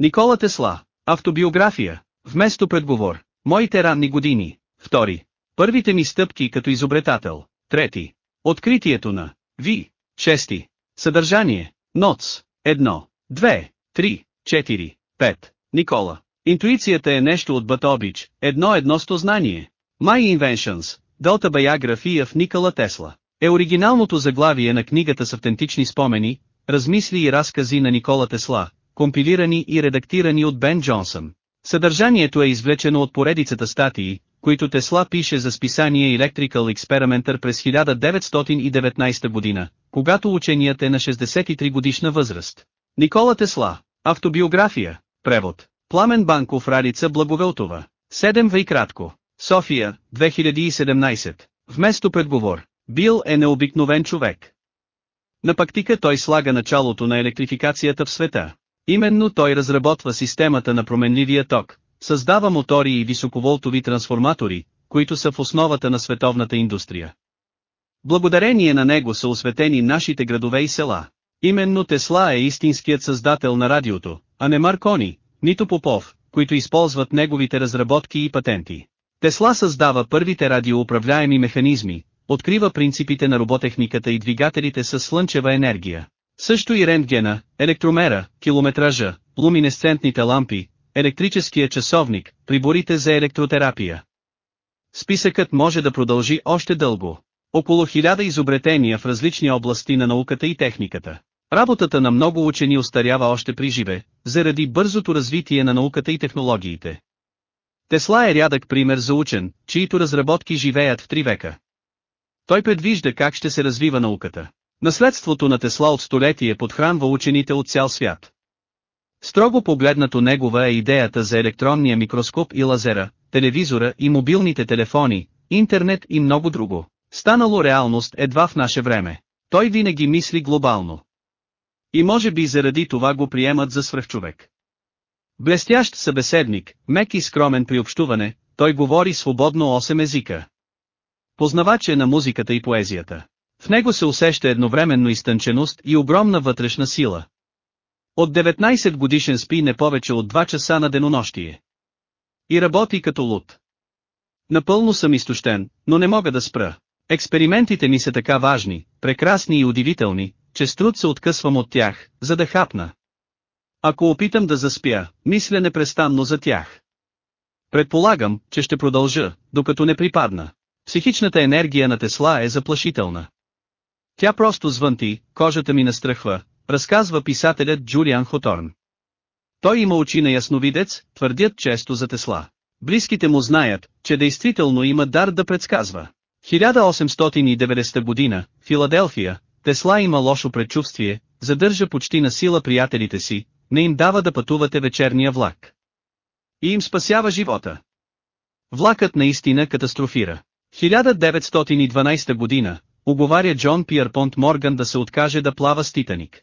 Никола Тесла. Автобиография. Вместо предговор. Моите ранни години. Втори. Първите ми стъпки като изобретател. Трети. Откритието на. Ви. Шести. Съдържание. Ноц. Едно. Две. Три. Четири. Пет. Никола. Интуицията е нещо от Батобич, едно едносто знание. My Inventions, Delta Biography в Никола Тесла, е оригиналното заглавие на книгата с автентични спомени, размисли и разкази на Никола Тесла, компилирани и редактирани от Бен Джонсън. Съдържанието е извлечено от поредицата статии, които Тесла пише за списание Electrical Experimenter през 1919 година, когато ученият е на 63 годишна възраст. Никола Тесла, автобиография, превод, Пламен Банков Радица Благовелтова, 7 в и кратко, София, 2017, вместо предговор, Бил е необикновен човек. На практика той слага началото на електрификацията в света. Именно той разработва системата на променливия ток, създава мотори и високоволтови трансформатори, които са в основата на световната индустрия. Благодарение на него са осветени нашите градове и села. Именно Тесла е истинският създател на радиото, а не Маркони, нито Попов, които използват неговите разработки и патенти. Тесла създава първите радиоуправляеми механизми, открива принципите на роботехниката и двигателите с слънчева енергия. Също и рентгена, електромера, километража, луминесцентните лампи, електрическия часовник, приборите за електротерапия. Списъкът може да продължи още дълго. Около хиляда изобретения в различни области на науката и техниката. Работата на много учени остарява още при живе, заради бързото развитие на науката и технологиите. Тесла е рядък пример за учен, чието разработки живеят в три века. Той предвижда как ще се развива науката. Наследството на Тесла от столетие подхранва учените от цял свят. Строго погледнато негова е идеята за електронния микроскоп и лазера, телевизора и мобилните телефони, интернет и много друго. Станало реалност едва в наше време. Той винаги мисли глобално. И може би заради това го приемат за свръхчовек. Блестящ събеседник, мек и скромен при общуване, той говори свободно 8 езика. Познавач е на музиката и поезията. В него се усеща едновременно изтънченост и огромна вътрешна сила. От 19 годишен спи не повече от 2 часа на денонощие. И работи като луд. Напълно съм изтощен, но не мога да спра. Експериментите ми са така важни, прекрасни и удивителни, че с труд се откъсвам от тях, за да хапна. Ако опитам да заспя, мисля непрестанно за тях. Предполагам, че ще продължа, докато не припадна. Психичната енергия на Тесла е заплашителна. Тя просто звънти, кожата ми настръхва, разказва писателят Джулиан Хоторн. Той има очи на ясновидец, твърдят често за Тесла. Близките му знаят, че действително има дар да предсказва. 1890 година, Филаделфия, Тесла има лошо предчувствие, задържа почти на сила приятелите си, не им дава да пътувате вечерния влак. И им спасява живота. Влакът наистина катастрофира. 1912 година, уговаря Джон Пиерпонт Морган да се откаже да плава с Титаник.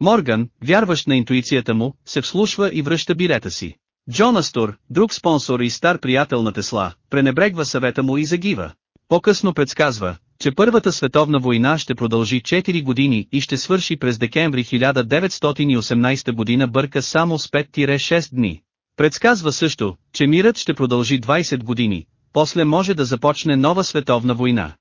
Морган, вярващ на интуицията му, се вслушва и връща билета си. Джон Астор, друг спонсор и стар приятел на Тесла, пренебрегва съвета му и загива. По-късно предсказва, че Първата световна война ще продължи 4 години и ще свърши през декември 1918 година бърка само с 5-6 дни. Предсказва също, че мирът ще продължи 20 години, после може да започне нова световна война.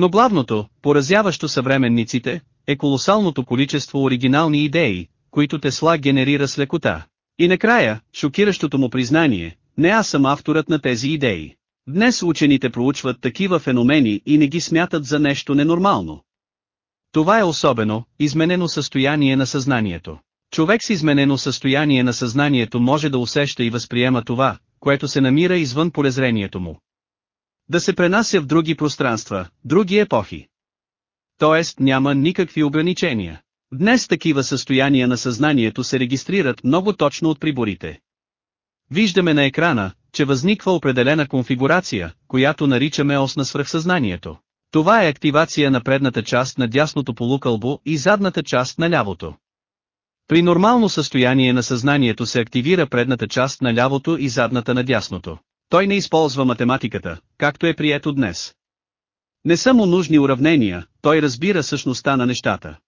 Но главното, поразяващо съвременниците, е колосалното количество оригинални идеи, които Тесла генерира с лекота. И накрая, шокиращото му признание, не аз съм авторът на тези идеи. Днес учените проучват такива феномени и не ги смятат за нещо ненормално. Това е особено, изменено състояние на съзнанието. Човек с изменено състояние на съзнанието може да усеща и възприема това, което се намира извън полезрението му. Да се пренася в други пространства, други епохи. Тоест няма никакви ограничения. Днес такива състояния на съзнанието се регистрират много точно от приборите. Виждаме на екрана, че възниква определена конфигурация, която наричаме ос на свръхсъзнанието. Това е активация на предната част на дясното полукълбо и задната част на лявото. При нормално състояние на съзнанието се активира предната част на лявото и задната на дясното. Той не използва математиката, както е прието днес. Не са му нужни уравнения, той разбира същността на нещата.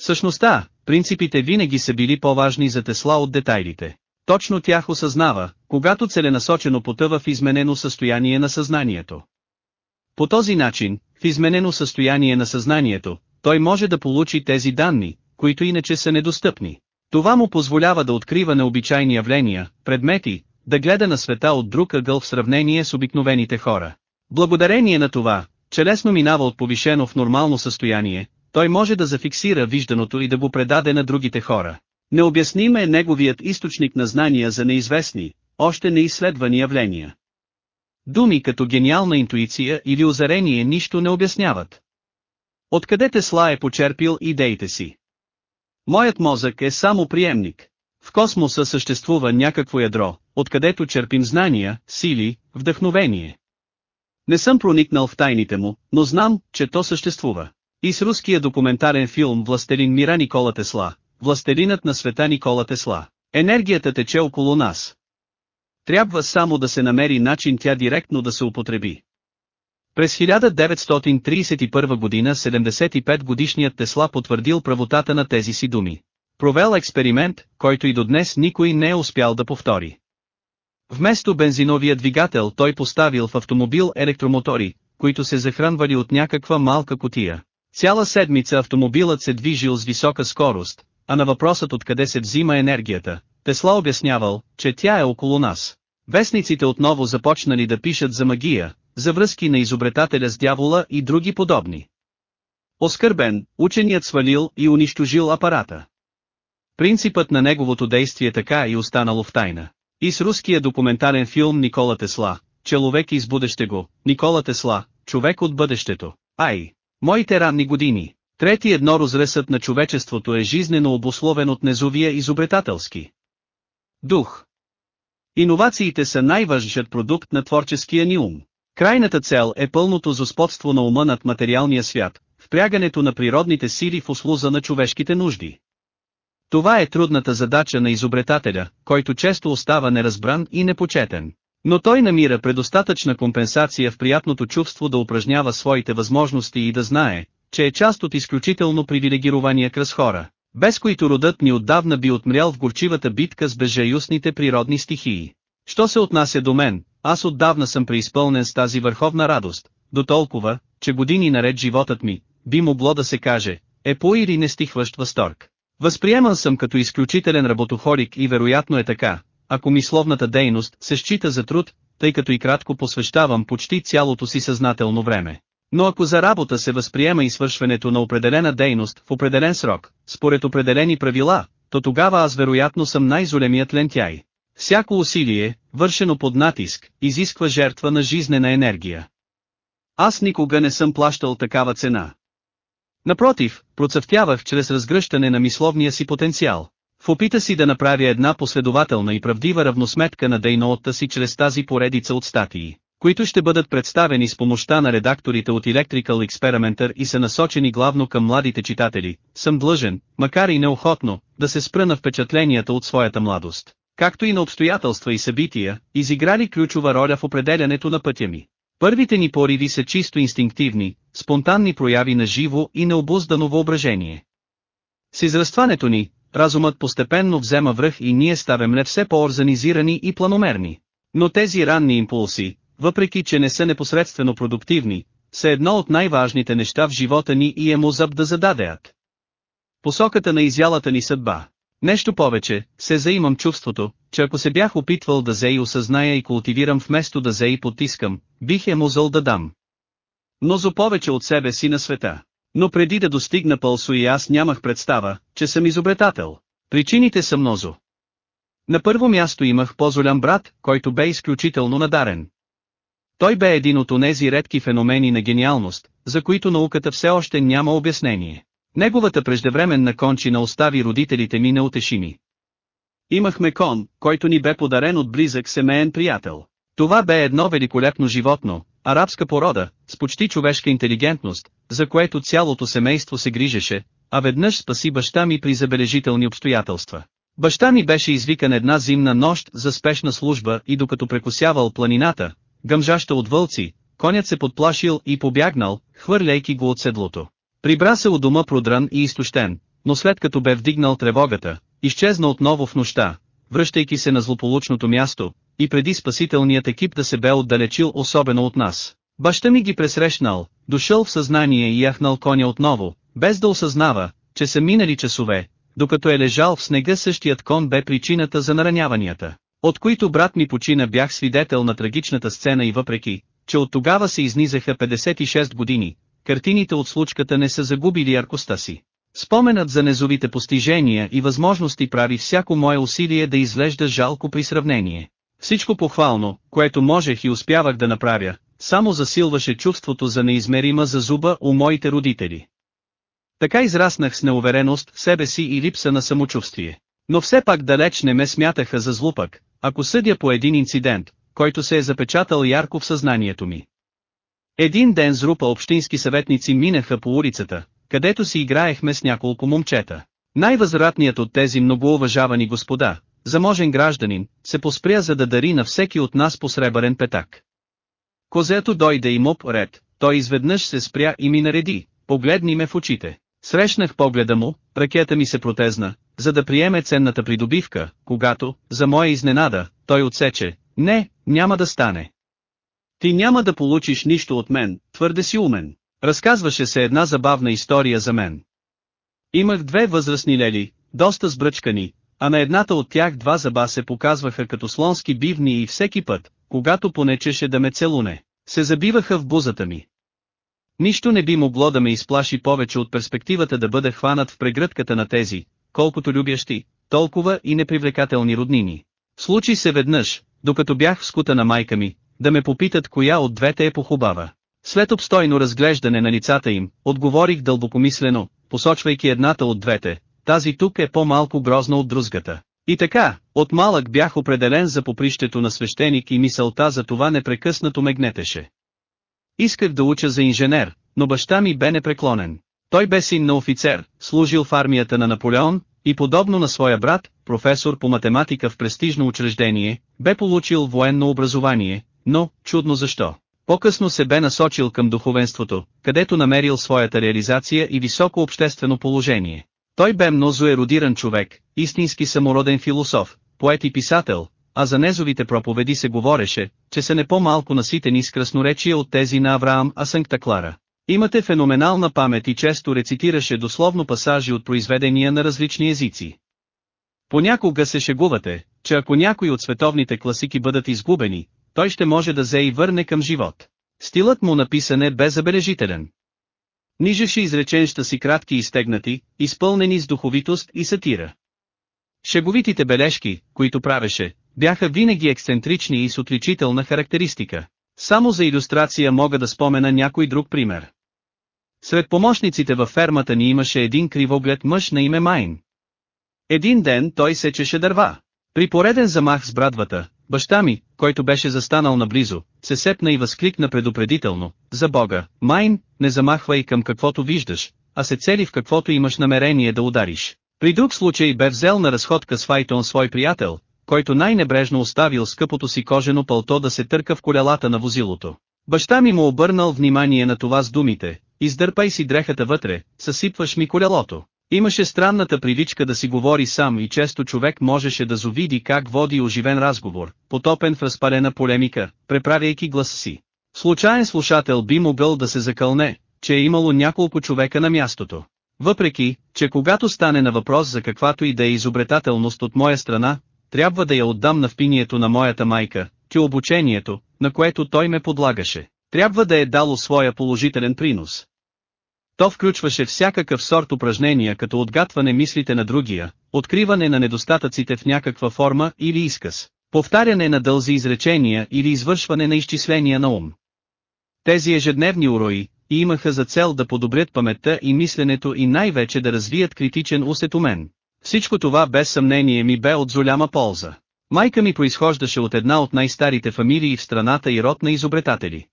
Същността, принципите винаги са били по-важни за Тесла от детайлите. Точно тях осъзнава, когато целенасочено потъва в изменено състояние на съзнанието. По този начин, в изменено състояние на съзнанието, той може да получи тези данни, които иначе са недостъпни. Това му позволява да открива необичайни явления, предмети, да гледа на света от друг ъгъл в сравнение с обикновените хора. Благодарение на това, че лесно минава от повишено в нормално състояние, той може да зафиксира вижданото и да го предаде на другите хора. Необясним е неговият източник на знания за неизвестни, още неизследвани явления. Думи като гениална интуиция или озарение нищо не обясняват. Откъде Тесла е почерпил идеите си? Моят мозък е само приемник. В космоса съществува някакво ядро, откъдето черпим знания, сили, вдъхновение. Не съм проникнал в тайните му, но знам, че то съществува. И с руския документарен филм Властелин мира Никола Тесла, Властелинът на света Никола Тесла. Енергията тече около нас. Трябва само да се намери начин тя директно да се употреби. През 1931 година 75 годишният Тесла потвърдил правотата на тези си думи. Провел експеримент, който и до днес никой не е успял да повтори. Вместо бензиновия двигател той поставил в автомобил електромотори, които се захранвали от някаква малка котия. Цяла седмица автомобилът се движил с висока скорост, а на въпросът откъде се взима енергията, Тесла обяснявал, че тя е около нас. Вестниците отново започнали да пишат за магия, за връзки на изобретателя с дявола и други подобни. Оскърбен, ученият свалил и унищожил апарата. Принципът на неговото действие така и останало в тайна. И с руския документален филм Никола Тесла, Человек из бъдещего, Никола Тесла, човек от бъдещето. Ай, моите ранни години. Трети едно разресът на човечеството е жизнено обословен от незовия изобретателски дух. Иновациите са най-важният продукт на творческия ни ум. Крайната цел е пълното зосподство на ума над материалния свят, впрягането на природните сили в услуза на човешките нужди. Това е трудната задача на изобретателя, който често остава неразбран и непочетен. Но той намира предостатъчна компенсация в приятното чувство да упражнява своите възможности и да знае, че е част от изключително привилегирования кръс хора, без които родът ни отдавна би отмрял в горчивата битка с безжаюстните природни стихии. Що се отнася до мен, аз отдавна съм преизпълнен с тази върховна радост, до толкова, че години наред животът ми, би могло да се каже, е по или нестихващ възторг. Възприеман съм като изключителен работохорик и вероятно е така, ако мисловната дейност се счита за труд, тъй като и кратко посвещавам почти цялото си съзнателно време. Но ако за работа се възприема извършването на определена дейност в определен срок, според определени правила, то тогава аз вероятно съм най-золемият лентяй. Всяко усилие, вършено под натиск, изисква жертва на жизнена енергия. Аз никога не съм плащал такава цена. Напротив, процъфтявах чрез разгръщане на мисловния си потенциал. В опита си да направя една последователна и правдива равносметка на дейността си чрез тази поредица от статии, които ще бъдат представени с помощта на редакторите от Electrical Experimenter и са насочени главно към младите читатели, съм длъжен, макар и неохотно, да се спра на впечатленията от своята младост, както и на обстоятелства и събития, изиграли ключова роля в определянето на пътя ми. Първите ни пориви са чисто инстинктивни, спонтанни прояви на живо и необуздано въображение. С израстването ни, разумът постепенно взема връх и ние ставаме все по-организирани и планомерни. Но тези ранни импулси, въпреки че не са непосредствено продуктивни, са едно от най-важните неща в живота ни и е мозъб да зададеят. Посоката на изялата ни съдба. Нещо повече, се заимам чувството, че ако се бях опитвал да зей осъзная и култивирам вместо да зей потискам, бих е музъл да дам. Мнозо повече от себе си на света. Но преди да достигна пълсо и аз нямах представа, че съм изобретател. Причините са мнозо. На първо място имах по-золям брат, който бе изключително надарен. Той бе един от онези редки феномени на гениалност, за които науката все още няма обяснение. Неговата преждевременна кончина остави родителите ми неутешими. Имахме кон, който ни бе подарен от близък семейен приятел. Това бе едно великолепно животно, арабска порода, с почти човешка интелигентност, за което цялото семейство се грижеше, а веднъж спаси баща ми при забележителни обстоятелства. Баща ми беше извикан една зимна нощ за спешна служба и докато прекусявал планината, гъмжаща от вълци, конят се подплашил и побягнал, хвърляйки го от седлото. Прибра се у дома продран и изтощен, но след като бе вдигнал тревогата, изчезна отново в нощта, връщайки се на злополучното място, и преди спасителният екип да се бе отдалечил особено от нас. Баща ми ги пресрещнал, дошъл в съзнание и яхнал коня отново, без да осъзнава, че са минали часове, докато е лежал в снега същият кон бе причината за нараняванията, от които брат ми почина бях свидетел на трагичната сцена и въпреки, че от тогава се изнизаха 56 години, картините от случката не са загубили яркостта си. Споменът за незовите постижения и възможности прави всяко мое усилие да изглежда жалко при сравнение. Всичко похвално, което можех и успявах да направя, само засилваше чувството за неизмерима за зуба у моите родители. Така израснах с неувереност в себе си и липса на самочувствие. Но все пак далеч не ме смятаха за злупък, ако съдя по един инцидент, който се е запечатал ярко в съзнанието ми. Един ден с група общински съветници минаха по улицата, където си играехме с няколко момчета. Най-възратният от тези многоуважавани господа, заможен гражданин, се поспря за да дари на всеки от нас по сребърен петак. Козето дойде и моп ред, той изведнъж се спря и ми нареди, погледни ме в очите. Срещнах погледа му, ръкета ми се протезна, за да приеме ценната придобивка, когато, за моя изненада, той отсече, не, няма да стане. Ти няма да получиш нищо от мен, твърде си умен. Разказваше се една забавна история за мен. Имах две възрастни лели, доста сбръчкани, а на едната от тях два зъба се показваха като слонски бивни и всеки път, когато понечеше да ме целуне, се забиваха в бузата ми. Нищо не би могло да ме изплаши повече от перспективата да бъда хванат в прегръдката на тези, колкото любящи, толкова и непривлекателни роднини. Случи се веднъж, докато бях в скута на майка ми, да ме попитат коя от двете е похубава. След обстойно разглеждане на лицата им, отговорих дълбокомислено, посочвайки едната от двете, тази тук е по-малко грозна от друзгата. И така, от малък бях определен за попрището на свещеник и мисълта за това непрекъснато ме гнетеше. Исках да уча за инженер, но баща ми бе непреклонен. Той бе син на офицер, служил в армията на Наполеон, и подобно на своя брат, професор по математика в престижно учреждение, бе получил военно образование, но, чудно защо, по-късно се бе насочил към духовенството, където намерил своята реализация и високо обществено положение. Той бе мнозо еродиран човек, истински самороден философ, поет и писател, а за незовите проповеди се говореше, че са не по-малко наситени с красноречие от тези на Авраам а Санкта Клара. Имате феноменална памет и често рецитираше дословно пасажи от произведения на различни езици. Понякога се шегувате, че ако някои от световните класики бъдат изгубени, той ще може да зе и върне към живот. Стилът му на писане бе забележителен. Нижеше изреченща си кратки и стегнати, изпълнени с духовитост и сатира. Шеговитите бележки, които правеше, бяха винаги ексцентрични и с отличителна характеристика. Само за иллюстрация мога да спомена някой друг пример. Сред помощниците във фермата ни имаше един кривоглед мъж на име Майн. Един ден той сечеше дърва. При пореден замах с брадвата, баща ми, който беше застанал наблизо, се сепна и възкликна предупредително, за Бога, Майн, не замахвай към каквото виждаш, а се цели в каквото имаш намерение да удариш. При друг случай бе взел на разходка с Файтон свой приятел, който най-небрежно оставил скъпото си кожено пълто да се търка в колелата на возилото. Баща ми му обърнал внимание на това с думите, издърпай си дрехата вътре, съсипваш ми колелото. Имаше странната привичка да си говори сам и често човек можеше да завиди как води оживен разговор, потопен в разпалена полемика, преправяйки глас си. Случайен слушател би могъл да се закълне, че е имало няколко човека на мястото. Въпреки, че когато стане на въпрос за каквато и да е изобретателност от моя страна, трябва да я отдам на впинието на моята майка, че обучението, на което той ме подлагаше, трябва да е дало своя положителен принос. То включваше всякакъв сорт упражнения като отгатване мислите на другия, откриване на недостатъците в някаква форма или изказ, повтаряне на дълзи изречения или извършване на изчисления на ум. Тези ежедневни урои, имаха за цел да подобрят паметта и мисленето и най-вече да развият критичен усет у мен. Всичко това без съмнение ми бе от голяма полза. Майка ми произхождаше от една от най-старите фамилии в страната и род на изобретатели.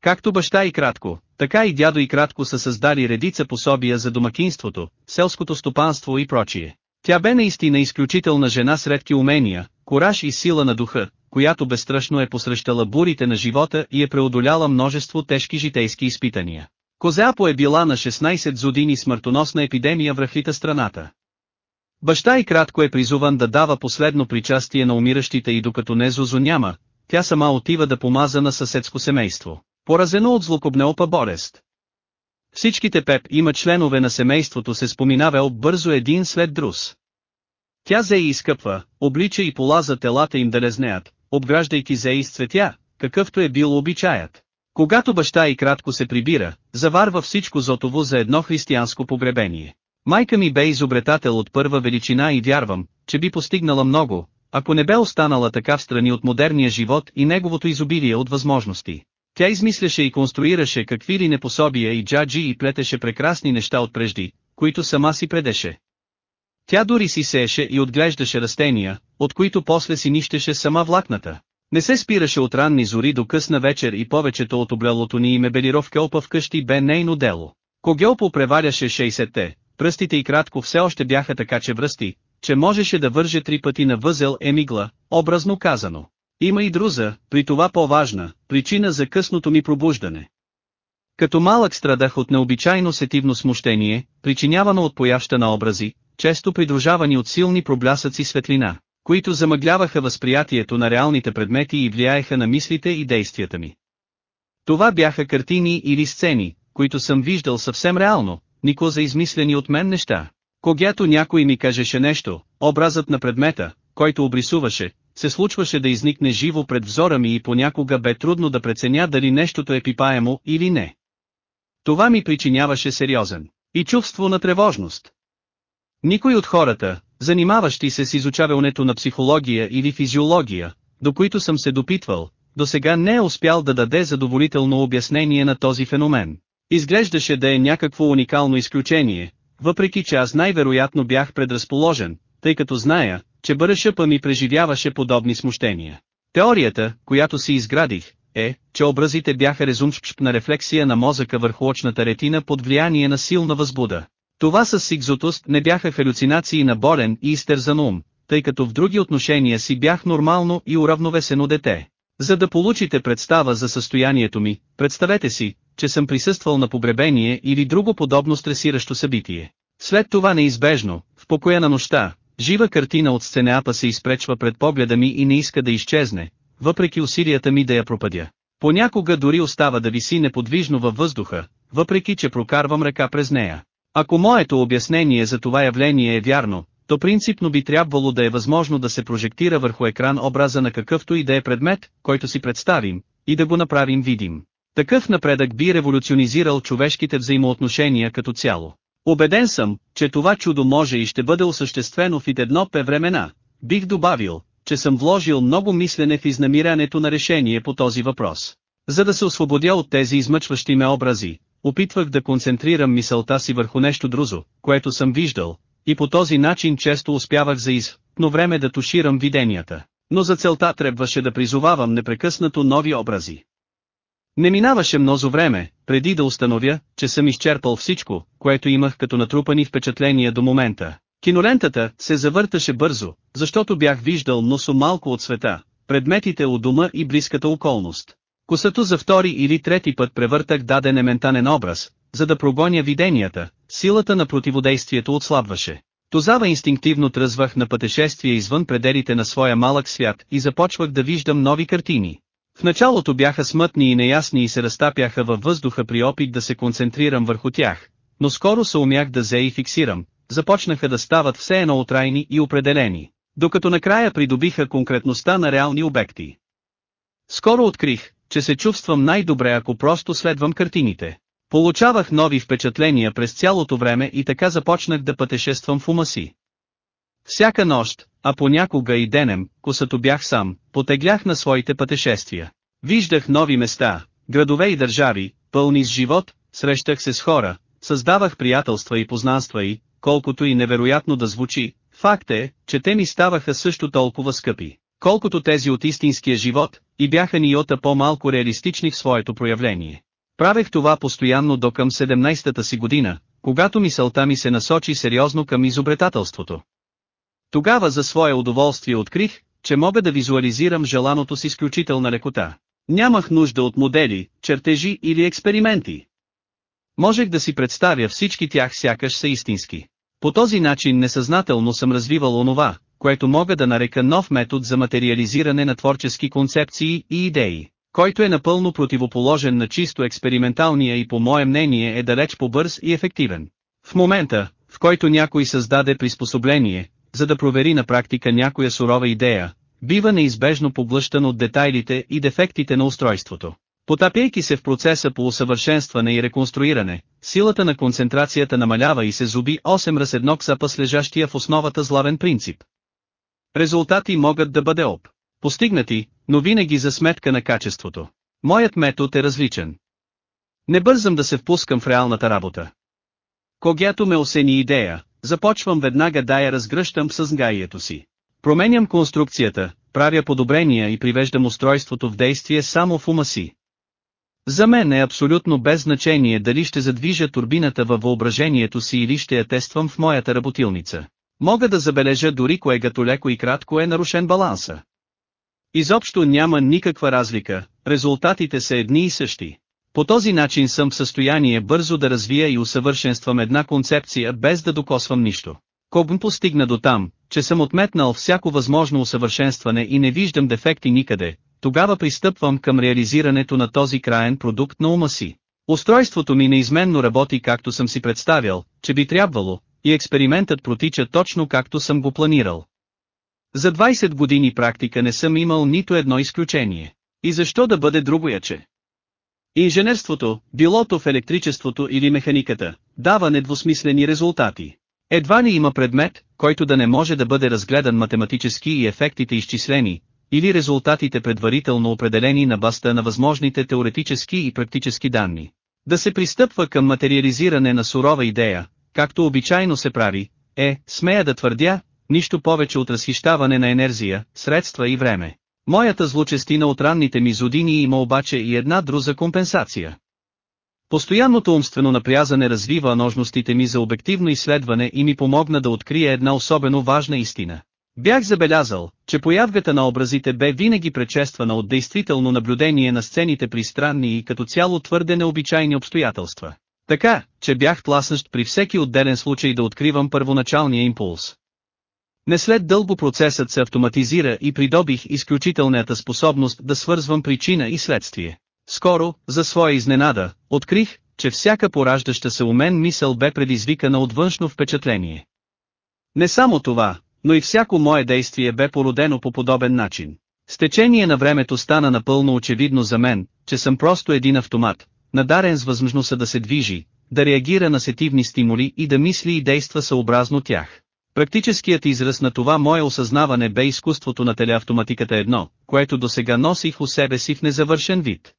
Както баща и кратко, така и дядо и кратко са създали редица пособия за домакинството, селското стопанство и прочие. Тя бе наистина изключителна жена с редки умения, кораж и сила на духа, която безстрашно е посрещала бурите на живота и е преодоляла множество тежки житейски изпитания. Козеапо е била на 16 години смъртоносна епидемия в рахлита страната. Баща и кратко е призуван да дава последно причастие на умиращите и докато не Зозо няма, тя сама отива да помаза на съседско семейство, поразено от злокобнеопа болест. Всичките пеп има членове на семейството се споминавал бързо един след друс. Тя зе изкъпва, облича и полаза телата им да лезнеят, обграждайки зе с цветя, какъвто е бил обичаят. Когато баща и кратко се прибира, заварва всичко зотово за едно християнско погребение. Майка ми бе изобретател от първа величина и вярвам, че би постигнала много, ако не бе останала така в страни от модерния живот и неговото изобилие от възможности. Тя измисляше и конструираше какви ли непособия и джаджи и плетеше прекрасни неща от прежди, които сама си предеше. Тя дори си сееше и отглеждаше растения, от които после си нищеше сама влакната. Не се спираше от ранни зори до късна вечер и повечето от облелото ни и мебелировка опа вкъщи бе нейно дело. Когелпо преваряше 60-те, пръстите и кратко все още бяха така че връсти, че можеше да върже три пъти на възел емигла, образно казано. Има и друза, при това по-важна, причина за късното ми пробуждане. Като малък страдах от необичайно сетивно смущение, причинявано от пояща на образи, често придружавани от силни проблясъци светлина, които замъгляваха възприятието на реалните предмети и влияеха на мислите и действията ми. Това бяха картини или сцени, които съм виждал съвсем реално, нико за измислени от мен неща. Когато някой ми кажеше нещо, образът на предмета, който обрисуваше, се случваше да изникне живо пред взора ми и понякога бе трудно да преценя дали нещото е пипаемо или не. Това ми причиняваше сериозен и чувство на тревожност. Никой от хората, занимаващи се с изучаването на психология или физиология, до които съм се допитвал, до сега не е успял да даде задоволително обяснение на този феномен. Изглеждаше да е някакво уникално изключение, въпреки че аз най-вероятно бях предразположен, тъй като зная, че бършъпа ми преживяваше подобни смущения. Теорията, която си изградих, е, че образите бяха резумчпна рефлексия на мозъка върху очната ретина под влияние на силна възбуда. Това с сигзотост не бяха халюцинации на болен и изтерзан ум, тъй като в други отношения си бях нормално и уравновесено дете. За да получите представа за състоянието ми, представете си, че съм присъствал на погребение или друго подобно стресиращо събитие. След това неизбежно, в покоя на нощта, жива картина от сценеапа се изпречва пред погледа ми и не иска да изчезне, въпреки усилията ми да я пропадя. Понякога дори остава да виси неподвижно във въздуха, въпреки че прокарвам ръка през нея. Ако моето обяснение за това явление е вярно, то принципно би трябвало да е възможно да се прожектира върху екран образа на какъвто и да е предмет, който си представим, и да го направим видим. Такъв напредък би революционизирал човешките взаимоотношения като цяло. Обеден съм, че това чудо може и ще бъде осъществено в едно пе времена. Бих добавил, че съм вложил много мислене в изнамирането на решение по този въпрос. За да се освободя от тези измъчващи ме образи, опитвах да концентрирам мисълта си върху нещо друзо, което съм виждал, и по този начин често успявах за из, но време да туширам виденията. Но за целта трябваше да призовавам непрекъснато нови образи. Не минаваше мнозо време, преди да установя, че съм изчерпал всичко, което имах като натрупани впечатления до момента. Кинолентата се завърташе бързо, защото бях виждал носо малко от света, предметите у дома и близката околност. Косато за втори или трети път превъртах даден ементанен образ, за да прогоня виденията, силата на противодействието отслабваше. Тозава инстинктивно тръзвах на пътешествие извън пределите на своя малък свят и започвах да виждам нови картини. В началото бяха смътни и неясни и се разтапяха във въздуха при опит да се концентрирам върху тях, но скоро се умях да зе и фиксирам, започнаха да стават все едно отрайни и определени, докато накрая придобиха конкретността на реални обекти. Скоро открих, че се чувствам най-добре ако просто следвам картините. Получавах нови впечатления през цялото време и така започнах да пътешествам в ума си. Всяка нощ, а понякога и денем, косато бях сам, потеглях на своите пътешествия. Виждах нови места, градове и държави, пълни с живот, срещах се с хора, създавах приятелства и познанства и, колкото и невероятно да звучи, факт е, че те ми ставаха също толкова скъпи, колкото тези от истинския живот, и бяха ни ота по-малко реалистични в своето проявление. Правех това постоянно до към 17-та си година, когато мисълта ми се насочи сериозно към изобретателството. Тогава за свое удоволствие открих, че мога да визуализирам желаното с изключителна лекота. Нямах нужда от модели, чертежи или експерименти. Можех да си представя всички тях сякаш са истински. По този начин несъзнателно съм развивал онова, което мога да нарека нов метод за материализиране на творчески концепции и идеи, който е напълно противоположен на чисто експерименталния и по мое мнение е далеч по-бърз и ефективен. В момента, в който някой създаде приспособление, за да провери на практика някоя сурова идея, бива неизбежно поглъщан от детайлите и дефектите на устройството. Потапяйки се в процеса по усъвършенстване и реконструиране, силата на концентрацията намалява и се зуби 8 раз едно ксапа с в основата злавен принцип. Резултати могат да бъде об. Постигнати, но винаги за сметка на качеството. Моят метод е различен. Не бързам да се впускам в реалната работа. Когато ме осени идея, започвам веднага да я разгръщам с гаието си. Променям конструкцията, правя подобрения и привеждам устройството в действие само в ума си. За мен е абсолютно без значение дали ще задвижа турбината във въображението си или ще я тествам в моята работилница. Мога да забележа дори кое като леко и кратко е нарушен баланса. Изобщо няма никаква разлика, резултатите са едни и същи. По този начин съм в състояние бързо да развия и усъвършенствам една концепция без да докосвам нищо. Кобн постигна до там, че съм отметнал всяко възможно усъвършенстване и не виждам дефекти никъде, тогава пристъпвам към реализирането на този краен продукт на ума си. Устройството ми неизменно работи както съм си представял, че би трябвало, и експериментът протича точно както съм го планирал. За 20 години практика не съм имал нито едно изключение. И защо да бъде другояче? Инженерството, билото в електричеството или механиката, дава недвусмислени резултати. Едва ли има предмет, който да не може да бъде разгледан математически и ефектите изчислени, или резултатите предварително определени на баста на възможните теоретически и практически данни. Да се пристъпва към материализиране на сурова идея, както обичайно се прави, е, смея да твърдя, нищо повече от разхищаване на енергия, средства и време. Моята злочестина от ранните ми зодини има обаче и една друза компенсация. Постоянното умствено напрязане развива ножностите ми за обективно изследване и ми помогна да открия една особено важна истина. Бях забелязал, че появката на образите бе винаги предшествана от действително наблюдение на сцените при странни и като цяло твърде необичайни обстоятелства. Така, че бях тласнащ при всеки отделен случай да откривам първоначалния импулс. Не след дълго процесът се автоматизира и придобих изключителната способност да свързвам причина и следствие. Скоро, за своя изненада, открих, че всяка пораждаща се у мен мисъл бе предизвикана от външно впечатление. Не само това, но и всяко мое действие бе породено по подобен начин. С течение на времето стана напълно очевидно за мен, че съм просто един автомат, надарен с възможността да се движи, да реагира на сетивни стимули и да мисли и действа съобразно тях. Практическият израз на това мое осъзнаване бе изкуството на телеавтоматиката едно, което до сега носих у себе си в незавършен вид.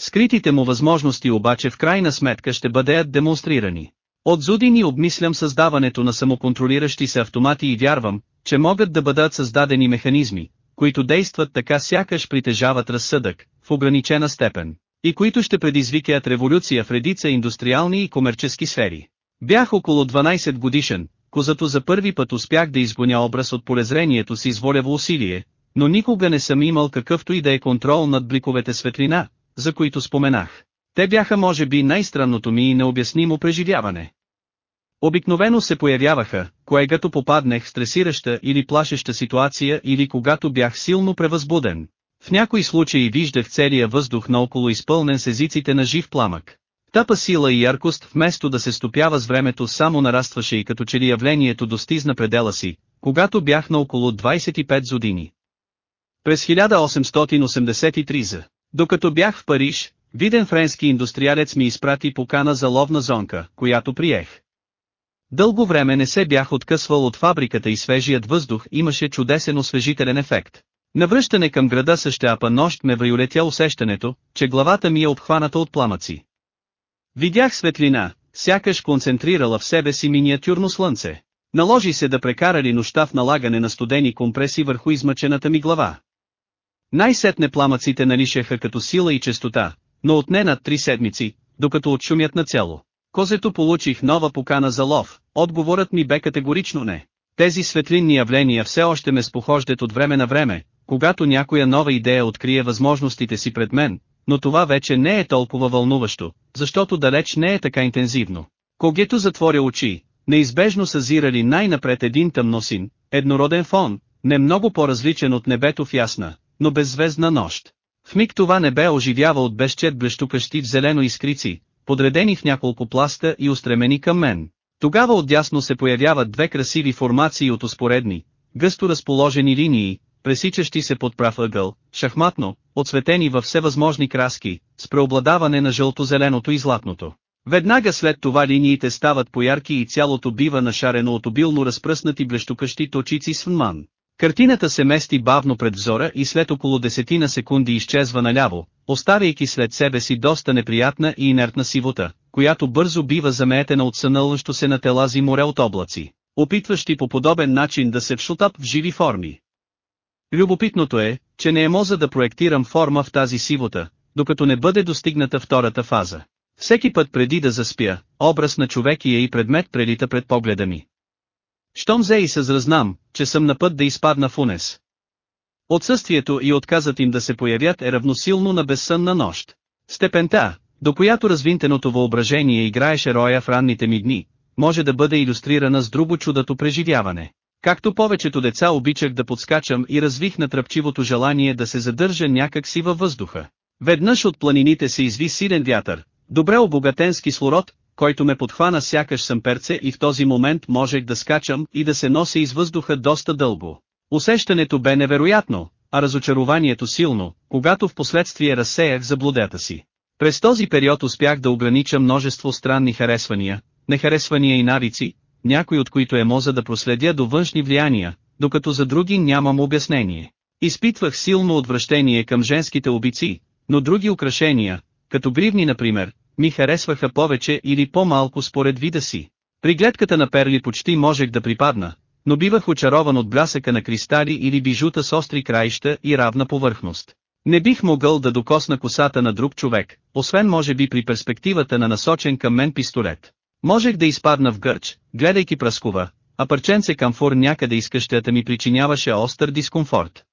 Скритите му възможности обаче в крайна сметка ще бъдеят демонстрирани. От зудини обмислям създаването на самоконтролиращи се автомати и вярвам, че могат да бъдат създадени механизми, които действат така сякаш притежават разсъдък, в ограничена степен, и които ще предизвикат революция в редица индустриални и комерчески сфери. Бях около 12 годишен, козато за първи път успях да изгоня образ от полезрението си с волево усилие, но никога не съм имал какъвто и да е контрол над бликовете светлина, за които споменах. Те бяха може би най-странното ми и необяснимо преживяване. Обикновено се появяваха, когато попаднах в стресираща или плашеща ситуация или когато бях силно превъзбуден. В някои случаи виждах целия въздух наоколо изпълнен с езиците на жив пламък. Тапа сила и яркост вместо да се стопява с времето само нарастваше и като че ли явлението достигна предела си, когато бях на около 25 години. През 1883 за, докато бях в Париж, виден френски индустриалец ми изпрати покана за ловна зонка, която приех. Дълго време не се бях откъсвал от фабриката и свежият въздух имаше чудесен освежителен ефект. Навръщане към града същата нощ ме вайолетя усещането, че главата ми е обхваната от пламъци. Видях светлина, сякаш концентрирала в себе си миниатюрно слънце. Наложи се да прекарали нощта в налагане на студени компреси върху измъчената ми глава. Най-сетне пламъците налишеха като сила и честота, но отне над три седмици, докато отшумят на цяло. Козето получих нова покана за лов, отговорът ми бе категорично не. Тези светлинни явления все още ме спохождат от време на време, когато някоя нова идея открие възможностите си пред мен, но това вече не е толкова вълнуващо, защото далеч не е така интензивно. Когето затворя очи, неизбежно съзирали най-напред един тъмносин, еднороден фон, не много по-различен от небето в ясна, но беззвездна нощ. В миг това небе оживява от безчет блещукащи в зелено искрици, подредени в няколко пласта и устремени към мен. Тогава отдясно се появяват две красиви формации от успоредни, гъсто разположени линии, пресичащи се под прав ъгъл, шахматно, отсветени във всевъзможни краски, с преобладаване на жълто-зеленото и златното. Веднага след това линиите стават поярки и цялото бива нашарено от обилно разпръснати блещукащи точици с вман. Картината се мести бавно пред взора и след около десетина секунди изчезва наляво, оставяйки след себе си доста неприятна и инертна сивота, която бързо бива заметена от сънълнащо се на телази море от облаци, опитващи по подобен начин да се вшутат в живи форми. Любопитното е, че не е моза да проектирам форма в тази сивота, докато не бъде достигната втората фаза. Всеки път преди да заспя, образ на човекия и предмет прелита пред погледа ми. Щом зе и съзразнам, че съм на път да изпадна в унес. Отсъствието и отказът им да се появят е равносилно на безсънна нощ. Степента, до която развинтеното въображение играеше роя в ранните ми дни, може да бъде иллюстрирана с друго чудато преживяване. Както повечето деца обичах да подскачам и развих натръпчивото желание да се задържа някак си във въздуха. Веднъж от планините се изви силен вятър, добре обогатен с кислород, който ме подхвана сякаш съм перце и в този момент можех да скачам и да се нося из въздуха доста дълго. Усещането бе невероятно, а разочарованието силно, когато в последствие разсеях заблудета си. През този период успях да огранича множество странни харесвания, нехаресвания и навици, някой от които е моза да проследя до външни влияния, докато за други нямам обяснение. Изпитвах силно отвращение към женските обици, но други украшения, като гривни например, ми харесваха повече или по-малко според вида си. При гледката на перли почти можех да припадна, но бивах очарован от блясъка на кристали или бижута с остри краища и равна повърхност. Не бих могъл да докосна косата на друг човек, освен може би при перспективата на насочен към мен пистолет. Можех да изпадна в гърч, гледайки праскова, а парченце камфор някъде из къщата ми причиняваше остър дискомфорт.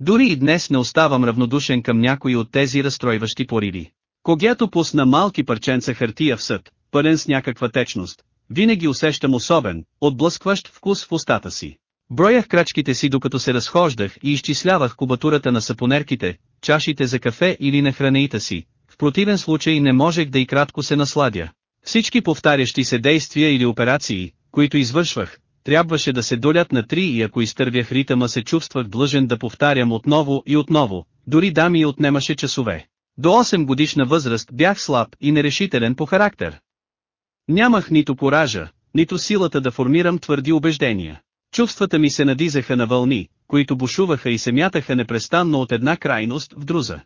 Дори и днес не оставам равнодушен към някои от тези разстройващи пориви. Когато пусна малки парченца хартия в съд, пълен с някаква течност, винаги усещам особен, отблъскващ вкус в устата си. Броях крачките си докато се разхождах и изчислявах кубатурата на сапонерките, чашите за кафе или на хранеита си, в противен случай не можех да и кратко се насладя. Всички повтарящи се действия или операции, които извършвах, трябваше да се долят на три и ако изтървях ритъма се чувствах длъжен да повтарям отново и отново, дори да ми отнемаше часове. До 8 годишна възраст бях слаб и нерешителен по характер. Нямах нито коража, нито силата да формирам твърди убеждения. Чувствата ми се надизаха на вълни, които бушуваха и се мятаха непрестанно от една крайност в друза.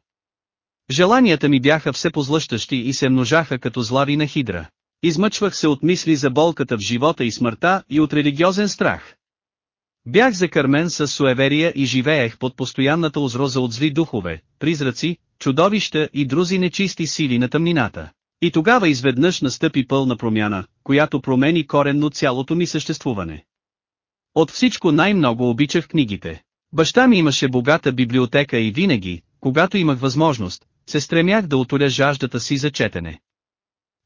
Желанията ми бяха все позлъщащи и се множаха като злави на хидра. Измъчвах се от мисли за болката в живота и смъртта и от религиозен страх. Бях закърмен с суеверия и живеех под постоянната озроза от зли духове, призраци, чудовища и друзи нечисти сили на тъмнината. И тогава изведнъж настъпи пълна промяна, която промени коренно цялото ми съществуване. От всичко най-много обичах книгите. Баща ми имаше богата библиотека и винаги, когато имах възможност, се стремях да отоля жаждата си за четене.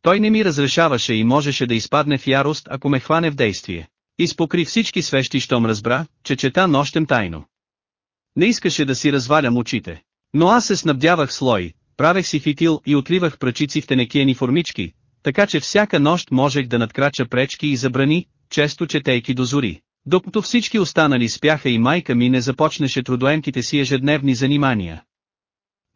Той не ми разрешаваше и можеше да изпадне в ярост ако ме хване в действие. Изпокри всички свещи щом разбра, че чета нощем тайно. Не искаше да си развалям очите. Но аз се снабдявах слой, правех си фитил и отливах пръчици в тенекиени формички, така че всяка нощ можех да надкрача пречки и забрани, често четейки до зори. Докато всички останали спяха и майка ми не започнеше трудоемките си ежедневни занимания.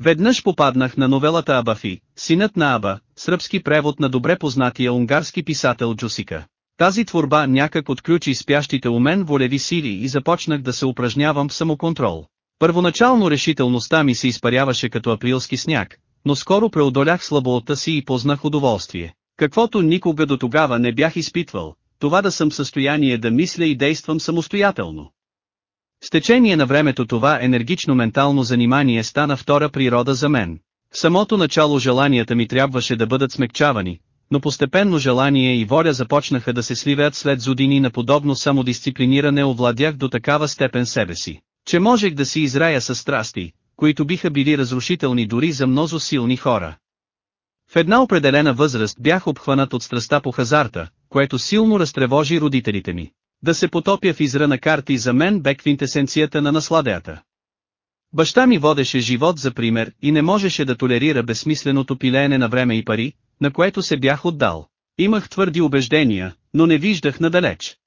Веднъж попаднах на новелата Абафи, синът на Аба, сръбски превод на добре познатия унгарски писател Джусика. Тази творба някак отключи спящите у мен волеви сили и започнах да се упражнявам в самоконтрол. Първоначално решителността ми се изпаряваше като априлски сняг, но скоро преодолях слаболта си и познах удоволствие. Каквото никога до тогава не бях изпитвал, това да съм в състояние да мисля и действам самостоятелно. С течение на времето това енергично ментално занимание стана втора природа за мен. В самото начало желанията ми трябваше да бъдат смекчавани, но постепенно желание и воля започнаха да се сливят след години на подобно самодисциплиниране овладях до такава степен себе си, че можех да си израя със страсти, които биха били разрушителни дори за мнозо силни хора. В една определена възраст бях обхванат от страста по хазарта, което силно разтревожи родителите ми. Да се потопя в изра на карти за мен бе квинтесенцията на насладеята. Баща ми водеше живот за пример и не можеше да толерира безсмисленото пилеене на време и пари, на което се бях отдал. Имах твърди убеждения, но не виждах надалеч.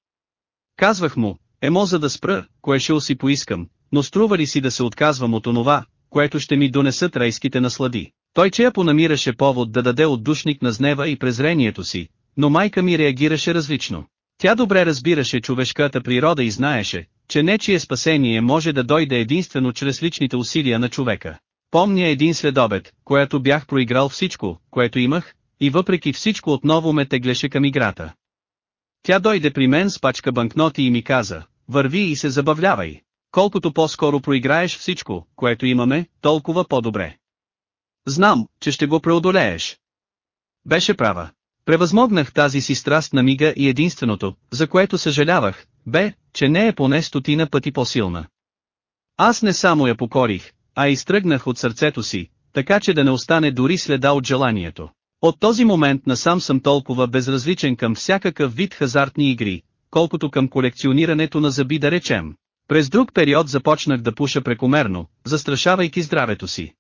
Казвах му, емо за да спра, кое ще си поискам, но струва ли си да се отказвам от онова, което ще ми донесат райските наслади. Той чея понамираше повод да даде отдушник на знева и презрението си, но майка ми реагираше различно. Тя добре разбираше човешката природа и знаеше, че нечие спасение може да дойде единствено чрез личните усилия на човека. Помня един следобед, която бях проиграл всичко, което имах, и въпреки всичко отново ме теглеше към играта. Тя дойде при мен с пачка банкноти и ми каза, върви и се забавлявай. Колкото по-скоро проиграеш всичко, което имаме, толкова по-добре. Знам, че ще го преодолееш. Беше права. Превъзмогнах тази си страст на мига и единственото, за което съжалявах, бе, че не е поне стотина пъти по-силна. Аз не само я покорих, а изтръгнах от сърцето си, така че да не остане дори следа от желанието. От този момент насам съм толкова безразличен към всякакъв вид хазартни игри, колкото към колекционирането на зъби да речем. През друг период започнах да пуша прекомерно, застрашавайки здравето си.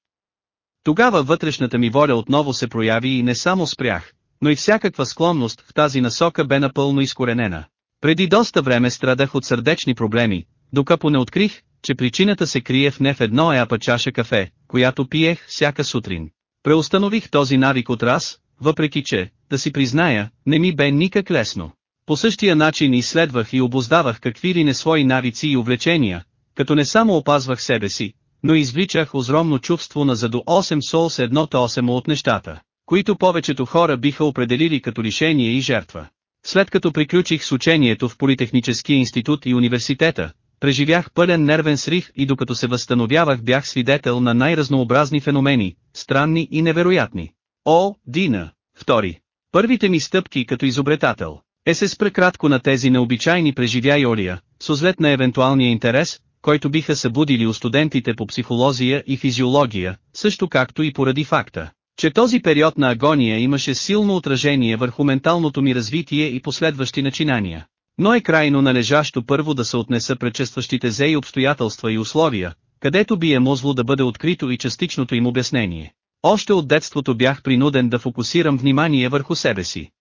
Тогава вътрешната ми воля отново се прояви и не само спрях, но и всякаква склонност в тази насока бе напълно изкоренена. Преди доста време страдах от сърдечни проблеми, докато не открих, че причината се крие в не в едно еапа чаша кафе, която пиех всяка сутрин. Преустанових този навик от раз, въпреки че, да си призная, не ми бе никак лесно. По същия начин изследвах и обоздавах какви ли не свои навици и увлечения, като не само опазвах себе си, но извличах озромно чувство на за до 8 сол с едното 8 от нещата, които повечето хора биха определили като лишение и жертва. След като приключих с учението в Политехническия институт и университета, преживях пълен нервен срив и докато се възстановявах бях свидетел на най-разнообразни феномени, странни и невероятни. О, Дина, втори. Първите ми стъпки като изобретател. Е се спре кратко на тези необичайни преживяйолия, с озлет на евентуалния интерес, който биха събудили у студентите по психология и физиология, също както и поради факта, че този период на агония имаше силно отражение върху менталното ми развитие и последващи начинания. Но е крайно належащо първо да се отнеса предшестващите зеи обстоятелства и условия, където би е мозло да бъде открито и частичното им обяснение. Още от детството бях принуден да фокусирам внимание върху себе си.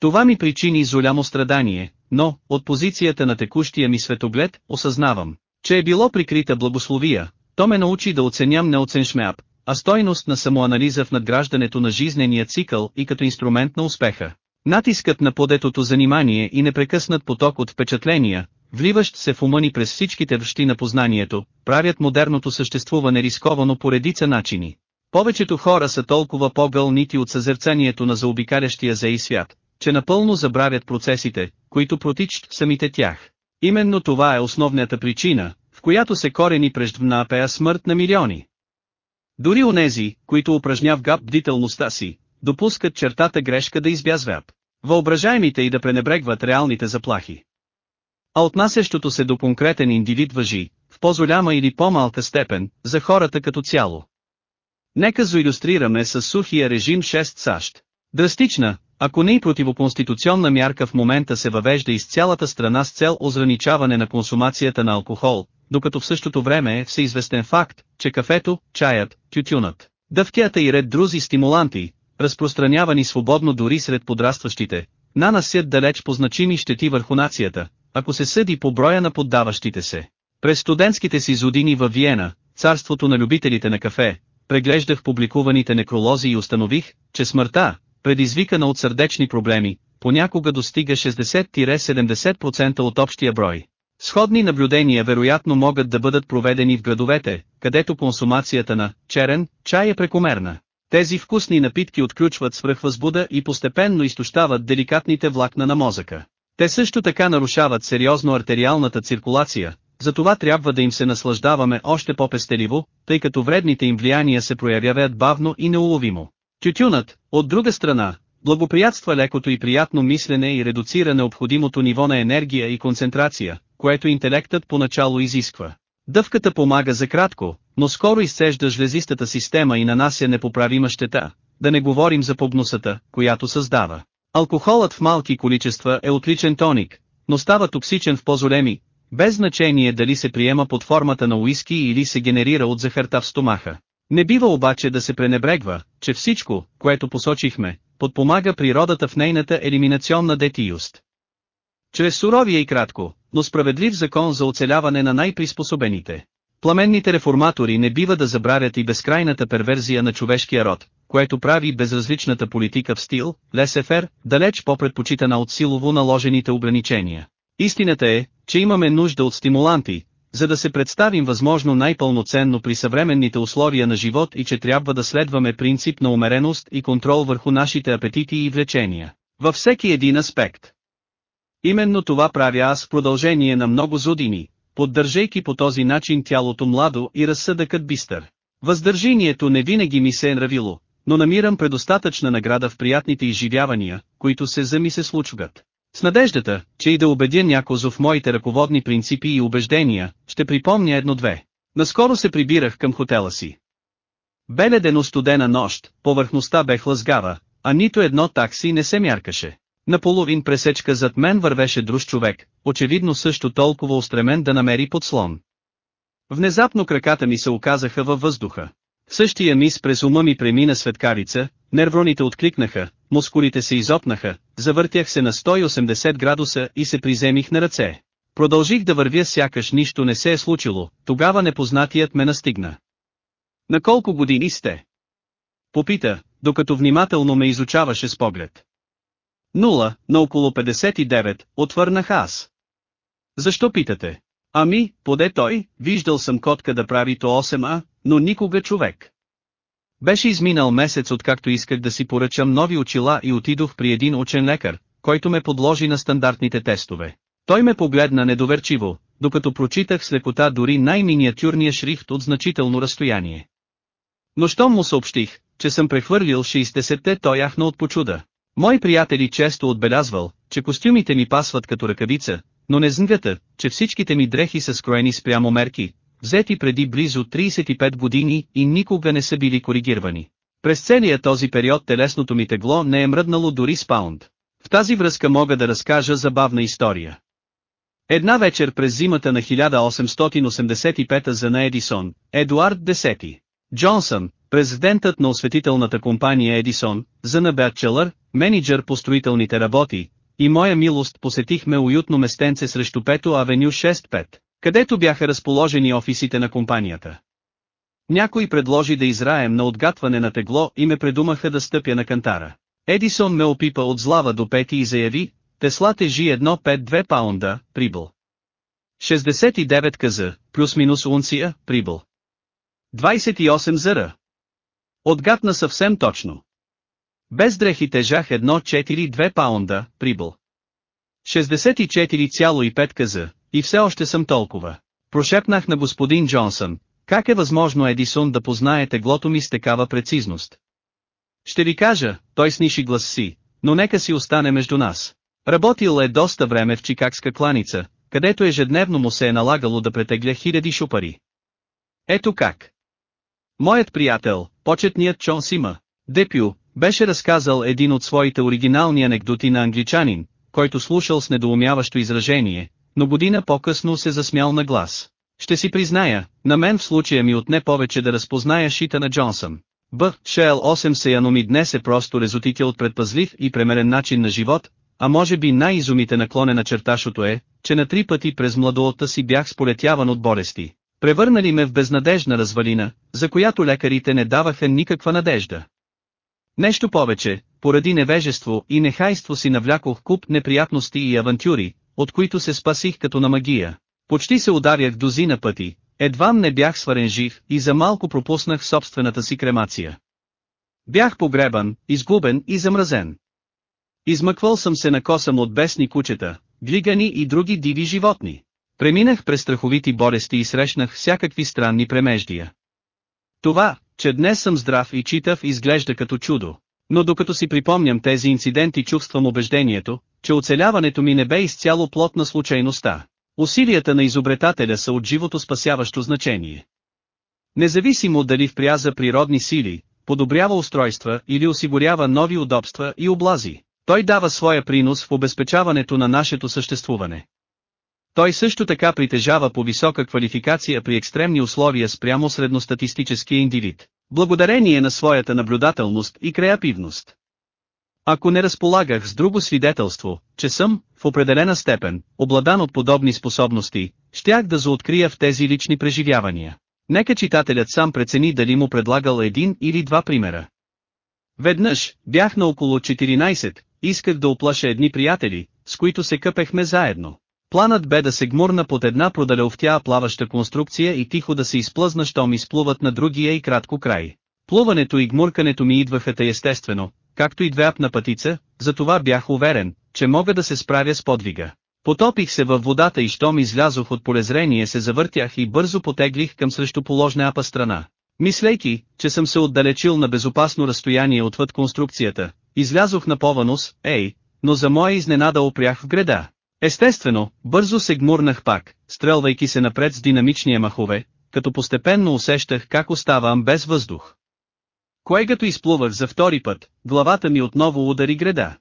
Това ми причини голямо страдание, но, от позицията на текущия ми светоглед, осъзнавам, че е било прикрита благословия, то ме научи да оценям неоценшмяп, а стойност на самоанализа в надграждането на жизнения цикъл и като инструмент на успеха. Натискът на подетото занимание и непрекъснат поток от впечатления, вливащ се в ума ни през всичките връщи на познанието, правят модерното съществуване рисковано по редица начини. Повечето хора са толкова по-гълнити от съзерцанието на заобикалящия за и свят, че напълно забравят процесите, които протичат самите тях. Именно това е основната причина, в която се корени преждвнапея смърт на милиони. Дори онези, които упражняв габ бдителността си, допускат чертата грешка да избязват. Въображаемите и да пренебрегват реалните заплахи. А отнасящото се до конкретен индивид въжи, в по-голяма или по-малка степен, за хората като цяло. Нека заилюстрираме с сухия режим 6 САЩ. Драстична, ако не и противоконституционна мярка в момента се въвежда из цялата страна с цел ограничаване на консумацията на алкохол, докато в същото време е всеизвестен факт, че кафето, чаят, тютюнът, дъвкята и ред друзи стимуланти, разпространявани свободно дори сред подрастващите, нанасят далеч по значими щети върху нацията, ако се съди по броя на поддаващите се. През студентските си зодини във Виена, царството на любителите на кафе, преглеждах публикуваните некролози и установих, че смъртта, предизвикана от сърдечни проблеми, понякога достига 60-70% от общия брой. Сходни наблюдения вероятно могат да бъдат проведени в градовете, където консумацията на черен чай е прекомерна. Тези вкусни напитки отключват свръхвъзбуда и постепенно изтощават деликатните влакна на мозъка. Те също така нарушават сериозно артериалната циркулация, затова трябва да им се наслаждаваме още по-пестеливо, тъй като вредните им влияния се проявяват бавно и неуловимо. Тютюнът, от друга страна, благоприятства лекото и приятно мислене и редуцира необходимото ниво на енергия и концентрация, което интелектът поначало изисква. Дъвката помага за кратко, но скоро изцежда жлезистата система и нанася непоправима щета, да не говорим за погнусата, която създава. Алкохолът в малки количества е отличен тоник, но става токсичен в по-големи, без значение дали се приема под формата на уиски или се генерира от захарта в стомаха. Не бива обаче да се пренебрегва, че всичко, което посочихме, подпомага природата в нейната елиминационна детиюст. Чрез суровия и кратко, но справедлив закон за оцеляване на най-приспособените. Пламенните реформатори не бива да забравят и безкрайната перверзия на човешкия род, което прави безразличната политика в стил, лесефер, далеч по-предпочитана от силово наложените ограничения. Истината е, че имаме нужда от стимуланти, за да се представим възможно най-пълноценно при съвременните условия на живот и че трябва да следваме принцип на умереност и контрол върху нашите апетити и влечения. Във всеки един аспект. Именно това правя аз в продължение на много зодини, поддържайки по този начин тялото младо и разсъдъкът бистър. Въздържинието не винаги ми се е нравило, но намирам предостатъчна награда в приятните изживявания, които се за ми се случват. С надеждата, че и да убедя някозо в моите ръководни принципи и убеждения, ще припомня едно-две. Наскоро се прибирах към хотела си. Беледено студена нощ, повърхността бе хлъзгава, а нито едно такси не се мяркаше. Наполовин пресечка зад мен вървеше друж човек, очевидно също толкова устремен да намери подслон. Внезапно краката ми се оказаха във въздуха. Същия мис през ума ми премина светкарица, нервроните откликнаха, мускулите се изопнаха, завъртях се на 180 градуса и се приземих на ръце. Продължих да вървя сякаш нищо не се е случило, тогава непознатият ме настигна. На колко години сте? Попита, докато внимателно ме изучаваше с поглед. Нула, на около 59, отвърнах аз. Защо питате? Ами, поде той, виждал съм котка да прави то 8а, но никога човек. Беше изминал месец откакто исках да си поръчам нови очила и отидох при един учен лекар, който ме подложи на стандартните тестове. Той ме погледна недоверчиво, докато прочитах с лекота дори най-миниатюрния шрифт от значително разстояние. Но щом му съобщих, че съм прехвърлил 60-те той яхна от почуда. Мои приятели често отбелязвал, че костюмите ми пасват като ръкавица, но не знвята, че всичките ми дрехи са скроени спрямо мерки, взети преди близо 35 години и никога не са били коригирани. През целия този период телесното ми тегло не е мръднало дори с паунд. В тази връзка мога да разкажа забавна история. Една вечер през зимата на 1885 за на Едисон, Едуард X. Джонсън, президентът на осветителната компания Едисон, за на Бетчелър, менеджер по строителните работи, и моя милост посетихме уютно местенце срещу Пето Авеню 6-5 където бяха разположени офисите на компанията. Някой предложи да израем на отгатване на тегло и ме предумаха да стъпя на кантара. Едисон ме опипа от злава до пети и заяви, Тесла тежи 1,5-2 паунда, прибыл. 69 каза, плюс-минус унция, прибыл. 28 зъра. Отгатна съвсем точно. Без дрехи тежах 1,4-2 паунда, прибыл. 64,5 каза, и все още съм толкова. Прошепнах на господин Джонсън, как е възможно Едисон да познае теглото ми с такава прецизност? Ще ви кажа, той сниши глас си, но нека си остане между нас. Работил е доста време в чикагска кланица, където ежедневно му се е налагало да претегля хиляди шупари. Ето как. Моят приятел, почетният Чон Сима, Депю, беше разказал един от своите оригинални анекдоти на англичанин, който слушал с недоумяващо изражение, но година по-късно се засмял на глас. Ще си призная, на мен в случая ми отне повече да разпозная шита на Джонсън. Б. Шел 8 Сеяноми днес е просто резултите от предпазлив и премерен начин на живот, а може би най-изумите наклонена черташото е, че на три пъти през младолта си бях сполетяван от болести. Превърнали ме в безнадежна развалина, за която лекарите не даваха никаква надежда. Нещо повече, поради невежество и нехайство си навлякох куп неприятности и авантюри, от които се спасих като на магия. Почти се ударях дозина пъти, едвам не бях сварен жив и за малко пропуснах собствената си кремация. Бях погребан, изгубен и замразен. Измъквал съм се на косъм от бесни кучета, глигани и други диви животни. Преминах през страховити болести и срещнах всякакви странни премеждия. Това, че днес съм здрав и читав изглежда като чудо. Но докато си припомням тези инциденти чувствам убеждението, че оцеляването ми не бе изцяло плод на случайността. Усилията на изобретателя са от живото спасяващо значение. Независимо дали впряза природни сили, подобрява устройства или осигурява нови удобства и облази, той дава своя принос в обезпечаването на нашето съществуване. Той също така притежава по висока квалификация при екстремни условия спрямо средностатистическия индивид, благодарение на своята наблюдателност и креативност. Ако не разполагах с друго свидетелство, че съм, в определена степен, обладан от подобни способности, щях да заоткрия в тези лични преживявания. Нека читателят сам прецени дали му предлагал един или два примера. Веднъж, бях на около 14, исках да оплаша едни приятели, с които се къпехме заедно. Планът бе да се гмурна под една продалевтя плаваща конструкция и тихо да се изплъзна щом изплуват на другия и кратко край. Плуването и гмуркането ми идваха тъй естествено, както и две апна пътица, затова бях уверен, че мога да се справя с подвига. Потопих се във водата и щом излязох от полезрение се завъртях и бързо потеглих към срещуположна апа страна. Мислейки, че съм се отдалечил на безопасно разстояние отвъд конструкцията, излязох на пованос, ей, но за моя изненада опрях в греда. Естествено, бързо се гмурнах пак, стрелвайки се напред с динамичния махове, като постепенно усещах как оставам без въздух. Което изплувах за втори път, главата ми отново удари греда.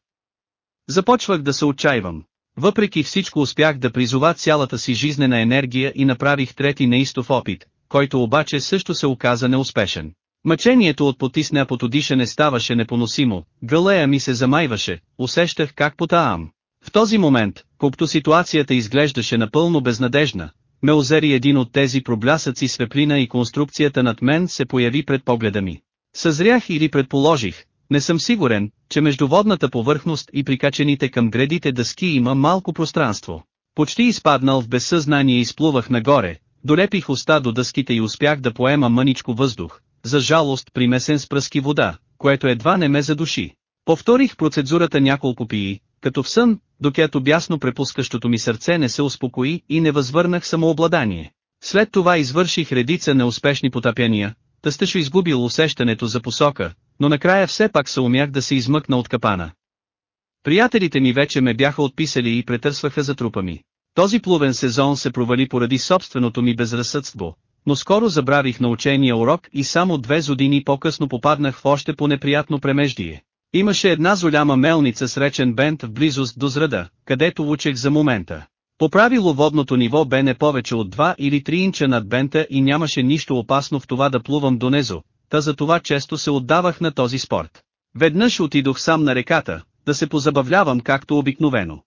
Започвах да се отчаивам. Въпреки всичко успях да призова цялата си жизнена енергия и направих трети неистов опит, който обаче също се оказа неуспешен. Мъчението от потиснапото дишане ставаше непоносимо, гълея ми се замайваше, усещах как потаам. В този момент, колкото ситуацията изглеждаше напълно безнадежна, ме озери един от тези проблясъци светлина и конструкцията над мен се появи пред погледа ми. Съзрях или предположих, не съм сигурен, че между водната повърхност и прикачените към гредите дъски има малко пространство. Почти изпаднал в безсъзнание изплувах нагоре, долепих уста до дъските и успях да поема мъничко въздух, за жалост примесен с пръски вода, което едва не ме задуши. Повторих процедурата няколко пии, като в сън, докато бясно препускащото ми сърце не се успокои и не възвърнах самообладание. След това извърших редица неуспешни потапяния, тъстъшо изгубил усещането за посока, но накрая все пак се умях да се измъкна от капана. Приятелите ми вече ме бяха отписали и претърсваха за трупа ми. Този плувен сезон се провали поради собственото ми безразсъдство, но скоро забравих научения урок и само две години по-късно попаднах в още по-неприятно премеждие. Имаше една золяма мелница с речен бент в близост до зрада, където учех за момента. По правило водното ниво бе не повече от 2 или 3 инча над бента и нямаше нищо опасно в това да плувам донезо, та за това често се отдавах на този спорт. Веднъж отидох сам на реката, да се позабавлявам както обикновено.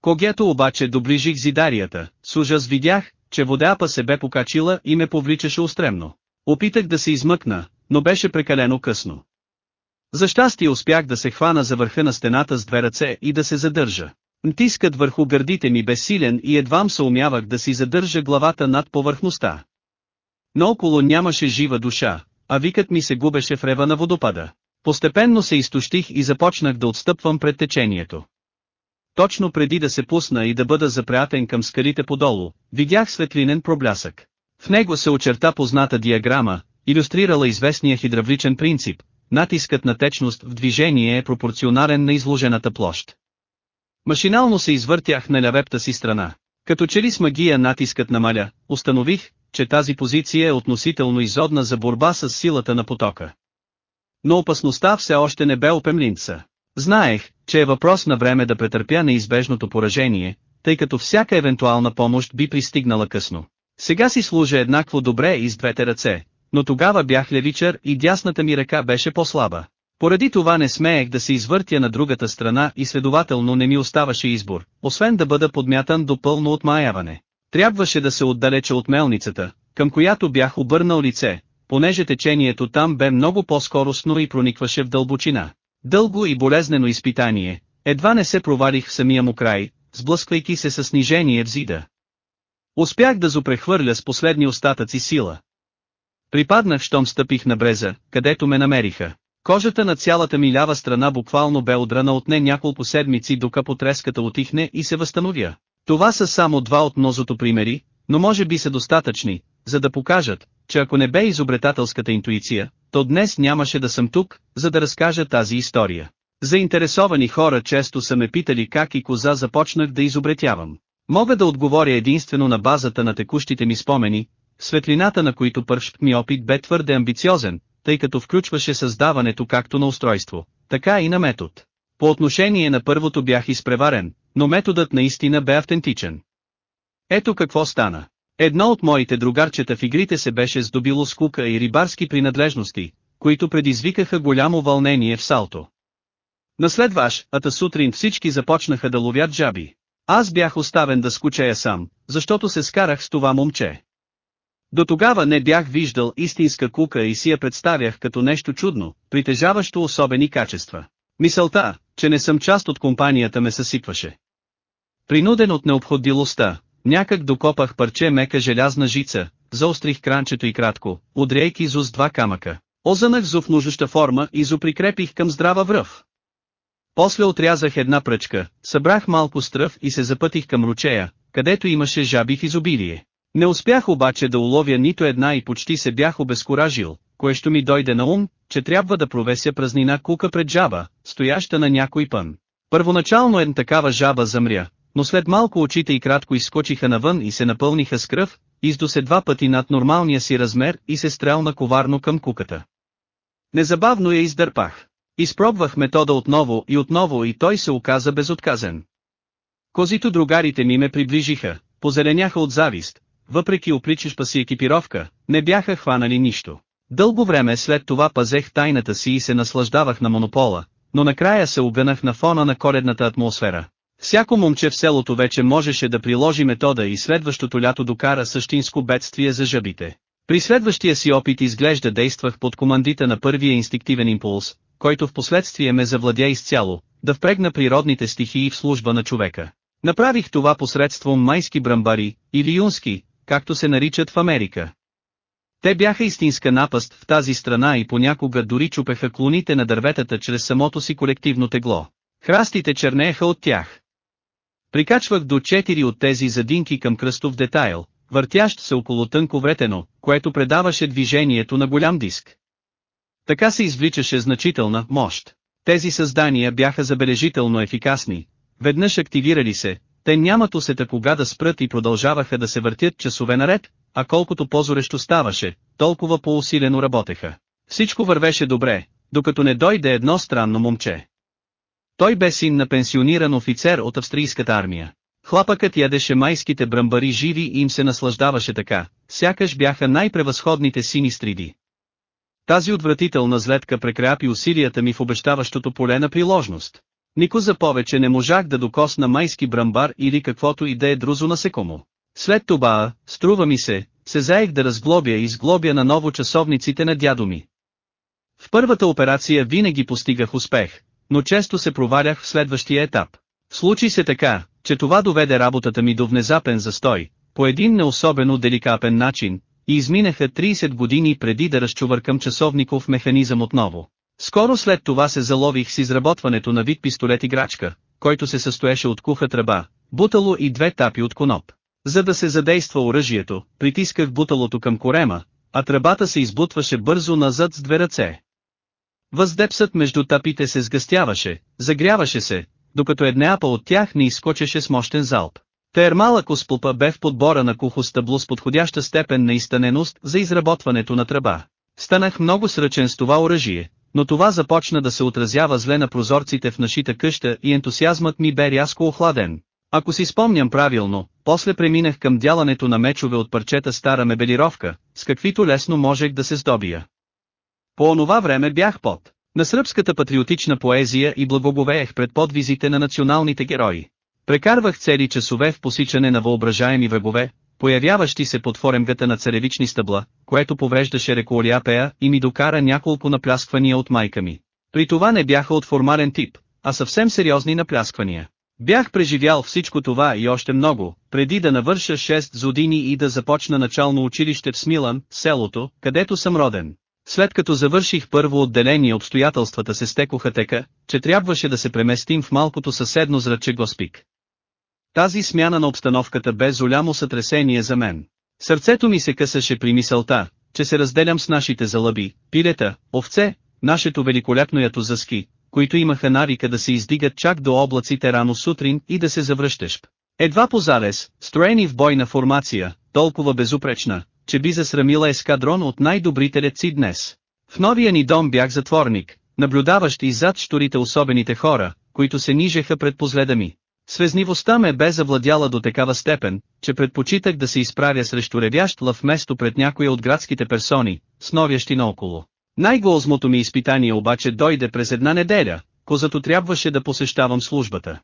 Когато обаче доближих зидарията, с ужас видях, че водяпа се бе покачила и ме повличаше устремно. Опитах да се измъкна, но беше прекалено късно. За щастие успях да се хвана за върха на стената с две ръце и да се задържа. Натискът върху гърдите ми безсилен и едвам се умявах да си задържа главата над повърхността. Но около нямаше жива душа, а викът ми се губеше в рева на водопада. Постепенно се изтощих и започнах да отстъпвам пред течението. Точно преди да се пусна и да бъда запрятен към скалите подолу, видях светлинен проблясък. В него се очерта позната диаграма, иллюстрирала известния хидравличен принцип, натискът на течност в движение е пропорционален на изложената площ. Машинално се извъртях на лявепта си страна. Като че ли с магия натискът намаля, установих, че тази позиция е относително изодна за борба с силата на потока. Но опасността все още не бе опемлинца. Знаех, че е въпрос на време да претърпя неизбежното поражение, тъй като всяка евентуална помощ би пристигнала късно. Сега си служа еднакво добре и с двете ръце, но тогава бях левичър и дясната ми ръка беше по-слаба. Поради това не смеех да се извъртя на другата страна и следователно не ми оставаше избор, освен да бъда подмятан до пълно отмаяване. Трябваше да се отдалеча от мелницата, към която бях обърнал лице, понеже течението там бе много по-скоростно и проникваше в дълбочина. Дълго и болезнено изпитание, едва не се провалих в самия му край, сблъсквайки се с снижение в зида. Успях да зопрехвърля с последни остатъци сила. Припаднах щом стъпих на бреза, където ме намериха. Кожата на цялата ми лява страна буквално бе удрана от не няколко седмици дока потреската отихне и се възстановя. Това са само два от мнозото примери, но може би са достатъчни, за да покажат, че ако не бе изобретателската интуиция, то днес нямаше да съм тук, за да разкажа тази история. Заинтересовани хора често са ме питали как и коза започнах да изобретявам. Мога да отговоря единствено на базата на текущите ми спомени, светлината на които първшт ми опит бе твърде амбициозен, тъй като включваше създаването както на устройство, така и на метод. По отношение на първото бях изпреварен, но методът наистина бе автентичен. Ето какво стана. Едно от моите другарчета в игрите се беше здобило с кука и рибарски принадлежности, които предизвикаха голямо вълнение в салто. Наследваш, ата сутрин всички започнаха да ловят жаби. Аз бях оставен да скучая сам, защото се скарах с това момче. До тогава не бях виждал истинска кука и си я представях като нещо чудно, притежаващо особени качества. Мисълта, че не съм част от компанията ме съсипваше. Принуден от необходимостта, някак докопах парче мека желязна жица, заострих кранчето и кратко, удряйки зо с два камъка. Озанах зо в нужеща форма и зо прикрепих към здрава връв. После отрязах една пръчка, събрах малко стръв и се запътих към ручея, където имаше жаби в изобилие. Не успях обаче да уловя нито една и почти се бях обезкуражил, което ми дойде на ум, че трябва да провеся празнина кука пред жаба, стояща на някой пън. Първоначално една такава жаба замря, но след малко очите и кратко изскочиха навън и се напълниха с кръв, издо се два пъти над нормалния си размер и се стрелна коварно към куката. Незабавно я издърпах. Изпробвах метода отново и отново и той се оказа безотказен. Козито другарите ми ме приближиха, позеленяха от завист, въпреки опричешпа си екипировка, не бяха хванали нищо. Дълго време след това пазех тайната си и се наслаждавах на монопола, но накрая се обенах на фона на коредната атмосфера. Всяко момче в селото вече можеше да приложи метода и следващото лято докара същинско бедствие за жабите. При следващия си опит изглежда действах под командита на първия инстинктивен импулс, който в последствие ме завладя изцяло, да впрегна природните стихии в служба на човека. Направих това посредством майски брамбари, или юнски, както се наричат в Америка. Те бяха истинска напаст в тази страна и понякога дори чупеха клоните на дърветата чрез самото си колективно тегло. Храстите чернееха от тях. Прикачвах до четири от тези задинки към кръстов детайл, въртящ се около тънко вретено, което предаваше движението на голям диск. Така се извличаше значителна мощ. Тези създания бяха забележително ефикасни. Веднъж активирали се, те нямат усета кога да спрат и продължаваха да се въртят часове наред, а колкото по-зорещо ставаше, толкова по-усилено работеха. Всичко вървеше добре, докато не дойде едно странно момче. Той бе син на пенсиониран офицер от австрийската армия. Хлапъкът ядеше майските бръмбари живи и им се наслаждаваше така, сякаш бяха най-превъзходните сини стриди. Тази отвратителна злетка прекряпи усилията ми в обещаващото поле на приложност. Нико за повече не можах да докосна майски брамбар или каквото и да е друзо насекомо. След това, струва ми се, се заех да разглобя и сглобя на ново часовниците на дядо ми. В първата операция винаги постигах успех, но често се провалях в следващия етап. Случи се така, че това доведе работата ми до внезапен застой, по един неособено деликатен начин, и изминаха 30 години преди да разчувъркам часовников механизъм отново. Скоро след това се залових с изработването на вид пистолет играчка, който се състоеше от куха тръба, бутало и две тапи от коноп. За да се задейства оръжието, притисках буталото към корема, а тръбата се избутваше бързо назад с две ръце. Въздепсът между тапите се сгъстяваше, загряваше се, докато еднеапа от тях не изскочеше с мощен залп. Термалък осплупа бе в подбора на кухо стъбло с подходяща степен на изтъненост за изработването на тръба. Станах много сръчен с това оръжие, но това започна да се отразява зле на прозорците в нашита къща и ентусиазмът ми бе рязко охладен. Ако си спомням правилно, после преминах към дялането на мечове от парчета стара мебелировка, с каквито лесно можех да се здобия. По онова време бях под на сръбската патриотична поезия и благоговеех пред подвизите на националните герои. Прекарвах цели часове в посичане на въображаеми врагове, появяващи се под форемгата на царевични стъбла, което повреждаше реколиапея и ми докара няколко наплясквания от майка ми. При това не бяха от формален тип, а съвсем сериозни наплясквания. Бях преживял всичко това и още много, преди да навърша 6 години и да започна начално училище в Смилан, селото, където съм роден. След като завърших първо отделение обстоятелствата се стекоха тека, че трябваше да се преместим в малкото съседно зраче Госпик. Тази смяна на обстановката бе голямо сътресение за мен. Сърцето ми се късаше при мисълта, че се разделям с нашите залъби, пилета, овце, нашето великолепно ято за ски, които имаха навика да се издигат чак до облаците рано сутрин и да се завръщаш. Едва по залез, строени в бойна формация, толкова безупречна, че би засрамила ескадрон от най-добрите летци днес. В новия ни дом бях затворник, наблюдаващ и зад шторите особените хора, които се нижеха пред позледа ми. Свезнивостта ме бе завладяла до такава степен, че предпочитах да се изправя срещу ревящ лъв вместо пред някоя от градските персони, сновящи наоколо. Най-голзмото ми изпитание обаче дойде през една неделя, козато трябваше да посещавам службата.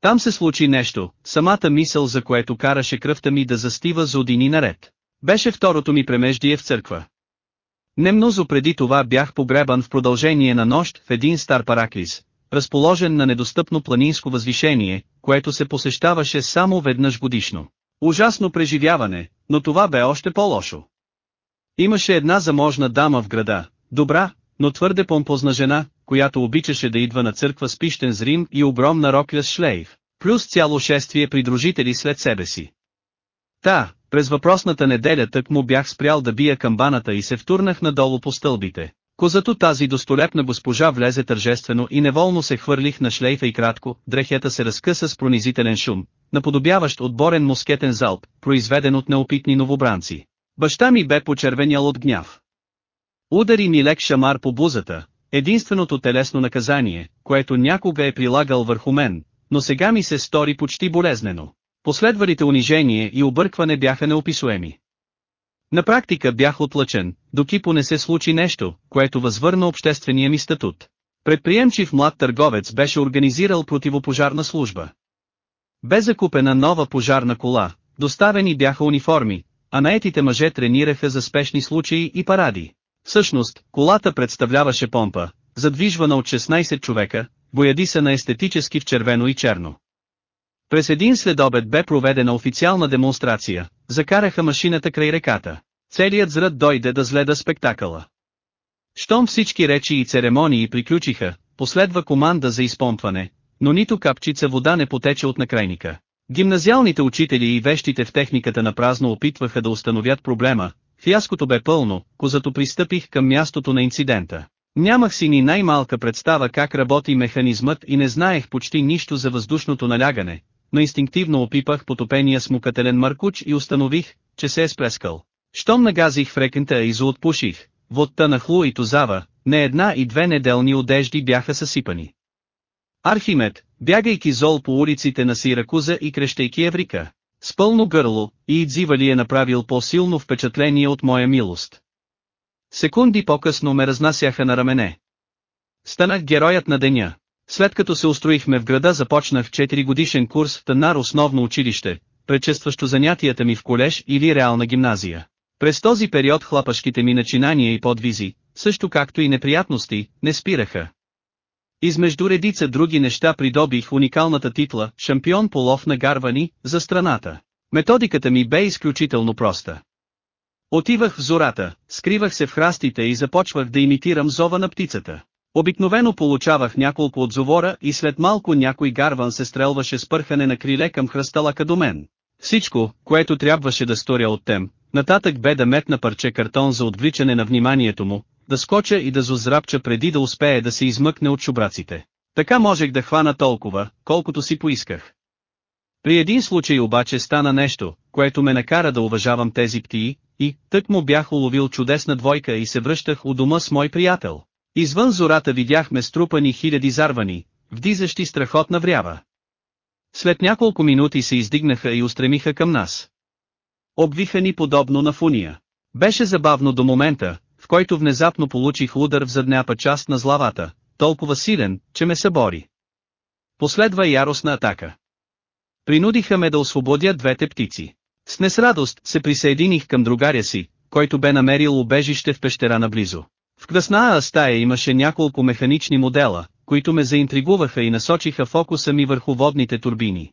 Там се случи нещо, самата мисъл за което караше кръвта ми да застива за одини наред. Беше второто ми премеждие в църква. Немнозо преди това бях погребан в продължение на нощ в един стар параклис, разположен на недостъпно планинско възвишение, което се посещаваше само веднъж годишно. Ужасно преживяване, но това бе още по-лошо. Имаше една заможна дама в града, добра, но твърде помпозна жена, която обичаше да идва на църква с пищен зрим и огромна рокля с шлейф, плюс цяло шествие придружители след себе си. Та, през въпросната неделя тък му бях спрял да бия камбаната и се втурнах надолу по стълбите. Козато тази достолепна госпожа влезе тържествено и неволно се хвърлих на шлейфа и кратко, дрехята се разкъса с пронизителен шум, наподобяващ отборен москетен залп, произведен от неопитни новобранци. Баща ми бе почервенял от гняв. Удари ми лек шамар по бузата, единственото телесно наказание, което някога е прилагал върху мен, но сега ми се стори почти болезнено. Последвалите унижение и объркване бяха неописуеми. На практика бях отлъчен, докипо не се случи нещо, което възвърна обществения ми статут. Предприемчив млад търговец беше организирал противопожарна служба. Бе закупена нова пожарна кола, доставени бяха униформи, а наетите мъже тренираха за спешни случаи и паради. Всъщност, колата представляваше помпа, задвижвана от 16 човека, боядисана естетически в червено и черно. През един следобед бе проведена официална демонстрация, закараха машината край реката. Целият зрад дойде да зледа спектакъла. Щом всички речи и церемонии приключиха, последва команда за изпомпване, но нито капчица вода не потече от накрайника. Гимназиалните учители и вещите в техниката на празно опитваха да установят проблема, фиаското бе пълно, козато пристъпих към мястото на инцидента. Нямах си ни най-малка представа как работи механизмът и не знаех почти нищо за въздушното налягане, но инстинктивно опипах потопения смукателен маркуч и установих, че се е сплескал. Щом нагазих в рекента и зоотпуших, водта на Хлу и Тозава, не една и две неделни одежди бяха съсипани. Архимед, бягайки зол по улиците на Сиракуза и крещейки Еврика, с пълно гърло, и Идзивали е направил по-силно впечатление от моя милост. Секунди по-късно ме разнасяха на рамене. Станах героят на деня. След като се устроихме в града започнах 4 годишен курс в Танар основно училище, предшестващо занятията ми в колеж или реална гимназия. През този период хлапашките ми начинания и подвизи, също както и неприятности, не спираха. Измежду редица други неща придобих уникалната титла «Шампион по лов на гарвани» за страната. Методиката ми бе изключително проста. Отивах в зората, скривах се в храстите и започвах да имитирам зова на птицата. Обикновено получавах няколко отзовора и след малко някой гарван се стрелваше с пърхане на криле към хръсталака до мен. Всичко, което трябваше да сторя от тем, нататък бе да метна парче картон за отвличане на вниманието му, да скоча и да зозрапча преди да успее да се измъкне от чубраците. Така можех да хвана толкова, колкото си поисках. При един случай обаче стана нещо, което ме накара да уважавам тези птии, и, тък му бях уловил чудесна двойка и се връщах у дома с мой приятел. Извън зората видяхме струпани хиляди зарвани, вдизащи страхотна врява. След няколко минути се издигнаха и устремиха към нас. Обвиха ни подобно на фуния. Беше забавно до момента, в който внезапно получих удар в задняпа част на злавата, толкова силен, че ме събори. Последва яростна атака. Принудиха ме да освободя двете птици. С несрадост се присъединих към другаря си, който бе намерил убежище в пещера наблизо. В кръсная стая имаше няколко механични модела, които ме заинтригуваха и насочиха фокуса ми върху водните турбини.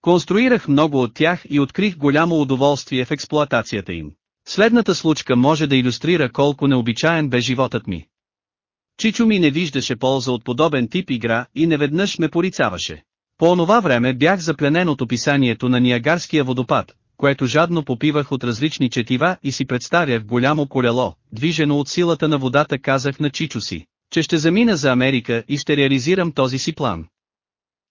Конструирах много от тях и открих голямо удоволствие в експлоатацията им. Следната случка може да иллюстрира колко необичаен бе животът ми. Чичо ми не виждаше полза от подобен тип игра и неведнъж ме порицаваше. По онова време бях запленен от описанието на Ниагарския водопад, което жадно попивах от различни четива и си представях голямо колело, движено от силата на водата казах на Чичо си, че ще замина за Америка и ще реализирам този си план.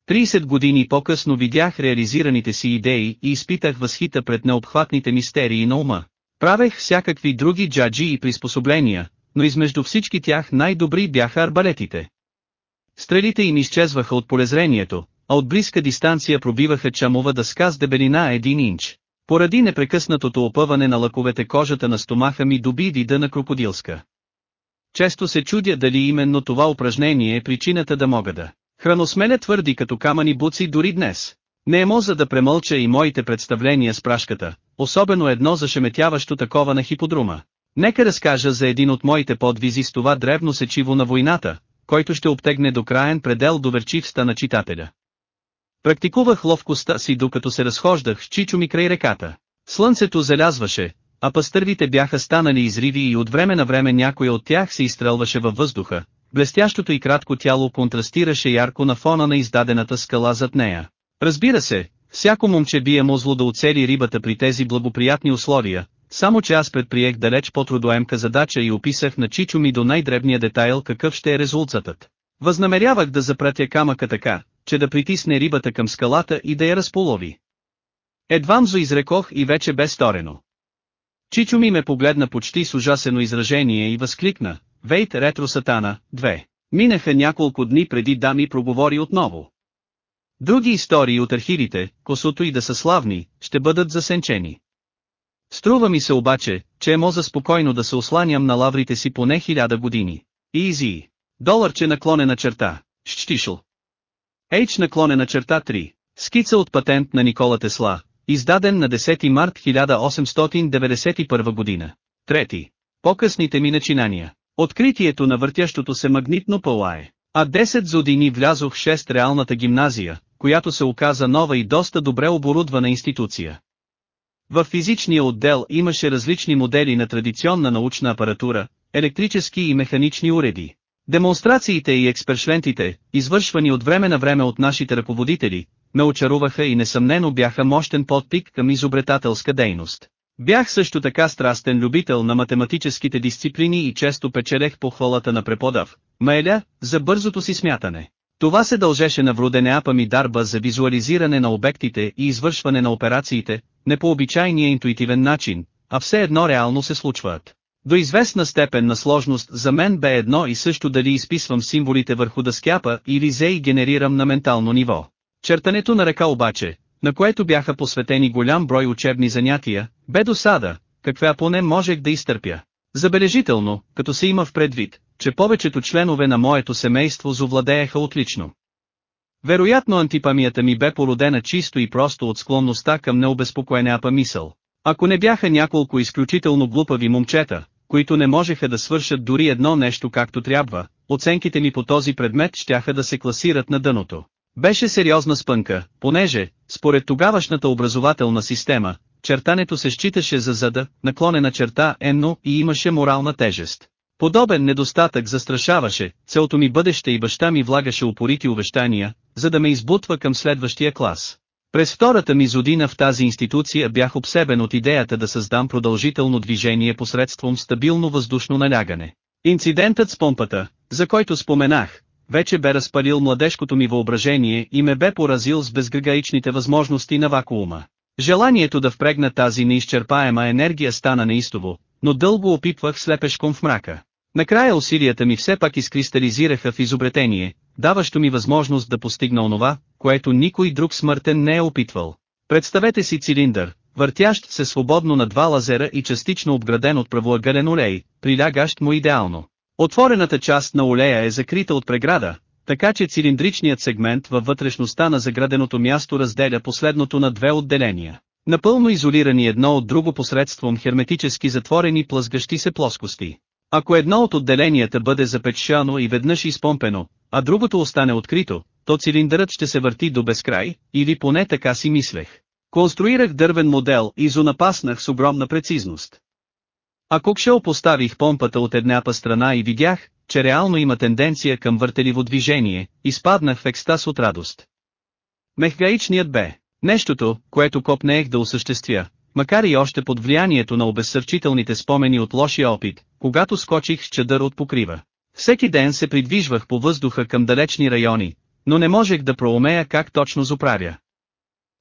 30 години по-късно видях реализираните си идеи и изпитах възхита пред необхватните мистерии на ума. Правех всякакви други джаджи и приспособления, но измежду всички тях най-добри бяха арбалетите. Стрелите им изчезваха от полезрението, а от близка дистанция пробиваха чамова дъска с дебелина един инч. Поради непрекъснатото опъване на лъковете кожата на стомаха ми доби вида на крокодилска. Често се чудя дали именно това упражнение е причината да мога да. Храносмене твърди като камъни буци дори днес. Не е за да премълча и моите представления с прашката, особено едно зашеметяващо такова на хиподрума. Нека разкажа за един от моите подвизи с това древно сечиво на войната, който ще обтегне до краен предел доверчивста на читателя. Практикувах ловкостта си докато се разхождах с чичо ми край реката. Слънцето залязваше, а пастървите бяха станали изриви и от време на време някой от тях се изстрелваше във въздуха. Блестящото и кратко тяло контрастираше ярко на фона на издадената скала зад нея. Разбира се, всяко момче бие мозло да оцели рибата при тези благоприятни условия, само че аз предприех далеч по-трудоемка задача и описах на Чичо ми до най-дребния детайл какъв ще е резултатът. Възнамерявах да запратя камъка така, че да притисне рибата към скалата и да я разполови. Едвам зо изрекох и вече бе сторено. Чичо ми ме погледна почти с ужасено изражение и възкликна, Вейт ретро сатана, 2. Минаха няколко дни преди да ми проговори отново. Други истории от архивите, косото и да са славни, ще бъдат засенчени. Струва ми се обаче, че е моза спокойно да се осланям на лаврите си поне хиляда години. Изи. Доларче наклонена черта. Щишл. H наклонена черта 3. Скица от патент на Никола Тесла, издаден на 10 март 1891 година. Трети. По-късните ми начинания. Откритието на въртящото се магнитно палае. А 10 години влязох в 6 реалната гимназия, която се оказа нова и доста добре оборудвана институция. В физичния отдел имаше различни модели на традиционна научна апаратура, електрически и механични уреди. Демонстрациите и експершлентите, извършвани от време на време от нашите ръководители, ме очаруваха и несъмнено бяха мощен подпик към изобретателска дейност. Бях също така страстен любител на математическите дисциплини и често печелех похвалата на преподав, Маеля, за бързото си смятане. Това се дължеше на вроденяпа ми дарба за визуализиране на обектите и извършване на операциите, не по обичайния интуитивен начин, а все едно реално се случват. До известна степен на сложност за мен бе едно и също дали изписвам символите върху дъскяпа или зе и генерирам на ментално ниво. Чертането на ръка обаче, на което бяха посветени голям брой учебни занятия, бе досада, каква поне можех да изтърпя. Забележително, като се има в предвид, че повечето членове на моето семейство зовладееха отлично. Вероятно антипамията ми бе породена чисто и просто от склонността към необезпокоена мисъл. Ако не бяха няколко изключително глупави момчета, които не можеха да свършат дори едно нещо както трябва, оценките ми по този предмет щяха да се класират на дъното. Беше сериозна спънка, понеже, според тогавашната образователна система, чертането се считаше за зада, наклонена черта енно и имаше морална тежест. Подобен недостатък застрашаваше, целото ми бъдеще и баща ми влагаше упорити увещания, за да ме избутва към следващия клас. През втората ми зодина в тази институция бях обсебен от идеята да създам продължително движение посредством стабилно въздушно налягане. Инцидентът с помпата, за който споменах, вече бе разпалил младежкото ми въображение и ме бе поразил с безгагаичните възможности на вакуума. Желанието да впрегна тази неизчерпаема енергия стана неистово, но дълго опитвах слепешком в мрака. Накрая усилията ми все пак изкристализираха в изобретение, даващо ми възможност да постигна онова, което никой друг смъртен не е опитвал. Представете си цилиндър, въртящ се свободно на два лазера и частично обграден от правоъгълен олей, прилягащ му идеално. Отворената част на олея е закрита от преграда, така че цилиндричният сегмент във вътрешността на заграденото място разделя последното на две отделения. Напълно изолирани едно от друго посредством херметически затворени плъзгащи се плоскости. Ако едно от отделенията бъде запечшано и веднъж изпомпено, а другото остане открито, то цилиндърът ще се върти до безкрай, или поне така си мислех. Конструирах дървен модел и зонапаснах с огромна прецизност. А кукшел поставих помпата от едната страна и видях, че реално има тенденция към въртеливо движение, изпаднах в екстаз от радост. Мехгаичният бе, нещото, което копнеех да осъществя, макар и още под влиянието на обезсърчителните спомени от лошия опит, когато скочих с чадър от покрива. Всеки ден се придвижвах по въздуха към далечни райони, но не можех да проумея как точно зоправя.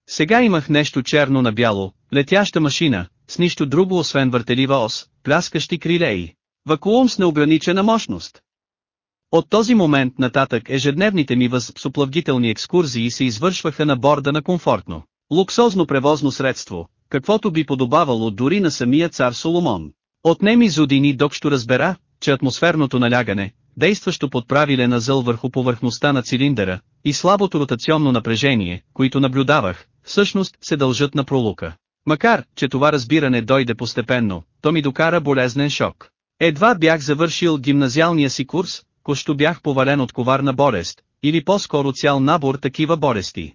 Сега имах нещо черно на бяло, летяща машина, с нищо друго освен въртелива ос, пляскащи крилеи. Вакуум с неограничена мощност. От този момент нататък ежедневните ми възпсоплавгителни екскурзии се извършваха на борда на комфортно, луксозно превозно средство, каквото би подобавало дори на самия цар Соломон. Отнеми зодини докщо разбера, че атмосферното налягане, действащо под правилен азъл върху повърхността на цилиндъра, и слабото ротационно напрежение, които наблюдавах, всъщност се дължат на пролука. Макар, че това разбиране дойде постепенно, то ми докара болезнен шок. Едва бях завършил гимназиалния си курс, кощо бях повален от коварна болест, или по-скоро цял набор такива болести.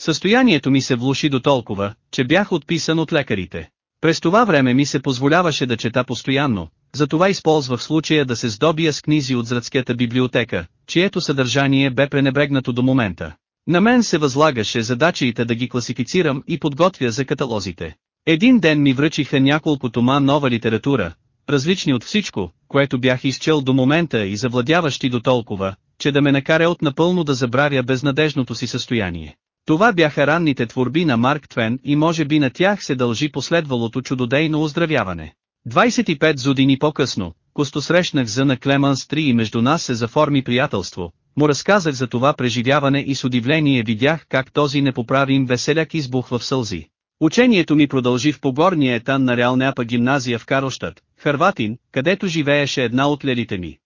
Състоянието ми се влуши до толкова, че бях отписан от лекарите. През това време ми се позволяваше да чета постоянно, затова използвах случая да се здобия с книзи от зръцката библиотека, чието съдържание бе пренебрегнато до момента. На мен се възлагаше задачите да ги класифицирам и подготвя за каталозите. Един ден ми връчиха няколко тома нова литература, различни от всичко, което бях изчел до момента и завладяващи до толкова, че да ме накаря от напълно да забравя безнадежното си състояние. Това бяха ранните творби на Марк Твен и може би на тях се дължи последвалото чудодейно оздравяване. 25 години по-късно, косто срещнах за на Клеманс 3 и между нас се заформи приятелство, му разказах за това преживяване и с удивление видях как този непоправим веселяк избухва в сълзи. Учението ми продължи в погорния етан на Реалнеапа гимназия в Карлштадт, Харватин, където живееше една от лелите ми.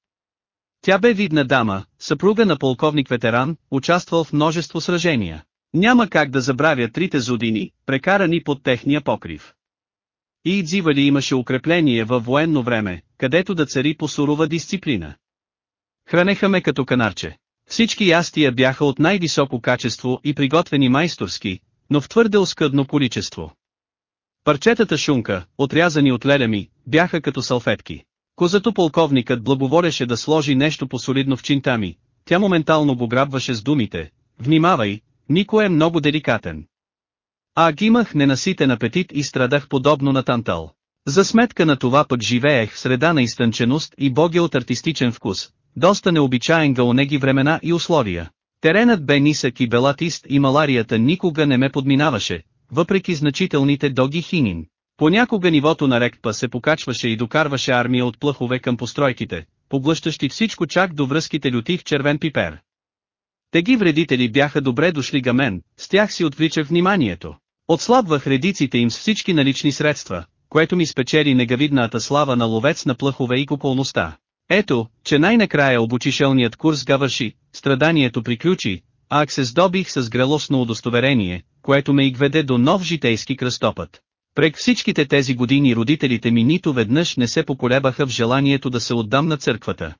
Тя бе видна дама, съпруга на полковник ветеран, участвал в множество сражения. Няма как да забравя трите зодини, прекарани под техния покрив. И Идзивали имаше укрепление във военно време, където да цари по сурова дисциплина. Хранеха ме като канарче. Всички ястия бяха от най-високо качество и приготвени майсторски, но в твърде оскъдно количество. Парчетата шунка, отрязани от леля ми, бяха като салфетки. Козато полковникът благоволеше да сложи нещо посолидно в чинта ми, тя моментално го грабваше с думите, внимавай, никой е много деликатен. А имах ненаситен апетит и страдах подобно на тантал. За сметка на това пък живеех в среда на изтънченост и боги от артистичен вкус, доста необичаен гаонеги времена и условия. Теренът бе нисък и белатист и маларията никога не ме подминаваше, въпреки значителните доги хинин. Понякога нивото на рекпа се покачваше и докарваше армия от плъхове към постройките, поглъщащи всичко чак до връзките лютих червен пипер. Теги вредители бяха добре дошли га мен, с тях си отвличах вниманието. Отслабвах редиците им с всички налични средства, което ми спечели негавидната слава на ловец на плъхове и куполността. Ето, че най-накрая обучишелният курс гавърши, страданието приключи, а ак се здобих с грелосно удостоверение, което ме игведе до нов житейски кръстопът. Прек всичките тези години родителите ми нито веднъж не се поколебаха в желанието да се отдам на църквата.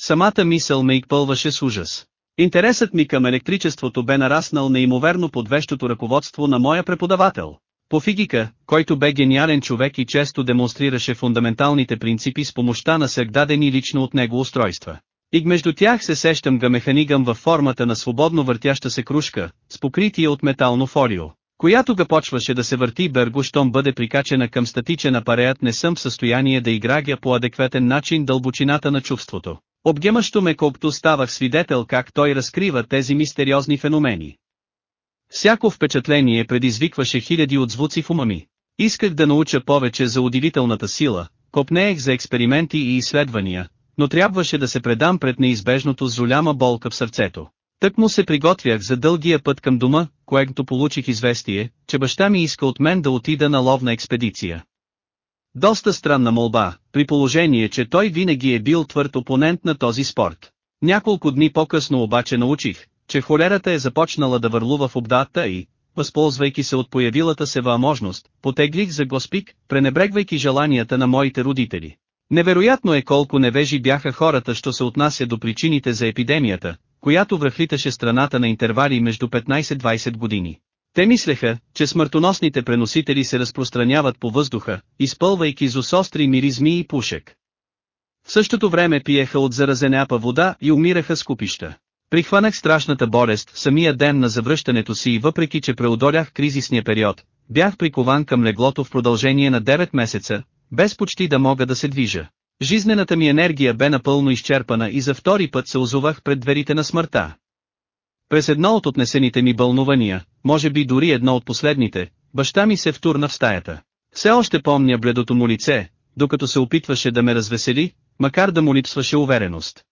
Самата мисъл ме изпълваше с ужас. Интересът ми към електричеството бе нараснал неимоверно под вещото ръководство на моя преподавател. По физика, който бе гениален човек и често демонстрираше фундаменталните принципи с помощта на сегдадени лично от него устройства. И между тях се сещам га механигъм във формата на свободно въртяща се кружка, с покритие от метално фолио, която га почваше да се върти бърго щом бъде прикачена към статичен апарат не съм в състояние да играя по адекватен начин дълбочината на чувството. Обгемащо ме колкото ставах свидетел как той разкрива тези мистериозни феномени. Всяко впечатление предизвикваше хиляди отзвуци в ума ми. Исках да науча повече за удивителната сила, копнеех за експерименти и изследвания, но трябваше да се предам пред неизбежното с голяма болка в сърцето. Тък му се приготвях за дългия път към дома, което получих известие, че баща ми иска от мен да отида на ловна експедиция. Доста странна молба, при положение че той винаги е бил твърд опонент на този спорт. Няколко дни по-късно обаче научих, че холерата е започнала да върлува в обдата и, възползвайки се от появилата се възможност, потеглих за Госпик, пренебрегвайки желанията на моите родители. Невероятно е колко невежи бяха хората, що се отнася до причините за епидемията, която връхлиташе страната на интервали между 15-20 години. Те мислеха, че смъртоносните преносители се разпространяват по въздуха, изпълвайки с остри миризми и пушек. В същото време пиеха от заразеняпа вода и умираха с купища. Прихванах страшната болест самия ден на завръщането си и въпреки че преодолях кризисния период, бях прикован към леглото в продължение на 9 месеца, без почти да мога да се движа. Жизнената ми енергия бе напълно изчерпана и за втори път се озовах пред дверите на смъртта. През едно от отнесените ми бълнувания, може би дори едно от последните, баща ми се втурна в стаята. Все още помня бледото му лице, докато се опитваше да ме развесели, макар да му липсваше увереност.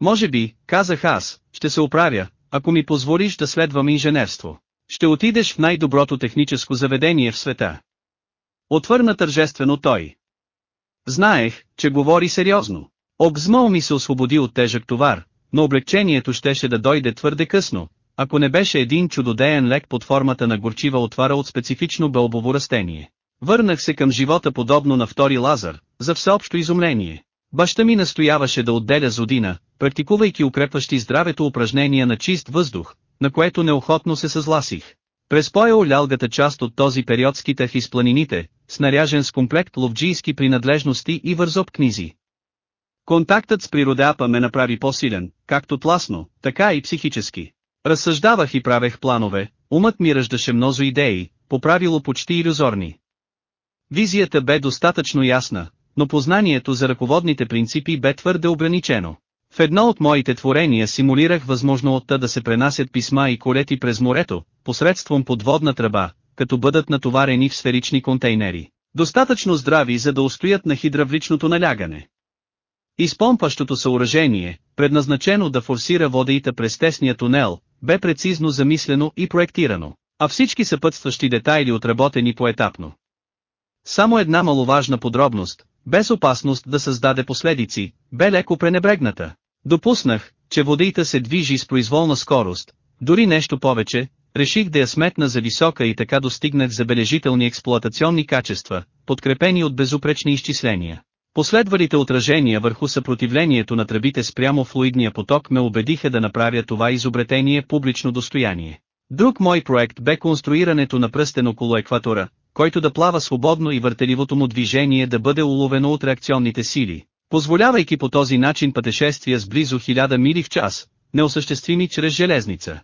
Може би, казах аз, ще се оправя, ако ми позволиш да следвам инженерство. Ще отидеш в най-доброто техническо заведение в света. Отвърна тържествено той. Знаех, че говори сериозно. Обзмол ми се освободи от тежък товар, но облегчението щеше да дойде твърде късно, ако не беше един чудодеен лек под формата на горчива отвара от специфично бълбово растение. Върнах се към живота подобно на втори Лазар, за всеобщо изумление. Баща ми настояваше да отделя зодина, практикувайки укрепващи здравето упражнения на чист въздух, на което неохотно се съзласих. През поя лялгата част от този период скитах из планините, снаряжен с комплект ловджийски принадлежности и вързоп книзи. Контактът с природеапа ме направи по-силен, както тласно, така и психически. Разсъждавах и правех планове, умът ми ръждаше мнозо идеи, по правило почти иллюзорни. Визията бе достатъчно ясна, но познанието за ръководните принципи бе твърде ограничено. В едно от моите творения симулирах възможността да се пренасят писма и колети през морето, посредством подводна тръба, като бъдат натоварени в сферични контейнери, достатъчно здрави за да устоят на хидравличното налягане. Изпомпащото съоръжение, предназначено да форсира водеите през тесния тунел, бе прецизно замислено и проектирано, а всички съпътстващи детайли отработени поетапно. Само една маловажна подробност, без опасност да създаде последици, бе леко пренебрегната. Допуснах, че водейта се движи с произволна скорост, дори нещо повече, реших да я сметна за висока и така достигнах забележителни експлоатационни качества, подкрепени от безупречни изчисления. Последвалите отражения върху съпротивлението на тръбите спрямо флуидния поток ме убедиха да направя това изобретение публично достояние. Друг мой проект бе конструирането на пръстен около екватора, който да плава свободно и въртеливото му движение да бъде уловено от реакционните сили, позволявайки по този начин пътешествия с близо 1000 мили в час, неосъществими чрез железница.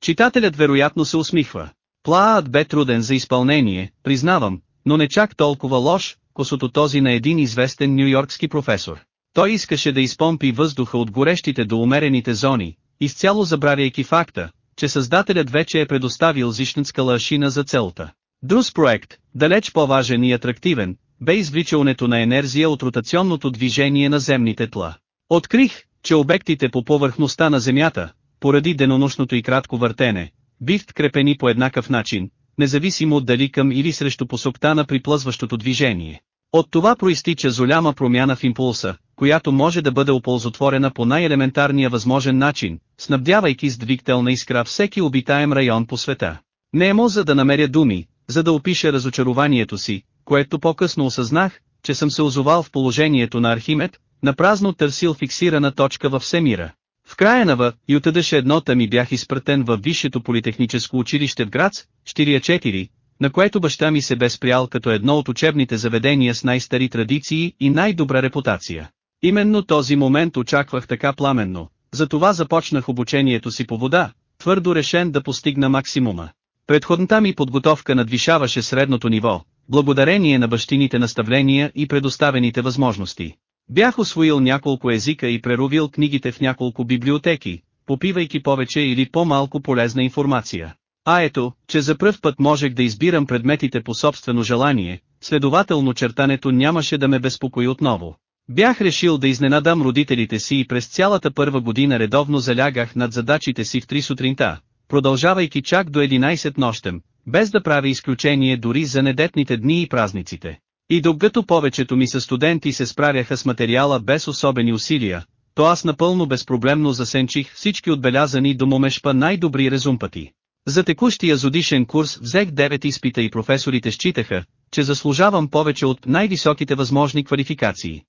Читателят вероятно се усмихва. Плаът бе труден за изпълнение, признавам, но не чак толкова лош, косото този на един известен нью-йоркски професор. Той искаше да изпомпи въздуха от горещите до умерените зони, изцяло забравяйки факта, че създателят вече е предоставил зишненска лъшина за целта. Друс проект, далеч по-важен и атрактивен, бе извличането на енергия от ротационното движение на земните тла. Открих, че обектите по повърхността на Земята, поради денонощното и кратко въртене, бивт крепени по еднакъв начин, независимо дали към или срещу посокта на приплъзващото движение. От това проистича золяма промяна в импулса, която може да бъде оползотворена по най-елементарния възможен начин, снабдявайки с двигателна искра всеки обитаем район по света. Не е за да намеря думи, за да опиша разочарованието си, което по-късно осъзнах, че съм се озовал в положението на Архимед, напразно търсил фиксирана точка във всемира. В края на В, ютъдъше еднота ми бях изпратен във Висшето политехническо училище в Грац, 4 на което баща ми се бе спрял като едно от учебните заведения с най-стари традиции и най-добра репутация. Именно този момент очаквах така пламенно, затова започнах обучението си по вода, твърдо решен да постигна максимума. Предходната ми подготовка надвишаваше средното ниво, благодарение на бащините наставления и предоставените възможности. Бях освоил няколко езика и преровил книгите в няколко библиотеки, попивайки повече или по-малко полезна информация. А ето, че за пръв път можех да избирам предметите по собствено желание, следователно чертането нямаше да ме безпокои отново. Бях решил да изненадам родителите си и през цялата първа година редовно залягах над задачите си в 3 сутринта, продължавайки чак до 11 нощем, без да правя изключение дори за недетните дни и празниците. И докато повечето ми са студенти се справяха с материала без особени усилия, то аз напълно безпроблемно засенчих всички отбелязани до момешпа най-добри резумпати. За текущия зодишен курс взех 9 изпита и професорите считаха, че заслужавам повече от най-високите възможни квалификации.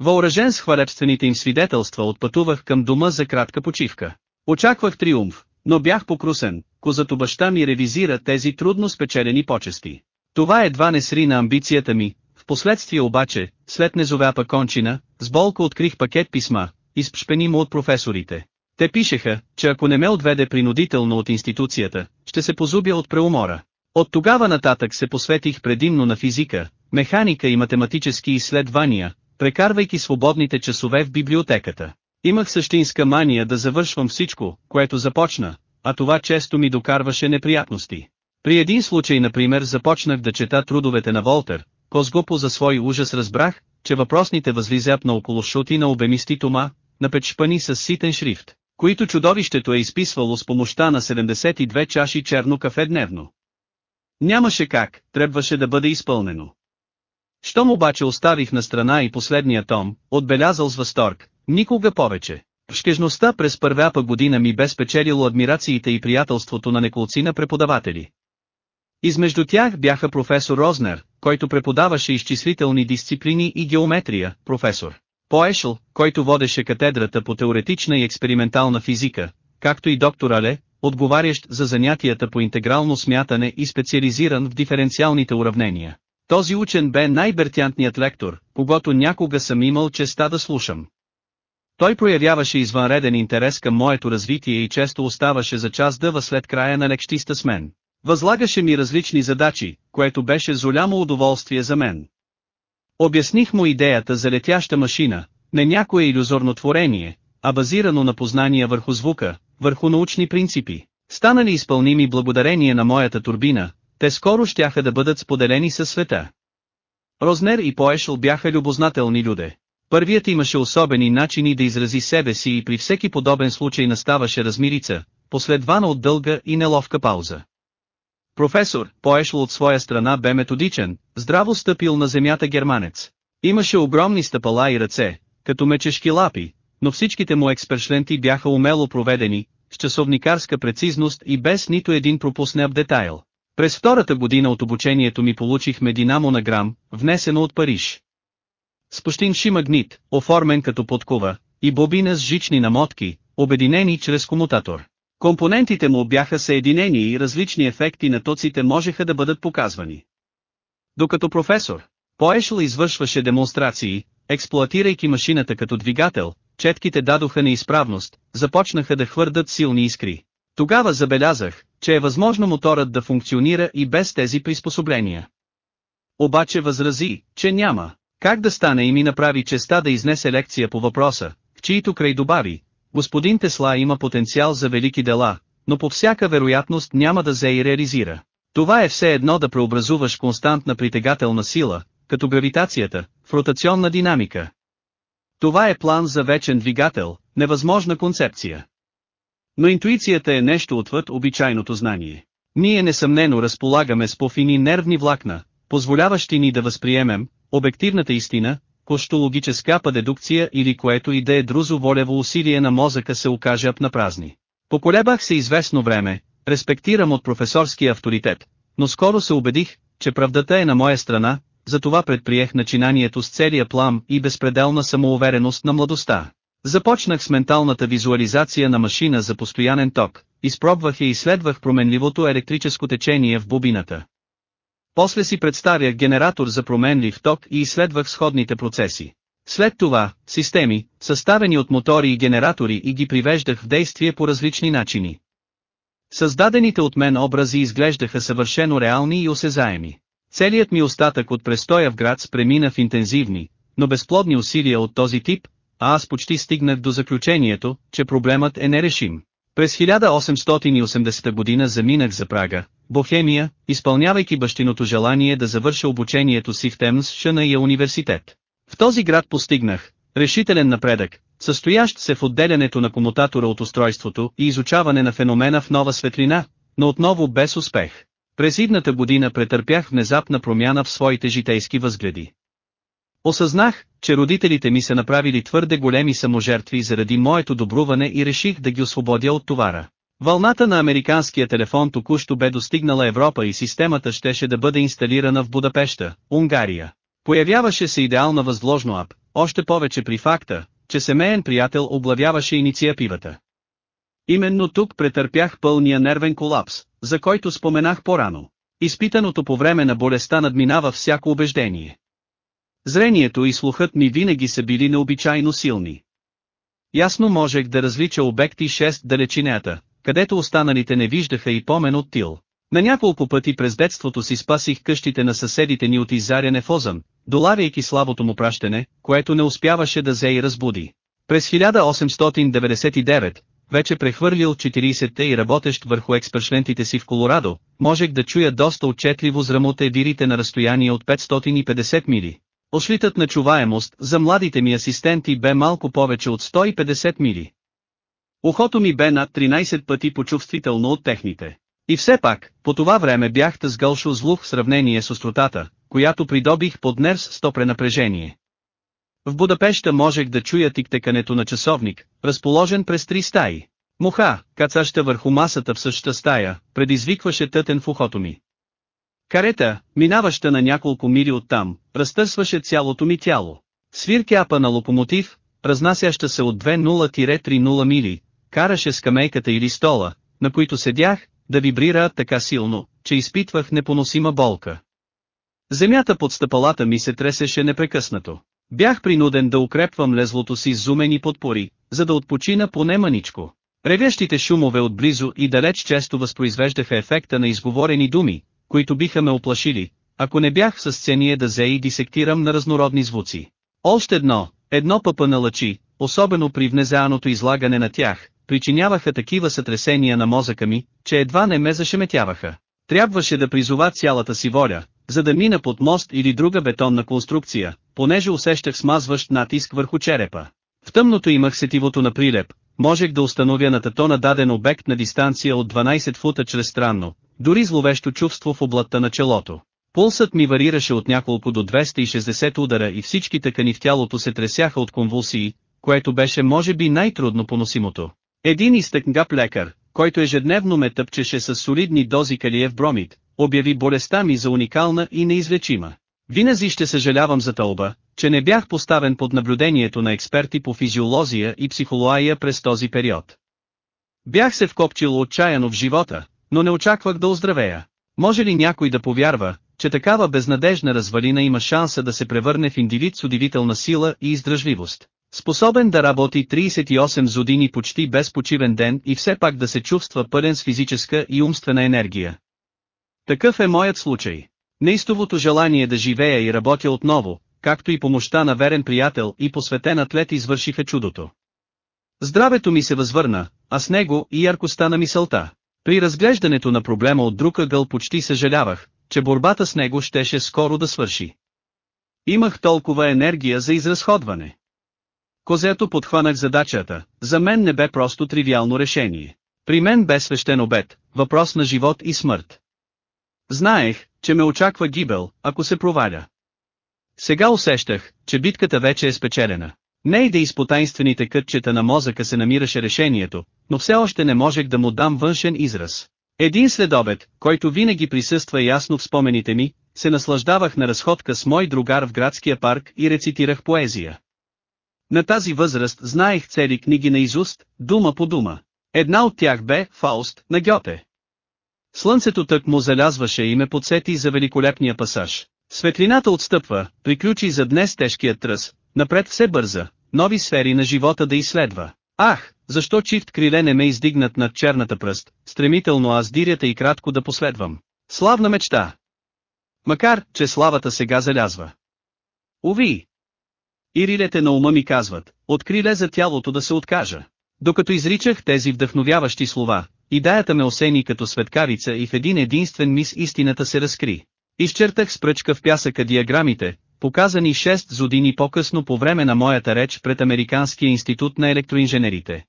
Въоръжен с хвалебствените им свидетелства отпътувах към дома за кратка почивка. Очаквах триумф, но бях покрусен, козато баща ми ревизира тези трудно спечелени почести. Това едва не сри на амбицията ми, в последствие обаче, след незовяпа кончина, с болка открих пакет писма, изпшпени му от професорите. Те пишеха, че ако не ме отведе принудително от институцията, ще се позубя от преумора. От тогава нататък се посветих предимно на физика, механика и математически изследвания, прекарвайки свободните часове в библиотеката. Имах същинска мания да завършвам всичко, което започна, а това често ми докарваше неприятности. При един случай например започнах да чета трудовете на Волтер, Козгопо за свой ужас разбрах, че въпросните възлизат на около шутина обемисти тома, напечпани с ситен шрифт, които чудовището е изписвало с помощта на 72 чаши черно кафе дневно. Нямаше как, трябваше да бъде изпълнено. Щом обаче оставих на страна и последния том, отбелязал с възторг, никога повече. Шкежността през първата година ми бе спечелило адмирациите и приятелството на неколцина преподаватели. Измежду тях бяха професор Рознер, който преподаваше изчислителни дисциплини и геометрия, професор Поешл, който водеше катедрата по теоретична и експериментална физика, както и доктор Але, отговарящ за занятията по интегрално смятане и специализиран в диференциалните уравнения. Този учен бе най-бертянтният лектор, когато някога съм имал честа да слушам. Той проявяваше извънреден интерес към моето развитие и често оставаше за час дъва след края на лекщиста с мен. Възлагаше ми различни задачи, което беше голямо удоволствие за мен. Обясних му идеята за летяща машина, не някое иллюзорно творение, а базирано на познания върху звука, върху научни принципи. Станали изпълними благодарение на моята турбина, те скоро щяха да бъдат споделени със света. Рознер и Поешъл бяха любознателни люде. Първият имаше особени начини да изрази себе си и при всеки подобен случай наставаше размирица, последвана от дълга и неловка пауза. Професор, Поешъл от своя страна бе методичен, здраво стъпил на земята германец. Имаше огромни стъпала и ръце, като мечешки лапи, но всичките му експершленти бяха умело проведени, с часовникарска прецизност и без нито един пропуснеб детайл. През втората година от обучението ми получихме динамо на грам, внесено от Париж. Спущинши магнит, оформен като подкова, и бобина с жични намотки, обединени чрез комутатор. Компонентите му бяха съединени и различни ефекти на тоците можеха да бъдат показвани. Докато професор Поешъл извършваше демонстрации, експлоатирайки машината като двигател, четките дадоха неизправност, започнаха да хвърдат силни искри. Тогава забелязах, че е възможно моторът да функционира и без тези приспособления. Обаче възрази, че няма. Как да стане и ми направи честа да изнесе лекция по въпроса, в чието край добави, господин Тесла има потенциал за велики дела, но по всяка вероятност няма да зе и реализира. Това е все едно да преобразуваш константна притегателна сила, като гравитацията, в ротационна динамика. Това е план за вечен двигател, невъзможна концепция. Но интуицията е нещо отвъд обичайното знание. Ние несъмнено разполагаме с пофини нервни влакна, позволяващи ни да възприемем, обективната истина, кощологическа дедукция или което и да е друзо волево усилие на мозъка се окаже на празни. Поколебах се известно време, респектирам от професорския авторитет, но скоро се убедих, че правдата е на моя страна, затова предприех начинанието с целия плам и безпределна самоувереност на младостта. Започнах с менталната визуализация на машина за постоянен ток, изпробвах и изследвах променливото електрическо течение в бобината. После си представях генератор за променлив ток и изследвах сходните процеси. След това, системи, съставени от мотори и генератори и ги привеждах в действие по различни начини. Създадените от мен образи изглеждаха съвършено реални и осезаеми. Целият ми остатък от престоя в град премина в интензивни, но безплодни усилия от този тип, а аз почти стигнах до заключението, че проблемът е нерешим. През 1880 година заминах за Прага, Бохемия, изпълнявайки бащиното желание да завърша обучението си в Темс Шаная университет. В този град постигнах решителен напредък, състоящ се в отделянето на комутатора от устройството и изучаване на феномена в нова светлина, но отново без успех. През идната година претърпях внезапна промяна в своите житейски възгледи. Осъзнах, че родителите ми са направили твърде големи саможертви заради моето добруване и реших да ги освободя от товара. Вълната на американския телефон току-що бе достигнала Европа и системата щеше да бъде инсталирана в Будапешта, Унгария. Появяваше се идеална възложно ап, още повече при факта, че семейен приятел облавяваше инициативата. Именно тук претърпях пълния нервен колапс, за който споменах по-рано. Изпитаното по време на болестта надминава всяко убеждение. Зрението и слухът ми винаги са били необичайно силни. Ясно можех да различа обекти 6 далечинята, където останалите не виждаха и помен от тил. На няколко пъти през детството си спасих къщите на съседите ни от иззаряне в Озън, долавяйки слабото му пращане, което не успяваше да зе и разбуди. През 1899, вече прехвърлил 40-те и работещ върху експершлентите си в Колорадо, можех да чуя доста отчетливо зрамоте вирите на разстояние от 550 мили. Ошлитът на чуваемост за младите ми асистенти бе малко повече от 150 мили. Ухото ми бе над 13 пъти почувствително от техните. И все пак, по това време бях тъзгълшо злух в сравнение с остротата, която придобих под нервс 100 пренапрежение. В Будапешта можех да чуя тиктекането на часовник, разположен през три стаи. Муха, кацаща върху масата в същата стая, предизвикваше тътен в ухото ми. Карета, минаваща на няколко мили оттам, разтърсваше цялото ми тяло. Свиркяпа на локомотив, разнасяща се от 2-0-3-0 мили, караше скамейката или стола, на които седях, да вибрира така силно, че изпитвах непоносима болка. Земята под стъпалата ми се тресеше непрекъснато. Бях принуден да укрепвам лезлото си с зумени подпори, за да отпочина поне маничко. Ревящите шумове отблизо и далеч често възпроизвеждаха ефекта на изговорени думи, които биха ме оплашили, ако не бях в съсцение да зе и дисектирам на разнородни звуци. Още едно, едно пъпа на лъчи, особено при внезаното излагане на тях, причиняваха такива сътресения на мозъка ми, че едва не ме зашеметяваха. Трябваше да призова цялата си воля, за да мина под мост или друга бетонна конструкция, понеже усещах смазващ натиск върху черепа. В тъмното имах сетивото на прилеп, можех да установя на тато на даден обект на дистанция от 12 фута чрез странно, дори зловещо чувство в областта на челото. Пулсът ми варираше от няколко до 260 удара и всички тъкани в тялото се тресяха от конвулсии, което беше може би най-трудно поносимото. Един изтъкнгап лекар, който ежедневно ме тъпчеше с солидни дози калиев бромид, обяви болестта ми за уникална и неизлечима. Винази ще съжалявам за тълба, че не бях поставен под наблюдението на експерти по физиолозия и психология през този период. Бях се вкопчил отчаяно в живота, но не очаквах да оздравея. Може ли някой да повярва, че такава безнадежна развалина има шанса да се превърне в индивид с удивителна сила и издръжливост? Способен да работи 38 години почти без почивен ден и все пак да се чувства пълен с физическа и умствена енергия. Такъв е моят случай. Неистовото желание да живея и работя отново, както и помощта на верен приятел и посветен атлет извършиха чудото. Здравето ми се възвърна, а с него и яркостта на мисълта. При разглеждането на проблема от друг ъгъл почти съжалявах, че борбата с него щеше скоро да свърши. Имах толкова енергия за изразходване. Козето подхванах задачата, за мен не бе просто тривиално решение. При мен бе свещен обед, въпрос на живот и смърт. Знаех, че ме очаква гибел, ако се проваля. Сега усещах, че битката вече е спечелена. Не и да изпотайнствените кътчета на мозъка се намираше решението, но все още не можех да му дам външен израз. Един следобед, който винаги присъства ясно в спомените ми, се наслаждавах на разходка с мой другар в градския парк и рецитирах поезия. На тази възраст знаех цели книги на изуст, дума по дума. Една от тях бе «Фауст» на Гьоте. Слънцето тък му залязваше и ме подсети за великолепния пасаж. Светлината отстъпва, приключи за днес тежкият тръс, напред все бърза, нови сфери на живота да изследва. Ах, защо чифт криле не ме издигнат над черната пръст, стремително аз дирята и кратко да последвам. Славна мечта! Макар, че славата сега залязва. Уви! И рилете на ума ми казват, от криле за тялото да се откажа. Докато изричах тези вдъхновяващи слова, идеята ме осени като светкарица и в един единствен мис истината се разкри. Изчертах с пръчка в пясъка диаграмите, показани 6 години по-късно по време на моята реч пред Американския институт на електроинженерите.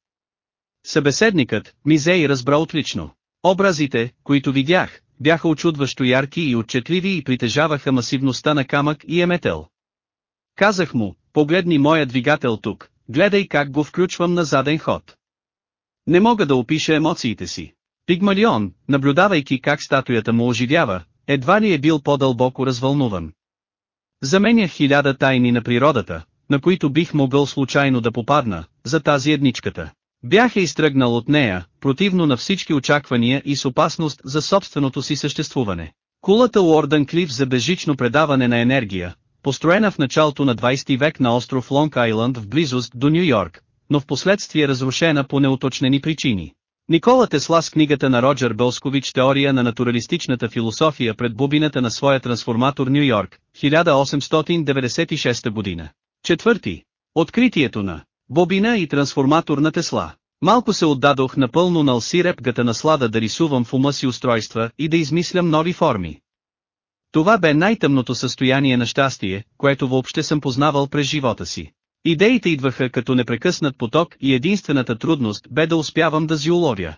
Събеседникът, Мизей разбра отлично. Образите, които видях, бяха очудващо ярки и отчетливи и притежаваха масивността на камък и еметел. Казах му, погледни моя двигател тук, гледай как го включвам на заден ход. Не мога да опиша емоциите си. Пигмалион, наблюдавайки как статуята му оживява, едва ли е бил по-дълбоко развълнуван. Заменях хиляда тайни на природата, на които бих могъл случайно да попадна, за тази едничката. Бях е изтръгнал от нея, противно на всички очаквания и с опасност за собственото си съществуване. Кулата Уордън Клиф за безжично предаване на енергия, построена в началото на 20 век на остров Лонг Айланд в близост до Нью Йорк, но в последствие разрушена по неуточнени причини. Никола Тесла с книгата на Роджер Бълскович Теория на натуралистичната философия пред бубината на своя трансформатор Нью Йорк, 1896 година. Четвърти. Откритието на бобина и трансформатор на Тесла. Малко се отдадох напълно на алсирепгата наслада да рисувам в ума си устройства и да измислям нови форми. Това бе най-тъмното състояние на щастие, което въобще съм познавал през живота си. Идеите идваха като непрекъснат поток и единствената трудност бе да успявам да зи уловя.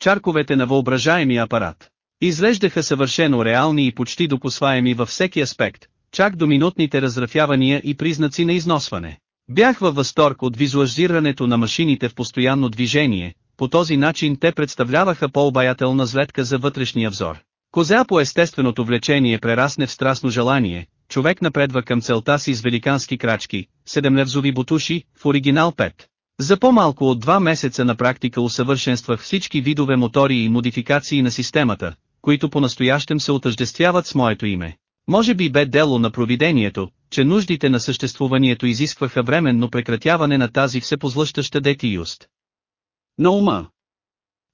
Чарковете на въображаемия апарат. Изглеждаха съвършено реални и почти допосваеми във всеки аспект, чак до минутните разрафявания и признаци на износване. Бях във възторг от визуализирането на машините в постоянно движение, по този начин те представляваха по-обаятелна злетка за вътрешния взор. Козя по естественото влечение прерасне в страстно желание, човек напредва към целта си с великански крачки, седемлевзови бутуши, в оригинал 5. За по-малко от два месеца на практика усъвършенствах всички видове мотори и модификации на системата, които по-настоящем се отъждествяват с моето име. Може би бе дело на провидението, че нуждите на съществуванието изискваха временно прекратяване на тази всепозлъщаща детиюст. На ума.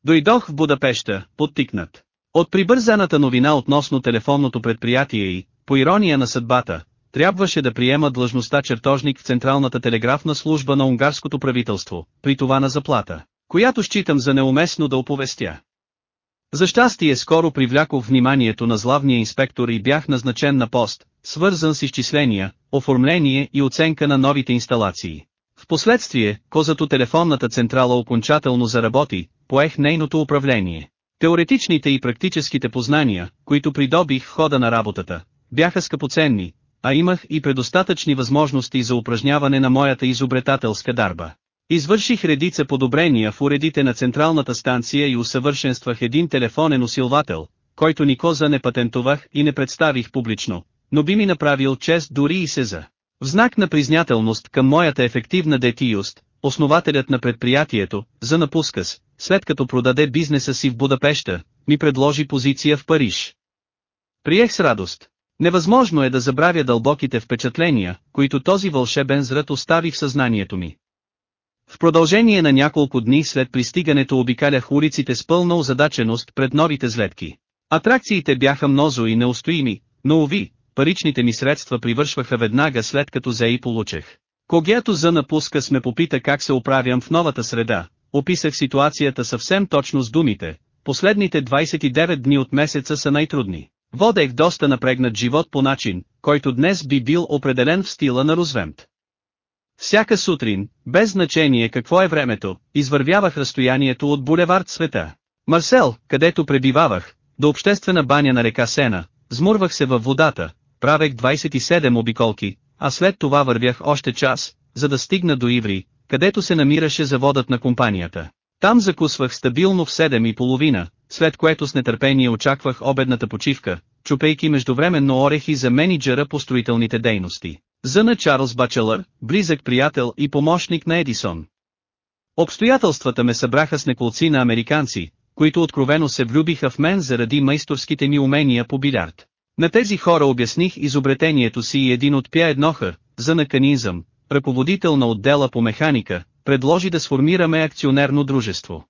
Дойдох в Будапеща, подтикнат. От прибързаната новина относно телефонното предприятие и, по ирония на съдбата, трябваше да приема длъжността чертожник в Централната телеграфна служба на унгарското правителство, при това на заплата, която считам за неуместно да оповестя. За щастие скоро привлякох вниманието на злавния инспектор и бях назначен на пост, свързан с изчисления, оформление и оценка на новите инсталации. Впоследствие, козато телефонната централа окончателно заработи, поех нейното управление. Теоретичните и практическите познания, които придобих в хода на работата, бяха скъпоценни, а имах и предостатъчни възможности за упражняване на моята изобретателска дарба. Извърших редица подобрения в уредите на централната станция и усъвършенствах един телефонен усилвател, който Никоза не патентовах и не представих публично, но би ми направил чест дори и се за. В знак на признателност към моята ефективна детиюст, основателят на предприятието, за напускас, след като продаде бизнеса си в Будапеща, ми предложи позиция в Париж. Приех с радост. Невъзможно е да забравя дълбоките впечатления, които този вълшебен зрат остави в съзнанието ми. В продължение на няколко дни след пристигането обикалях улиците с пълна озадаченост пред новите злетки. Атракциите бяха мнозо и неустоими, но уви, паричните ми средства привършваха веднага след като зе и получех. Когато за напуска сме попита как се оправям в новата среда, описах ситуацията съвсем точно с думите, последните 29 дни от месеца са най-трудни. Водех доста напрегнат живот по начин, който днес би бил определен в стила на Рузвемт. Всяка сутрин, без значение какво е времето, извървявах разстоянието от булевард света. Марсел, където пребивавах, до обществена баня на река Сена, змурвах се във водата, правех 27 обиколки, а след това вървях още час, за да стигна до Иври, където се намираше заводът на компанията. Там закусвах стабилно в 7 и половина, след което с нетърпение очаквах обедната почивка, чупейки междувременно орехи за менеджера по строителните дейности. Зъна Чарлз Бачелър, близък приятел и помощник на Едисон. Обстоятелствата ме събраха с неколци на американци, които откровено се влюбиха в мен заради майсторските ми умения по билярд. На тези хора обясних изобретението си и един от Пя Еднохър, за наканизъм, ръководител на отдела по механика, предложи да сформираме акционерно дружество.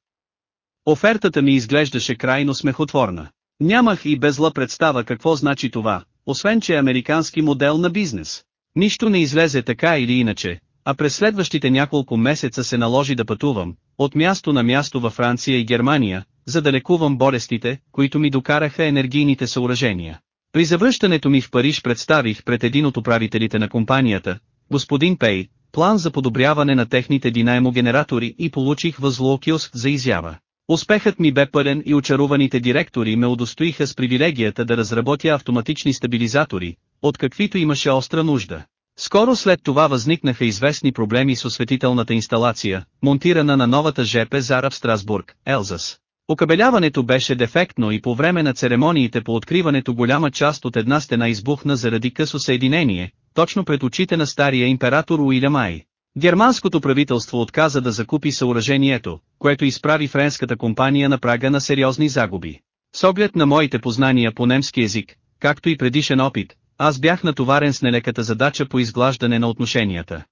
Офертата ми изглеждаше крайно смехотворна. Нямах и безла представа какво значи това, освен че е американски модел на бизнес. Нищо не излезе така или иначе, а през следващите няколко месеца се наложи да пътувам, от място на място във Франция и Германия, за да лекувам болестите, които ми докараха енергийните съоръжения. При завръщането ми в Париж представих пред един от управителите на компанията, господин Пей, план за подобряване на техните динамогенератори и получих възлоокиоск за изява. Успехът ми бе пълен и очаруваните директори ме удостоиха с привилегията да разработя автоматични стабилизатори, от каквито имаше остра нужда. Скоро след това възникнаха известни проблеми с осветителната инсталация, монтирана на новата ЖП Зара в Страсбург, Елзас. Окабеляването беше дефектно и по време на церемониите по откриването голяма част от една стена избухна заради късо съединение, точно пред очите на стария император Уилям Ай. Германското правителство отказа да закупи съоръжението, което изправи френската компания на прага на сериозни загуби. С оглед на моите познания по немски език, както и предишен опит, аз бях натоварен с нелеката задача по изглаждане на отношенията.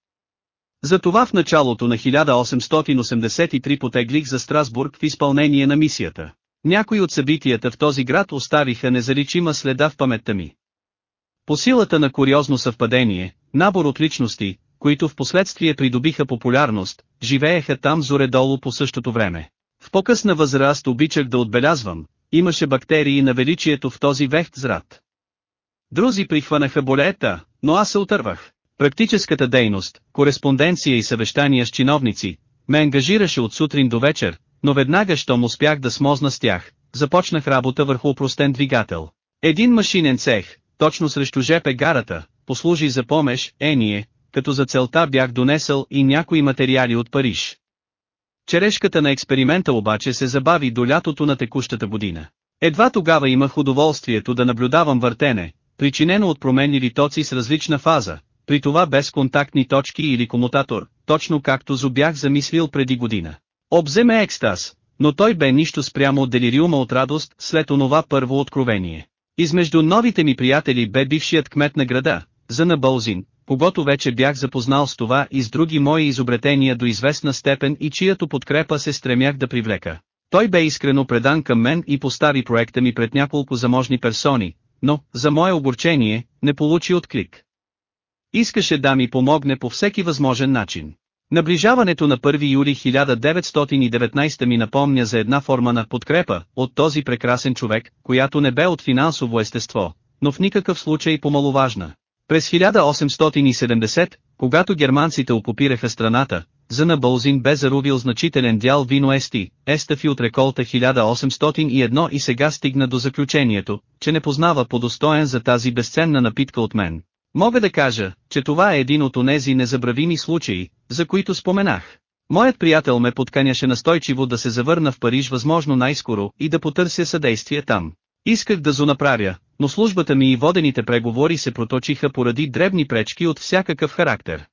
Затова в началото на 1883 потеглих за Страсбург в изпълнение на мисията. Някои от събитията в този град оставиха незаличима следа в паметта ми. По силата на куриозно съвпадение, набор от личности, които в последствие придобиха популярност, живееха там зоредолу по същото време. В по-късна възраст обичах да отбелязвам, имаше бактерии на величието в този вехт зрад. Друзи прихванаха болета, но аз се отървах. Практическата дейност, кореспонденция и съвещания с чиновници, ме ангажираше от сутрин до вечер, но веднага щом успях да смозна с тях, започнах работа върху упростен двигател. Един машинен цех, точно срещу ЖП гарата, послужи за помеш, ение, като за целта бях донесъл и някои материали от Париж. Черешката на експеримента обаче се забави до лятото на текущата година. Едва тогава имах удоволствието да наблюдавам въртене, причинено от променили тоци с различна фаза, при това без контактни точки или комутатор, точно както зубях замислил преди година. Обземе екстаз, но той бе нищо спрямо от делириума от радост след онова първо откровение. Измежду новите ми приятели бе бившият кмет на града, Зана Бълзин, когато вече бях запознал с това и с други мои изобретения до известна степен и чиято подкрепа се стремях да привлека. Той бе искрено предан към мен и постави проекта ми пред няколко заможни персони, но, за мое огорчение, не получи отклик. Искаше да ми помогне по всеки възможен начин. Наближаването на 1 юли 1919 ми напомня за една форма на подкрепа от този прекрасен човек, която не бе от финансово естество, но в никакъв случай помаловажна. През 1870, когато германците окупираха страната, Зана Болзин бе зарубил значителен дял вино Ести, Естафи от реколта 1801 и сега стигна до заключението, че не познава подостоен за тази безценна напитка от мен. Мога да кажа, че това е един от онези незабравими случаи, за които споменах. Моят приятел ме подканяше настойчиво да се завърна в Париж възможно най-скоро и да потърся съдействие там. Исках да зо направя, но службата ми и водените преговори се проточиха поради дребни пречки от всякакъв характер.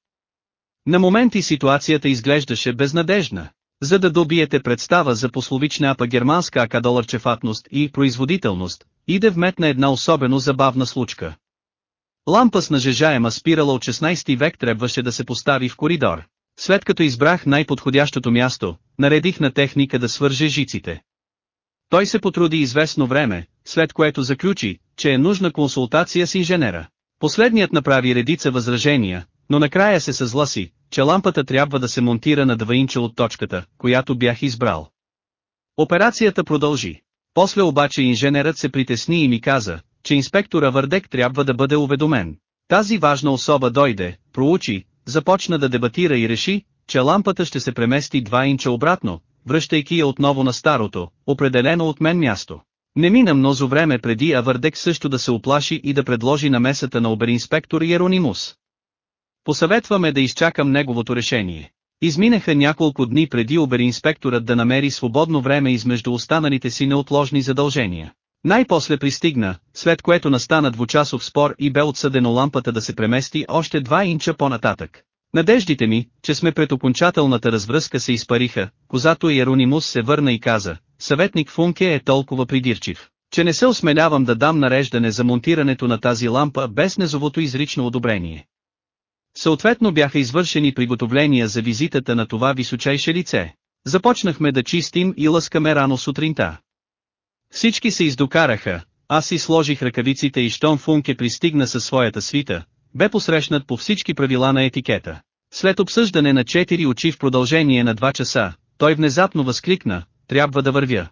На моменти ситуацията изглеждаше безнадежна. За да добиете представа за пословична апа германска акадолърчефатност и производителност, иде вметна една особено забавна случка. Лампа с нажежаема спирала от 16 век трябваше да се постави в коридор. След като избрах най-подходящото място, наредих на техника да свърже жиците. Той се потруди известно време, след което заключи, че е нужна консултация с инженера. Последният направи редица възражения, но накрая се съзласи, че лампата трябва да се монтира на 2 инча от точката, която бях избрал. Операцията продължи. После обаче инженерът се притесни и ми каза, че инспектора Върдек трябва да бъде уведомен. Тази важна особа дойде, проучи, започна да дебатира и реши, че лампата ще се премести 2 инча обратно, връщайки я отново на старото, определено от мен място. Не мина мнозо време преди Авърдек също да се оплаши и да предложи намесата на оберинспектор Еронимус. Посъветваме да изчакам неговото решение. Изминаха няколко дни преди оберинспекторът да намери свободно време измежду останалите си неотложни задължения. Най-после пристигна, след което настана двучасов спор и бе отсъдено лампата да се премести още два инча по-нататък. Надеждите ми, че сме пред окончателната развръзка се изпариха, козато Еронимус се върна и каза, съветник Функе е толкова придирчив, че не се осмелявам да дам нареждане за монтирането на тази лампа без незовото изрично одобрение. Съответно бяха извършени приготовления за визитата на това височайше лице. Започнахме да чистим и лъскаме рано сутринта. Всички се издокараха, аз си сложих ръкавиците и щом Функе пристигна със своята свита, бе посрещнат по всички правила на етикета. След обсъждане на четири очи в продължение на два часа, той внезапно възкликна, трябва да вървя.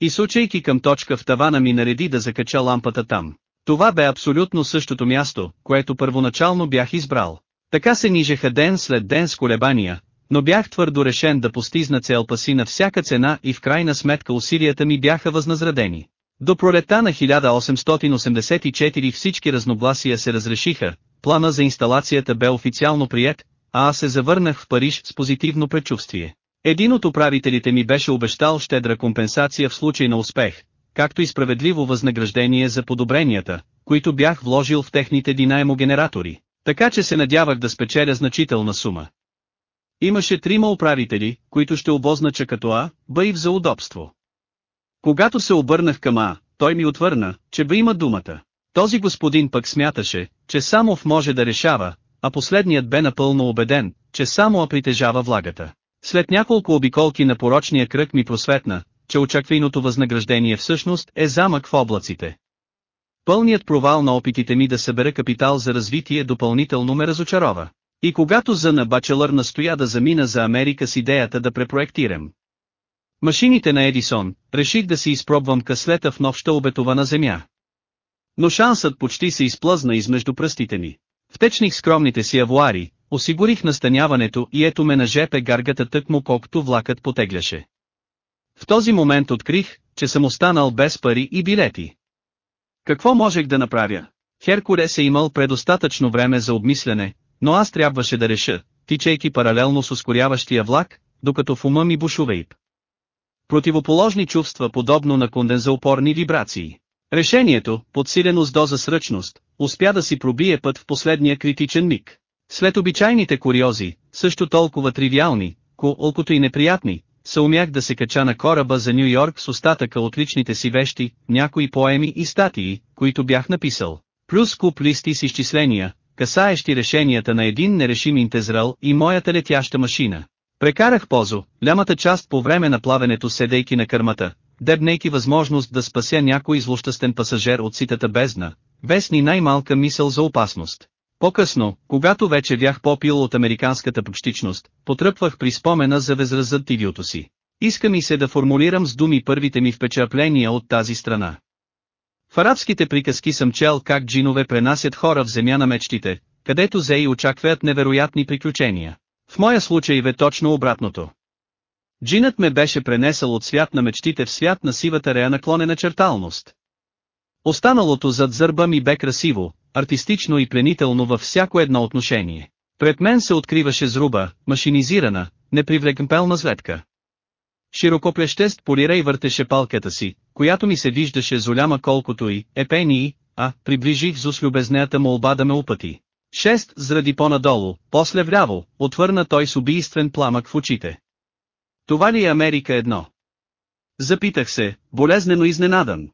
И сучайки към точка в тавана ми нареди да закача лампата там. Това бе абсолютно същото място, което първоначално бях избрал. Така се нижеха ден след ден с колебания, но бях твърдо решен да постигна целта си на всяка цена и в крайна сметка усилията ми бяха възнаградени. До пролета на 1884 всички разногласия се разрешиха, плана за инсталацията бе официално прият, а аз се завърнах в Париж с позитивно предчувствие. Един от управителите ми беше обещал щедра компенсация в случай на успех, както и справедливо възнаграждение за подобренията, които бях вложил в техните динамогенератори, така че се надявах да спечеля значителна сума. Имаше трима управители, които ще обознача като А, Б и в за удобство. Когато се обърнах към А, той ми отвърна, че Б има думата. Този господин пък смяташе, че само в може да решава, а последният бе напълно убеден, че само А притежава влагата. След няколко обиколки на порочния кръг ми просветна, че очаквайното възнаграждение всъщност е замък в облаците. Пълният провал на опитите ми да събера капитал за развитие допълнително ме разочарова. И когато за на бачелър настоя да замина за Америка с идеята да препроектирам. Машините на Едисон, реших да си изпробвам къслета в нощта обетована земя. Но шансът почти се изплъзна измежду пръстите ми. Втечних скромните си авуари, осигурих настаняването и ето ме на жепе гаргата тъкмо колкото влакът потегляше. В този момент открих, че съм останал без пари и билети. Какво можех да направя? Херкулес е имал предостатъчно време за обмислене, но аз трябваше да реша, тичайки паралелно с ускоряващия влак, докато в ума ми бушува ип. Противоположни чувства подобно на кондензаопорни вибрации. Решението, подсилено с доза сръчност, успя да си пробие път в последния критичен миг. След обичайните куриози, също толкова тривиални, колкото и неприятни, се умях да се кача на кораба за Нью Йорк с остатъка от личните си вещи, някои поеми и статии, които бях написал, плюс куп листи с изчисления, касаещи решенията на един нерешим интезрал и моята летяща машина. Прекарах позо, лямата част по време на плавенето седейки на кърмата, дебнейки възможност да спася някой злощастен пасажер от ситата бездна, без ни най-малка мисъл за опасност. По-късно, когато вече бях попил от американската почтичност, потръпвах при спомена за възразъдтивиото си. Иска ми се да формулирам с думи първите ми впечатления от тази страна. В арабските приказки съм чел как джинове пренасят хора в земя на мечтите, където зеи очакват невероятни приключения. В моя случай бе точно обратното. Джинът ме беше пренесъл от свят на мечтите в свят на сивата рея наклонена черталност. Останалото зад зърба ми бе красиво, артистично и пленително във всяко едно отношение. Пред мен се откриваше зруба, машинизирана, непривлекмпелна злетка. Широкоплещест полира и въртеше палката си, която ми се виждаше золяма колкото и, епени а, приближих с любезнеята молба да ме упъти. Шест зради по-надолу, после вляво, отвърна той с убийствен пламък в очите. Това ли е Америка едно? Запитах се, болезнено изненадан.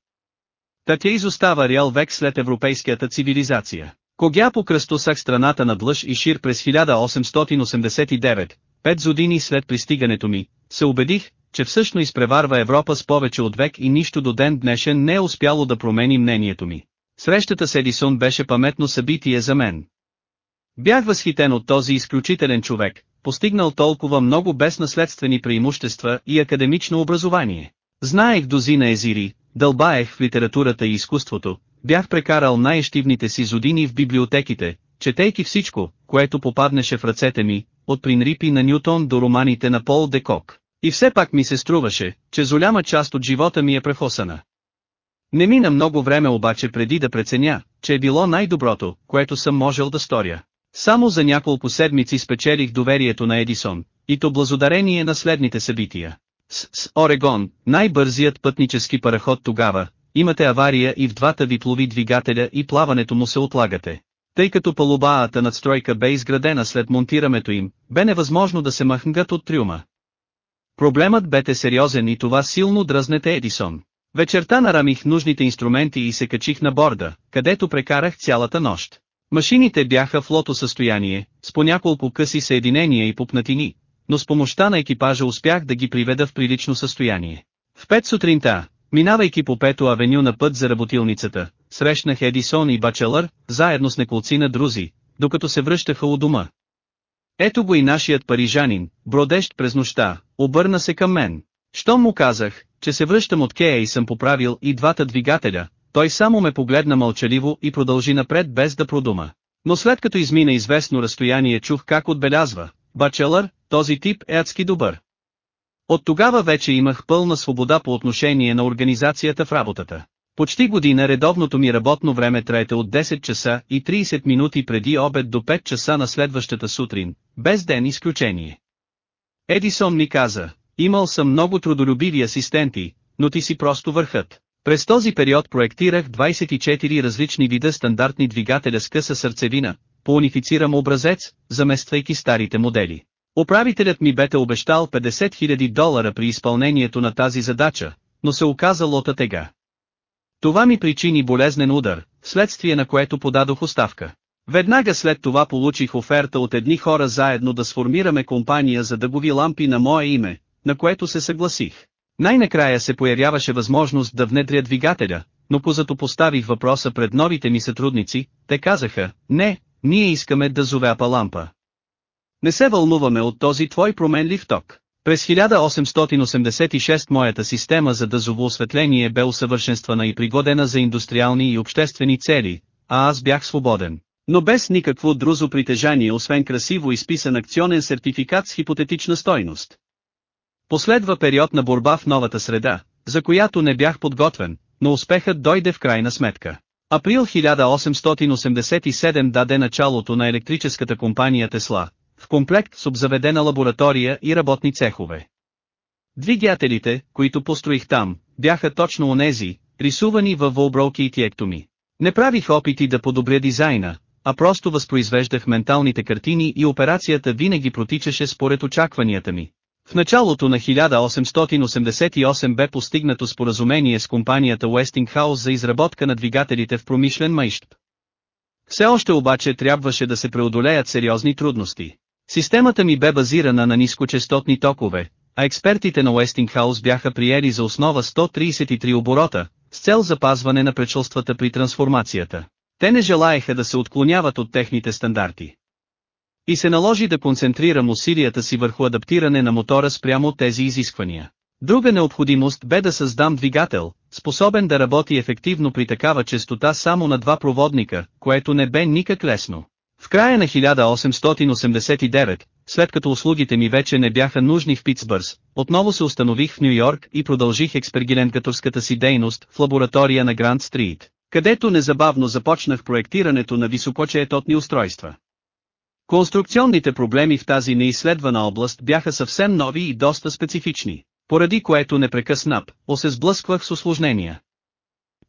Та тя изостава реал век след европейската цивилизация. Когя по кръстосах страната на Длъж и Шир през 1889, пет години след пристигането ми, се убедих, че всъщно изпреварва Европа с повече от век и нищо до ден днешен не е успяло да промени мнението ми. Срещата с Едисон беше паметно събитие за мен. Бях възхитен от този изключителен човек, постигнал толкова много без наследствени преимущества и академично образование. Знаех дози на езири, дълбаех в литературата и изкуството, бях прекарал най-ещивните си години в библиотеките, четейки всичко, което попаднеше в ръцете ми, от принрипи на Нютон до романите на Пол Декок. И все пак ми се струваше, че голяма част от живота ми е прехосана. Не мина много време обаче преди да преценя, че е било най-доброто, което съм можел да сторя. Само за няколко седмици спечелих доверието на Едисон, и то благодарение на следните събития. С, с Орегон, най-бързият пътнически параход тогава, имате авария и в двата виплови двигателя и плаването му се отлагате. Тъй като палубаата надстройка бе изградена след монтирането им, бе невъзможно да се махнгат от трюма. Проблемът бете сериозен и това силно дръзнете Едисон. Вечерта нарамих нужните инструменти и се качих на борда, където прекарах цялата нощ. Машините бяха в лото състояние, с по няколко къси съединения и пупнатини, но с помощта на екипажа успях да ги приведа в прилично състояние. В пет сутринта, минавайки по пето авеню на път за работилницата, срещнах Едисон и Бачелър, заедно с неколцина друзи, докато се връщаха у дома. Ето го и нашият парижанин, бродещ през нощта, обърна се към мен. Щом му казах, че се връщам от Кея и съм поправил и двата двигателя, той само ме погледна мълчаливо и продължи напред без да продума. Но след като измина известно разстояние чух как отбелязва, Бачелър, този тип е адски добър. От тогава вече имах пълна свобода по отношение на организацията в работата. Почти година редовното ми работно време траете от 10 часа и 30 минути преди обед до 5 часа на следващата сутрин, без ден изключение. Едисон ми каза, имал съм много трудолюбиви асистенти, но ти си просто върхът. През този период проектирах 24 различни вида стандартни двигателя с къса сърцевина, по унифицирам образец, замествайки старите модели. Управителят ми бете обещал 50 000 долара при изпълнението на тази задача, но се оказа лота тега. Това ми причини болезнен удар, следствие на което подадох оставка. Веднага след това получих оферта от едни хора заедно да сформираме компания за дъгови лампи на мое име, на което се съгласих. Най-накрая се появяваше възможност да внедря двигателя, но позато поставих въпроса пред новите ми сътрудници, те казаха, не, ние искаме да зове лампа. Не се вълнуваме от този твой променлив ток. През 1886 моята система за дъзово осветление бе усъвършенствана и пригодена за индустриални и обществени цели, а аз бях свободен. Но без никакво друзо притежание освен красиво изписан акционен сертификат с хипотетична стойност. Последва период на борба в новата среда, за която не бях подготвен, но успехът дойде в крайна сметка. Април 1887 даде началото на електрическата компания Тесла, в комплект с обзаведена лаборатория и работни цехове. Двигателите, които построих там, бяха точно онези, рисувани във вълброки и тиектоми. Не правих опити да подобря дизайна, а просто възпроизвеждах менталните картини и операцията винаги протичаше според очакванията ми. В началото на 1888 бе постигнато споразумение с компанията Westinghouse за изработка на двигателите в промишлен мащаб. Все още обаче трябваше да се преодолеят сериозни трудности. Системата ми бе базирана на нискочастотни токове, а експертите на Westinghouse бяха приели за основа 133 оборота, с цел запазване на предшелствата при трансформацията. Те не желаеха да се отклоняват от техните стандарти. И се наложи да концентрирам усилията си върху адаптиране на мотора спрямо тези изисквания. Друга необходимост бе да създам двигател, способен да работи ефективно при такава частота само на два проводника, което не бе никак лесно. В края на 1889, след като услугите ми вече не бяха нужни в Питсбърс, отново се установих в Нью Йорк и продължих експериментаторската си дейност в лаборатория на Гранд Стрит, където незабавно започнах проектирането на високочеетотни устройства. Конструкционните проблеми в тази неизследвана област бяха съвсем нови и доста специфични, поради което непрекъснап, се сблъсквах с осложнения.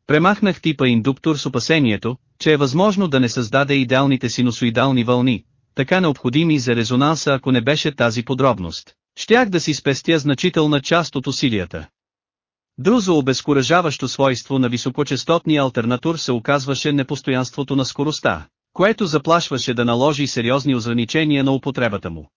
Премахнах типа индуктор с опасението, че е възможно да не създаде идеалните синусоидални вълни, така необходими за резонанса ако не беше тази подробност. Щях да си спестя значителна част от усилията. Друзо обезкуражаващо свойство на високочастотния альтернатор се оказваше непостоянството на скоростта, което заплашваше да наложи сериозни ограничения на употребата му.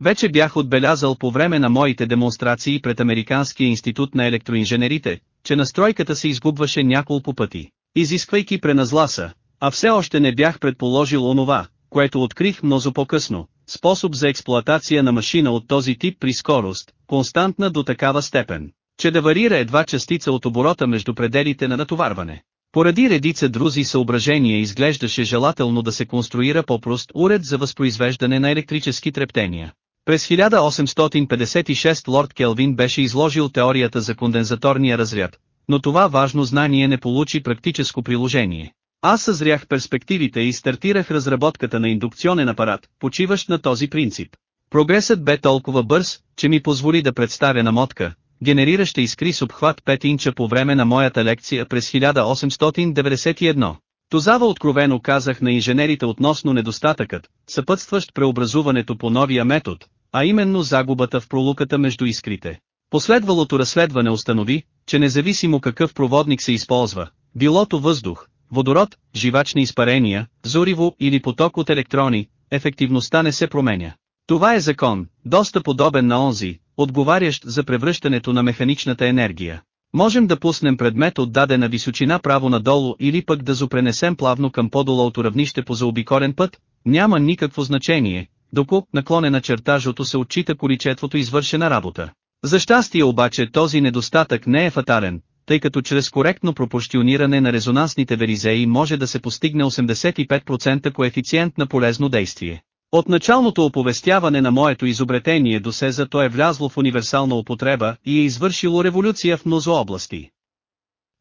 Вече бях отбелязал по време на моите демонстрации пред Американския институт на електроинженерите, че настройката се изгубваше няколко пъти, изисквайки преназласа, а все още не бях предположил онова, което открих мнозо по-късно, способ за експлоатация на машина от този тип при скорост, константна до такава степен, че да варира едва частица от оборота между пределите на натоварване. Поради редица друзи съображения изглеждаше желателно да се конструира по-прост уред за възпроизвеждане на електрически трептения. През 1856 лорд Келвин беше изложил теорията за кондензаторния разряд, но това важно знание не получи практическо приложение. Аз съзрях перспективите и стартирах разработката на индукционен апарат, почиващ на този принцип. Прогресът бе толкова бърз, че ми позволи да представя намотка, генерираща искри с обхват 5 инча по време на моята лекция през 1891. Тозава откровено казах на инженерите относно недостатъкът, съпътстващ преобразуването по новия метод, а именно загубата в пролуката между искрите. Последвалото разследване установи, че независимо какъв проводник се използва, билото въздух, водород, живачни изпарения, зориво или поток от електрони, ефективността не се променя. Това е закон, доста подобен на онзи, отговарящ за превръщането на механичната енергия. Можем да пуснем предмет от дадена височина право надолу или пък да зопренесем плавно към по-долу равнище по заобиколен път, няма никакво значение, доколко наклонена чертажото се отчита количеството извършена работа. За щастие обаче този недостатък не е фатален, тъй като чрез коректно пропорциониране на резонансните веризеи може да се постигне 85% коефициент на полезно действие. От началното оповестяване на моето изобретение до сеза то е влязло в универсална употреба и е извършило революция в мнозо области.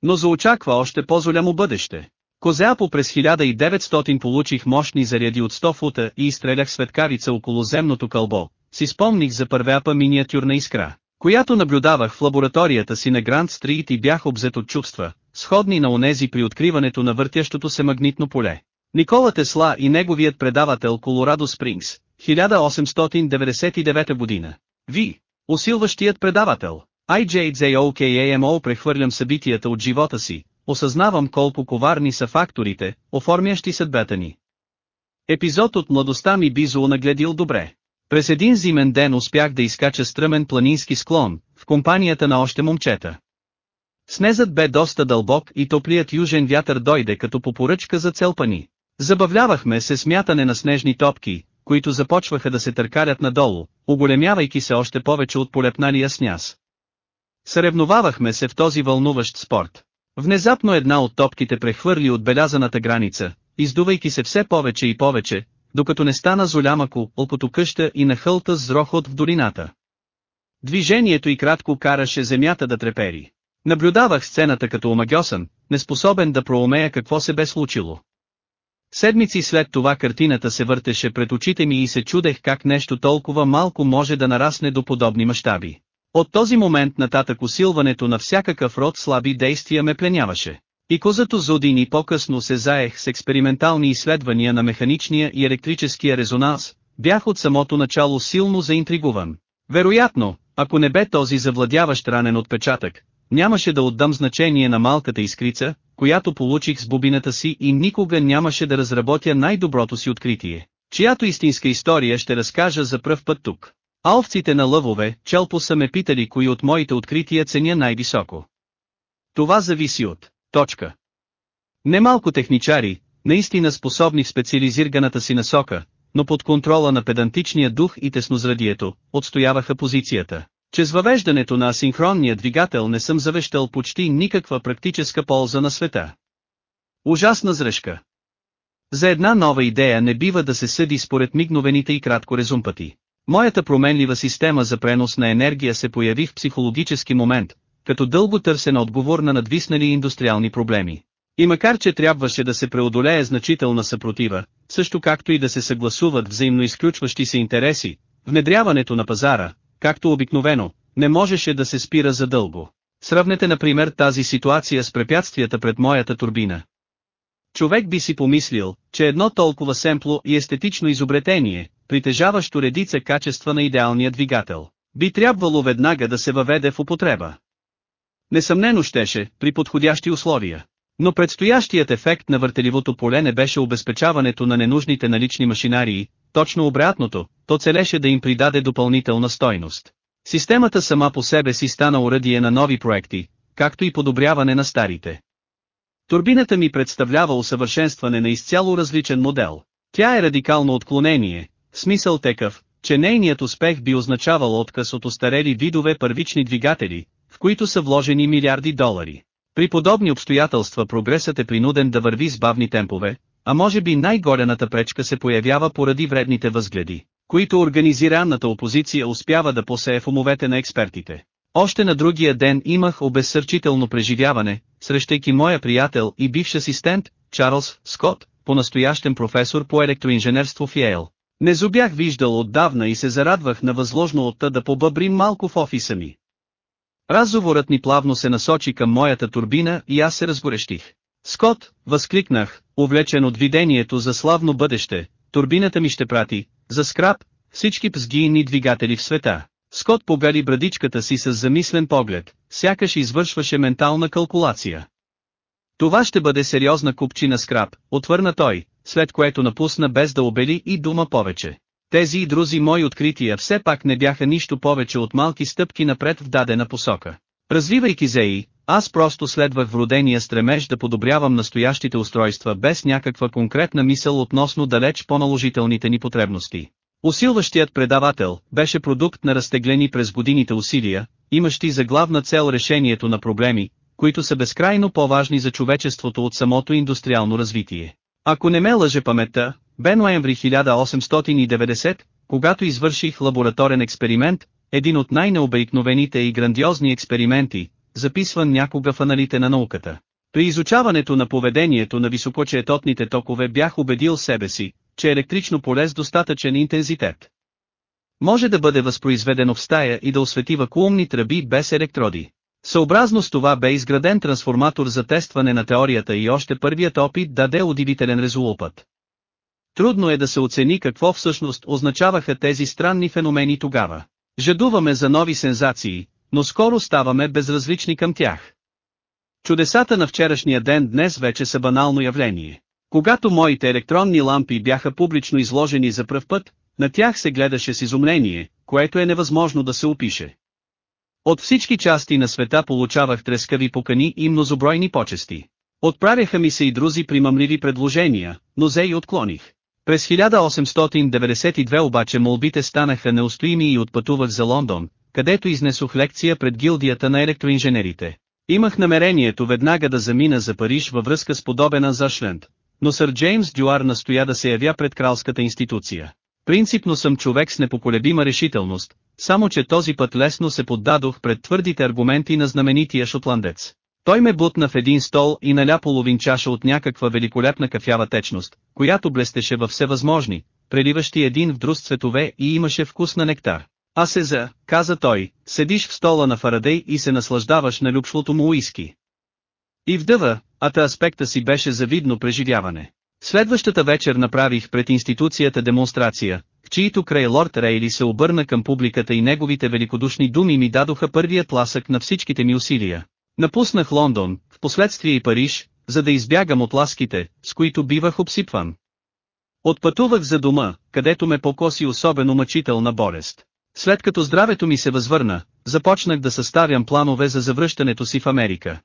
Но заочаква още по-золямо бъдеще. Козеапо през 1900 получих мощни заряди от 100 фута и изстрелях светкавица около земното кълбо. Си спомних за първяпа миниатюрна искра, която наблюдавах в лабораторията си на Гранд Стрит и бях обзет от чувства, сходни на онези при откриването на въртящото се магнитно поле. Никола Тесла и неговият предавател Колорадо Спрингс, 1899 година. Ви, усилващият предавател. IJZOKAMO прехвърлям събитията от живота си, осъзнавам колко коварни са факторите, оформящи съдбата ни. Епизод от младостта ми би нагледил добре. През един зимен ден успях да изкача стръмен планински склон, в компанията на още момчета. Снезът бе доста дълбок и топлият южен вятър дойде като по поръчка за целпани. Забавлявахме се смятане на снежни топки, които започваха да се търкалят надолу, оголемявайки се още повече от полепналия сняз. Съревновавахме се в този вълнуващ спорт. Внезапно една от топките прехвърли отбелязаната граница, издувайки се все повече и повече, докато не стана золямако, окото къща и нахълта с рохот в долината. Движението и кратко караше земята да трепери. Наблюдавах сцената като омагьосан, неспособен да проумея какво се бе случило. Седмици след това картината се въртеше пред очите ми и се чудех как нещо толкова малко може да нарасне до подобни мащаби. От този момент нататък усилването на всякакъв род слаби действия ме пленяваше. И козато Зодини по-късно се заех с експериментални изследвания на механичния и електрическия резонанс, бях от самото начало силно заинтригуван. Вероятно, ако не бе този завладяващ ранен отпечатък, нямаше да отдам значение на малката искрица, която получих с бобината си и никога нямаше да разработя най-доброто си откритие, чиято истинска история ще разкажа за пръв път тук. А овците на лъвове, челпо са ме питали кои от моите открития ценя най-високо. Това зависи от точка. Немалко техничари, наистина способни в специализираната си насока, но под контрола на педантичния дух и теснозрадието, отстояваха позицията, че с въвеждането на асинхронния двигател не съм завещал почти никаква практическа полза на света. Ужасна зрешка. За една нова идея не бива да се съди според мигновените и кратко резумпати. Моята променлива система за пренос на енергия се появи в психологически момент, като дълго търсена отговор на надвиснали индустриални проблеми. И макар че трябваше да се преодолее значителна съпротива, също както и да се съгласуват взаимно изключващи се интереси, внедряването на пазара, както обикновено, не можеше да се спира задълго. Сравнете например тази ситуация с препятствията пред моята турбина. Човек би си помислил, че едно толкова семпло и естетично изобретение, притежаващо редица качества на идеалния двигател, би трябвало веднага да се въведе в употреба. Несъмнено щеше, при подходящи условия. Но предстоящият ефект на въртеливото поле не беше обезпечаването на ненужните налични машинарии, точно обратното, то целеше да им придаде допълнителна стойност. Системата сама по себе си стана уръдие на нови проекти, както и подобряване на старите. Турбината ми представлява усъвършенстване на изцяло различен модел. Тя е радикално отклонение, смисъл такъв, че нейният успех би означавал отказ от остарели видове първични двигатели, в които са вложени милиарди долари. При подобни обстоятелства прогресът е принуден да върви с бавни темпове, а може би най-голяната пречка се появява поради вредните възгледи, които организираната опозиция успява да посее в умовете на експертите. Още на другия ден имах обезсърчително преживяване, срещайки моя приятел и бивш асистент, Чарлз Скот, по-настоящен професор по електроинженерство в Йейл. Не зубях виждал отдавна и се зарадвах на възложно отта да побъбрим малко в офиса ми. Разговорът ни плавно се насочи към моята турбина и аз се разгорещих. Скот, възкликнах, увлечен от видението за славно бъдеще, турбината ми ще прати, за скраб, всички псгийни двигатели в света. Скот побели брадичката си с замислен поглед, сякаш извършваше ментална калкулация. Това ще бъде сериозна купчина скраб, отвърна той, след което напусна без да обели и дума повече. Тези и друзи мои открития все пак не бяха нищо повече от малки стъпки напред в дадена посока. Развивайки ЗЕИ, аз просто следвах вродения стремеж да подобрявам настоящите устройства без някаква конкретна мисъл относно далеч по-наложителните ни потребности. Усилващият предавател беше продукт на разтеглени през годините усилия, имащи за главна цел решението на проблеми, които са безкрайно по-важни за човечеството от самото индустриално развитие. Ако не ме лъже паметта, бе ноември 1890, когато извърших лабораторен експеримент, един от най-необикновените и грандиозни експерименти, записван някога в аналите на науката. При изучаването на поведението на високочетотните токове бях убедил себе си, че електрично поле с достатъчен интензитет може да бъде възпроизведено в стая и да освети вакуумни тръби без електроди. Съобразно с това бе изграден трансформатор за тестване на теорията и още първият опит даде удивителен резултат. Трудно е да се оцени какво всъщност означаваха тези странни феномени тогава. Жадуваме за нови сензации, но скоро ставаме безразлични към тях. Чудесата на вчерашния ден днес вече са банално явление. Когато моите електронни лампи бяха публично изложени за пръв път, на тях се гледаше с изумление, което е невъзможно да се опише. От всички части на света получавах трескави покани и мнозобройни почести. Отправяха ми се и друзи примамливи предложения, но зе и отклоних. През 1892 обаче молбите станаха неустоими и отпътувах за Лондон, където изнесох лекция пред гилдията на електроинженерите. Имах намерението веднага да замина за Париж във връзка с подобена Зашленд, но сър Джеймс Дюар настоя да се явя пред кралската институция. Принципно съм човек с непоколебима решителност, само че този път лесно се поддадох пред твърдите аргументи на знаменития шотландец. Той ме бутна в един стол и наля половин чаша от някаква великолепна кафява течност, която блестеше във всевъзможни, преливащи един в друг цветове и имаше вкус на нектар. А се за, каза той, седиш в стола на Фарадей и се наслаждаваш на любшлото му уиски. И вдъва, а та аспекта си беше завидно преживяване. Следващата вечер направих пред институцията демонстрация, в чието край лорд Рейли се обърна към публиката и неговите великодушни думи ми дадоха първият ласък на всичките ми усилия. Напуснах Лондон, в последствие и Париж, за да избягам от ласките, с които бивах обсипван. Отпътувах за дома, където ме покоси особено мъчителна болест. След като здравето ми се възвърна, започнах да съставям планове за завръщането си в Америка.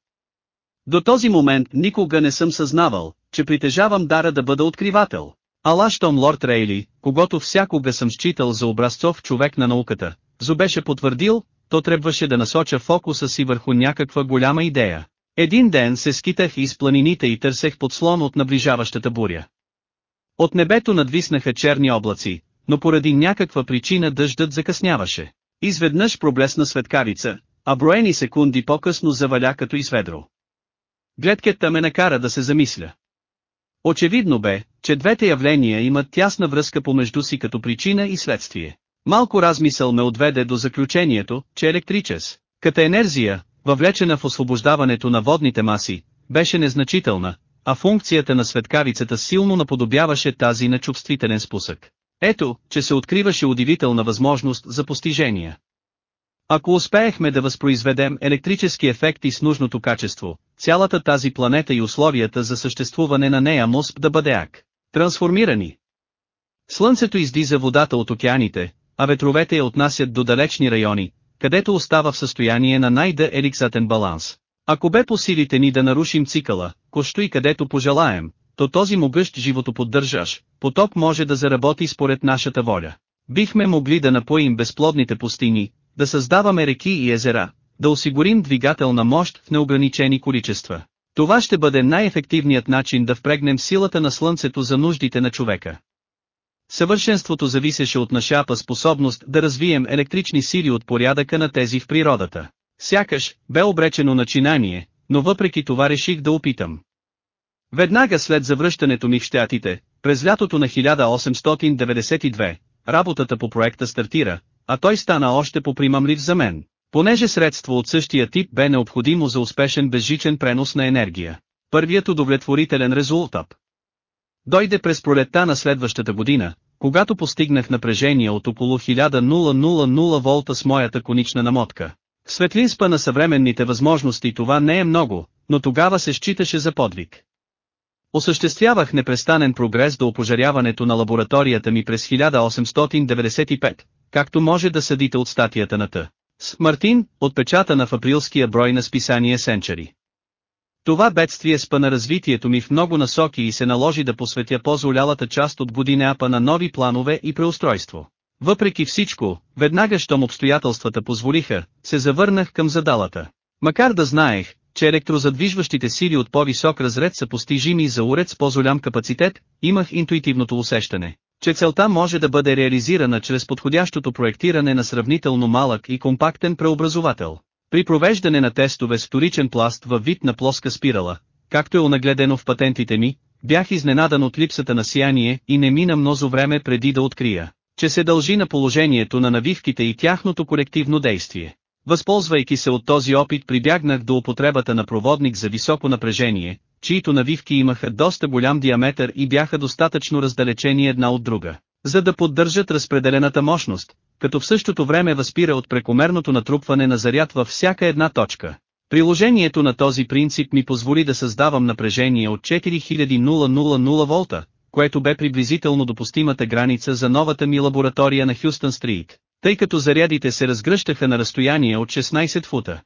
До този момент никога не съм съзнавал, че притежавам дара да бъда откривател. Ала щом лорд Рейли, когато всякога съм считал за образцов човек на науката, зо беше потвърдил, то трябваше да насоча фокуса си върху някаква голяма идея. Един ден се скитах из планините и търсех подслон от наближаващата буря. От небето надвиснаха черни облаци, но поради някаква причина дъждът закъсняваше. Изведнъж проблесна светкарица, а броени секунди по-късно заваля като изведро. Гледката ме накара да се замисля. Очевидно бе, че двете явления имат тясна връзка помежду си като причина и следствие. Малко размисъл ме отведе до заключението, че електричес, като енергия, въвлечена в освобождаването на водните маси, беше незначителна, а функцията на светкавицата силно наподобяваше тази на чувствителен спусък. Ето, че се откриваше удивителна възможност за постижения. Ако успеехме да възпроизведем електрически ефекти с нужното качество, цялата тази планета и условията за съществуване на нея мосп да бъде ак. Трансформирани. Слънцето издиза водата от океаните, а ветровете я отнасят до далечни райони, където остава в състояние на най-да еликсатен баланс. Ако бе по силите ни да нарушим цикъла, кощо и където пожелаем, то този могъщ животоподдържаш, поток може да заработи според нашата воля. Бихме могли да напоим безплодните пустини, да създаваме реки и езера, да осигурим двигателна мощ в неограничени количества. Това ще бъде най-ефективният начин да впрегнем силата на Слънцето за нуждите на човека. Съвършенството зависеше от нашата способност да развием електрични сили от порядъка на тези в природата. Сякаш, бе обречено начинание, но въпреки това реших да опитам. Веднага след завръщането ми в щатите, през лятото на 1892, работата по проекта стартира, а той стана още попримамлив за мен, понеже средство от същия тип бе необходимо за успешен безжичен пренос на енергия. Първият удовлетворителен резултат. Дойде през пролетта на следващата година, когато постигнах напрежение от около 1000 волта с моята конична намотка. В светлинспа на съвременните възможности това не е много, но тогава се считаше за подвиг. Осъществявах непрестанен прогрес до опожаряването на лабораторията ми през 1895, както може да съдите от статията на Т. С. Мартин, отпечатана в априлския брой на списание Сенчари. Това бедствие спъна развитието ми в много насоки и се наложи да посветя по-золялата част от годиняпа на нови планове и преустройство. Въпреки всичко, веднага щом обстоятелствата позволиха, се завърнах към задалата. Макар да знаех, че електрозадвижващите сили от по-висок разред са постижими за уред с по-голям капацитет, имах интуитивното усещане, че целта може да бъде реализирана чрез подходящото проектиране на сравнително малък и компактен преобразовател. При провеждане на тестове с вторичен пласт във вид на плоска спирала, както е онагледено в патентите ми, бях изненадан от липсата на сияние и не мина мнозо време преди да открия, че се дължи на положението на навивките и тяхното колективно действие. Възползвайки се от този опит прибягнах до употребата на проводник за високо напрежение, чието навивки имаха доста голям диаметър и бяха достатъчно раздалечени една от друга, за да поддържат разпределената мощност, като в същото време възпира от прекомерното натрупване на заряд във всяка една точка. Приложението на този принцип ми позволи да създавам напрежение от 4000 волта, което бе приблизително допустимата граница за новата ми лаборатория на Хюстън Стрит, тъй като зарядите се разгръщаха на разстояние от 16 фута.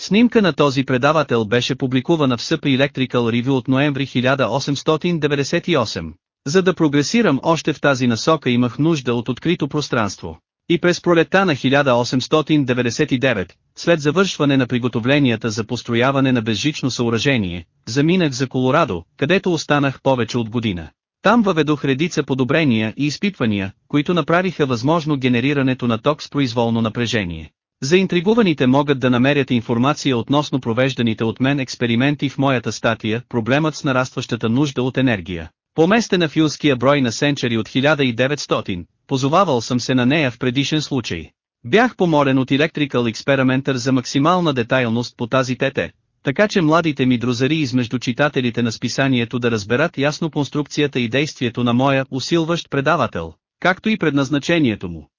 Снимка на този предавател беше публикувана в SUP Electrical Review от ноември 1898. За да прогресирам още в тази насока имах нужда от открито пространство. И през пролета на 1899, след завършване на приготовленията за построяване на безжично съоръжение, заминах за Колорадо, където останах повече от година. Там въведох редица подобрения и изпитвания, които направиха възможно генерирането на ток с произволно напрежение. Заинтригуваните могат да намерят информация относно провежданите от мен експерименти в моята статия «Проблемът с нарастващата нужда от енергия». Поместена в юлския брой на Сенчери от 1900, позовавал съм се на нея в предишен случай. Бях помолен от Electrical Experimenter за максимална детайлност по тази тете, така че младите ми друзари измежду читателите на списанието да разберат ясно конструкцията и действието на моя усилващ предавател, както и предназначението му.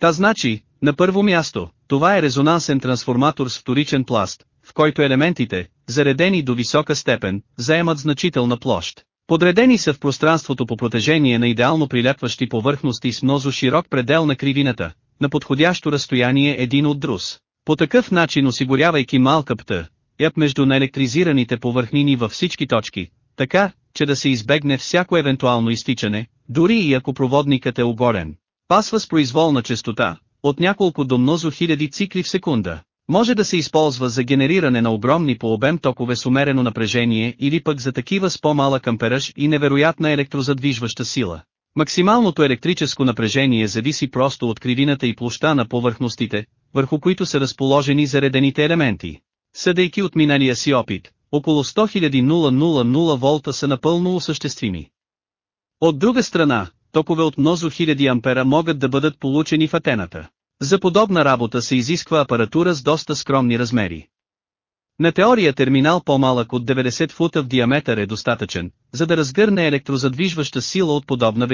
Та значи, на първо място, това е резонансен трансформатор с вторичен пласт, в който елементите, заредени до висока степен, заемат значителна площ. Подредени са в пространството по протежение на идеално прилепващи повърхности с мнозо широк предел на кривината, на подходящо разстояние един от друс. По такъв начин осигурявайки малка птъ, яб между наелектризираните повърхнини във всички точки, така, че да се избегне всяко евентуално изтичане, дори и ако проводникът е огорен. Пасва с произволна частота, от няколко до мнозо хиляди цикли в секунда. Може да се използва за генериране на огромни по обем токове с умерено напрежение или пък за такива с по-малък ампераж и невероятна електрозадвижваща сила. Максималното електрическо напрежение зависи просто от кривината и площа на повърхностите, върху които са разположени заредените елементи. Съдейки от миналия си опит, около 100 000 волта са напълно осъществими. От друга страна, токове от мнозо хиляди ампера могат да бъдат получени в Атената. За подобна работа се изисква апаратура с доста скромни размери. На теория терминал по-малък от 90 фута в диаметър е достатъчен, за да разгърне електрозадвижваща сила от подобна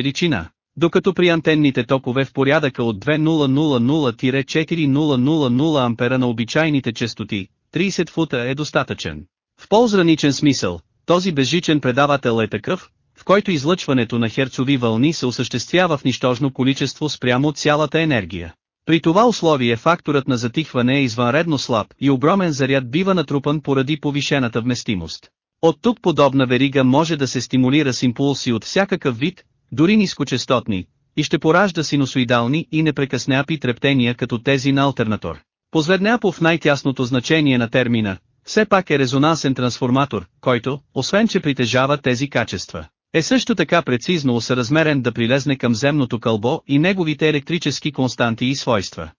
Докато при антенните токове в порядъка от 2000-4000 ампера на обичайните частоти, 30 фута е достатъчен. В ползраничен смисъл, този безжичен предавател е такъв, в който излъчването на херцови вълни се осъществява в нищожно количество спрямо цялата енергия. При това условие факторът на затихване е извънредно слаб и огромен заряд бива натрупан поради повишената вместимост. От тук подобна верига може да се стимулира с импулси от всякакъв вид, дори нискочастотни, и ще поражда синусоидални и непрекъсняпи трептения като тези на альтернатор. Позведняпо в най-тясното значение на термина, все пак е резонансен трансформатор, който, освен че притежава тези качества, е също така прецизно усъразмерен да прилезне към земното кълбо и неговите електрически константи и свойства.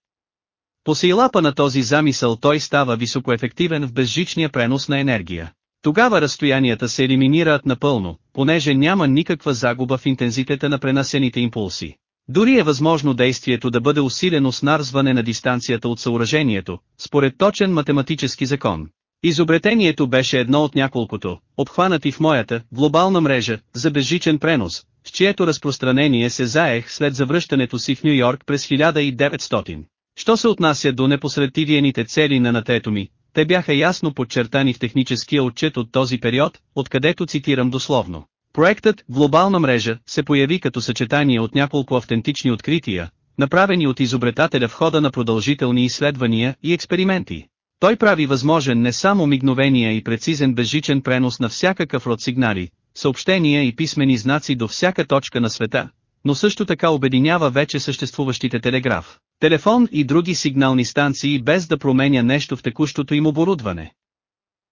По силапа на този замисъл той става високоефективен в безжичния пренос на енергия. Тогава разстоянията се елиминират напълно, понеже няма никаква загуба в интензитета на пренасените импулси. Дори е възможно действието да бъде усилено с нарзване на дистанцията от съоръжението, според точен математически закон. Изобретението беше едно от няколкото, обхванати в моята, глобална мрежа, за безжичен пренос, с чието разпространение се заех след завръщането си в Нью Йорк през 1900. Що се отнася до непосредтивieните цели на натето ми, те бяха ясно подчертани в техническия отчет от този период, откъдето цитирам дословно. Проектът «Глобална мрежа» се появи като съчетание от няколко автентични открития, направени от изобретателя в хода на продължителни изследвания и експерименти. Той прави възможен не само мигновения и прецизен безжичен пренос на всякакъв род сигнали, съобщения и писмени знаци до всяка точка на света, но също така обединява вече съществуващите телеграф, телефон и други сигнални станции без да променя нещо в текущото им оборудване.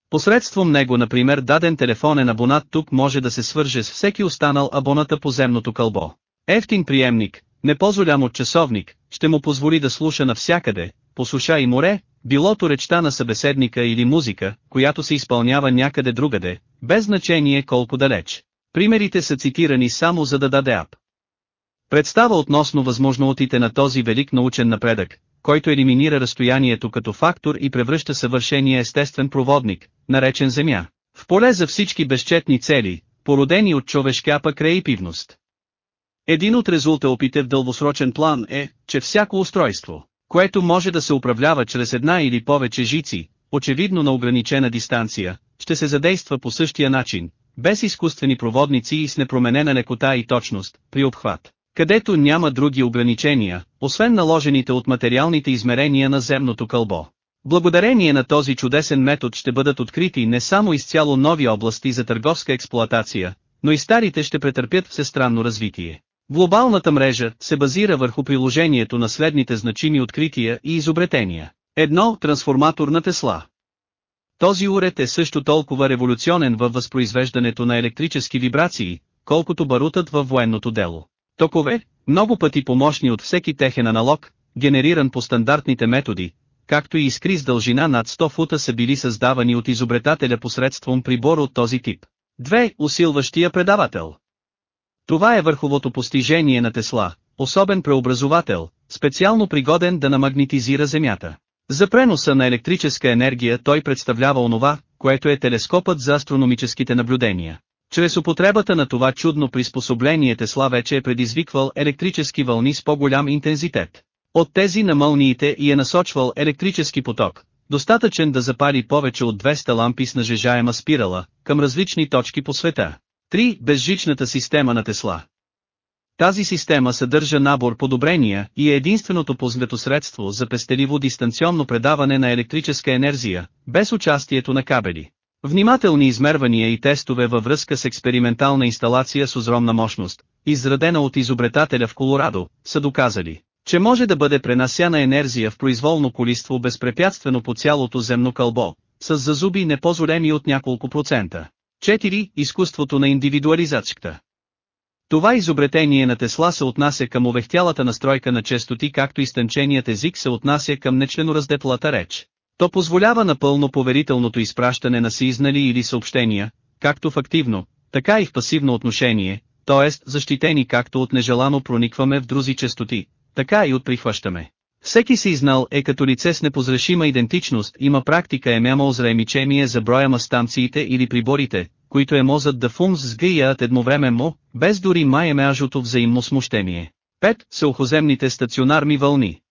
Посредством него например даден телефонен абонат тук може да се свърже с всеки останал абоната по земното кълбо. Ефтин приемник, не по-голям от часовник, ще му позволи да слуша навсякъде, по суша и море, билото речта на събеседника или музика, която се изпълнява някъде другаде, без значение колко далеч. Примерите са цитирани само за да даде ап. Представа относно възможностите на този велик научен напредък, който елиминира разстоянието като фактор и превръща съвършения естествен проводник, наречен Земя, в поле за всички безчетни цели, породени от човешкапа креативност. Един от резултатите в дългосрочен план е, че всяко устройство, което може да се управлява чрез една или повече жици, очевидно на ограничена дистанция, ще се задейства по същия начин, без изкуствени проводници и с непроменена лекота и точност, при обхват, където няма други ограничения, освен наложените от материалните измерения на земното кълбо. Благодарение на този чудесен метод ще бъдат открити не само изцяло нови области за търговска експлоатация, но и старите ще претърпят всестранно развитие. Глобалната мрежа се базира върху приложението на следните значими открития и изобретения. Едно – трансформатор на Тесла. Този уред е също толкова революционен във възпроизвеждането на електрически вибрации, колкото барутът във военното дело. Токове, много пъти помощни от всеки техен аналог, генериран по стандартните методи, както и искри с дължина над 100 фута са били създавани от изобретателя посредством прибор от този тип. 2. Усилващия предавател. Това е върховото постижение на Тесла, особен преобразовател, специално пригоден да намагнетизира Земята. За преноса на електрическа енергия той представлява онова, което е телескопът за астрономическите наблюдения. Чрез употребата на това чудно приспособление Тесла вече е предизвиквал електрически вълни с по-голям интензитет. От тези на мълниите и е насочвал електрически поток, достатъчен да запали повече от 200 лампи с нажежаема спирала, към различни точки по света. 3. Безжичната система на Тесла. Тази система съдържа набор подобрения и е единственото познато средство за пестеливо дистанционно предаване на електрическа енергия, без участието на кабели. Внимателни измервания и тестове във връзка с експериментална инсталация с огромна мощност, израдена от изобретателя в Колорадо, са доказали, че може да бъде пренасяна енергия в произволно колиство безпрепятствено по цялото земно кълбо, с зазуби непозореми от няколко процента. 4. Изкуството на индивидуализацията. Това изобретение на Тесла се отнася към увехтялата настройка на честоти както и стънченият език се отнася към нечленораздетлата реч. То позволява напълно поверителното изпращане на сизнали или съобщения, както в активно, така и в пасивно отношение, т.е. защитени както от нежелано проникваме в друзи частоти, така и от прихващаме. Всеки си знал е като лице с непозрешима идентичност има практика е мямал зраемичение за броя станциите или приборите, които е мозът да фумс сгъят едновременно, без дори май емеажото взаимно смущение. 5. Съухоземните стационарни вълни.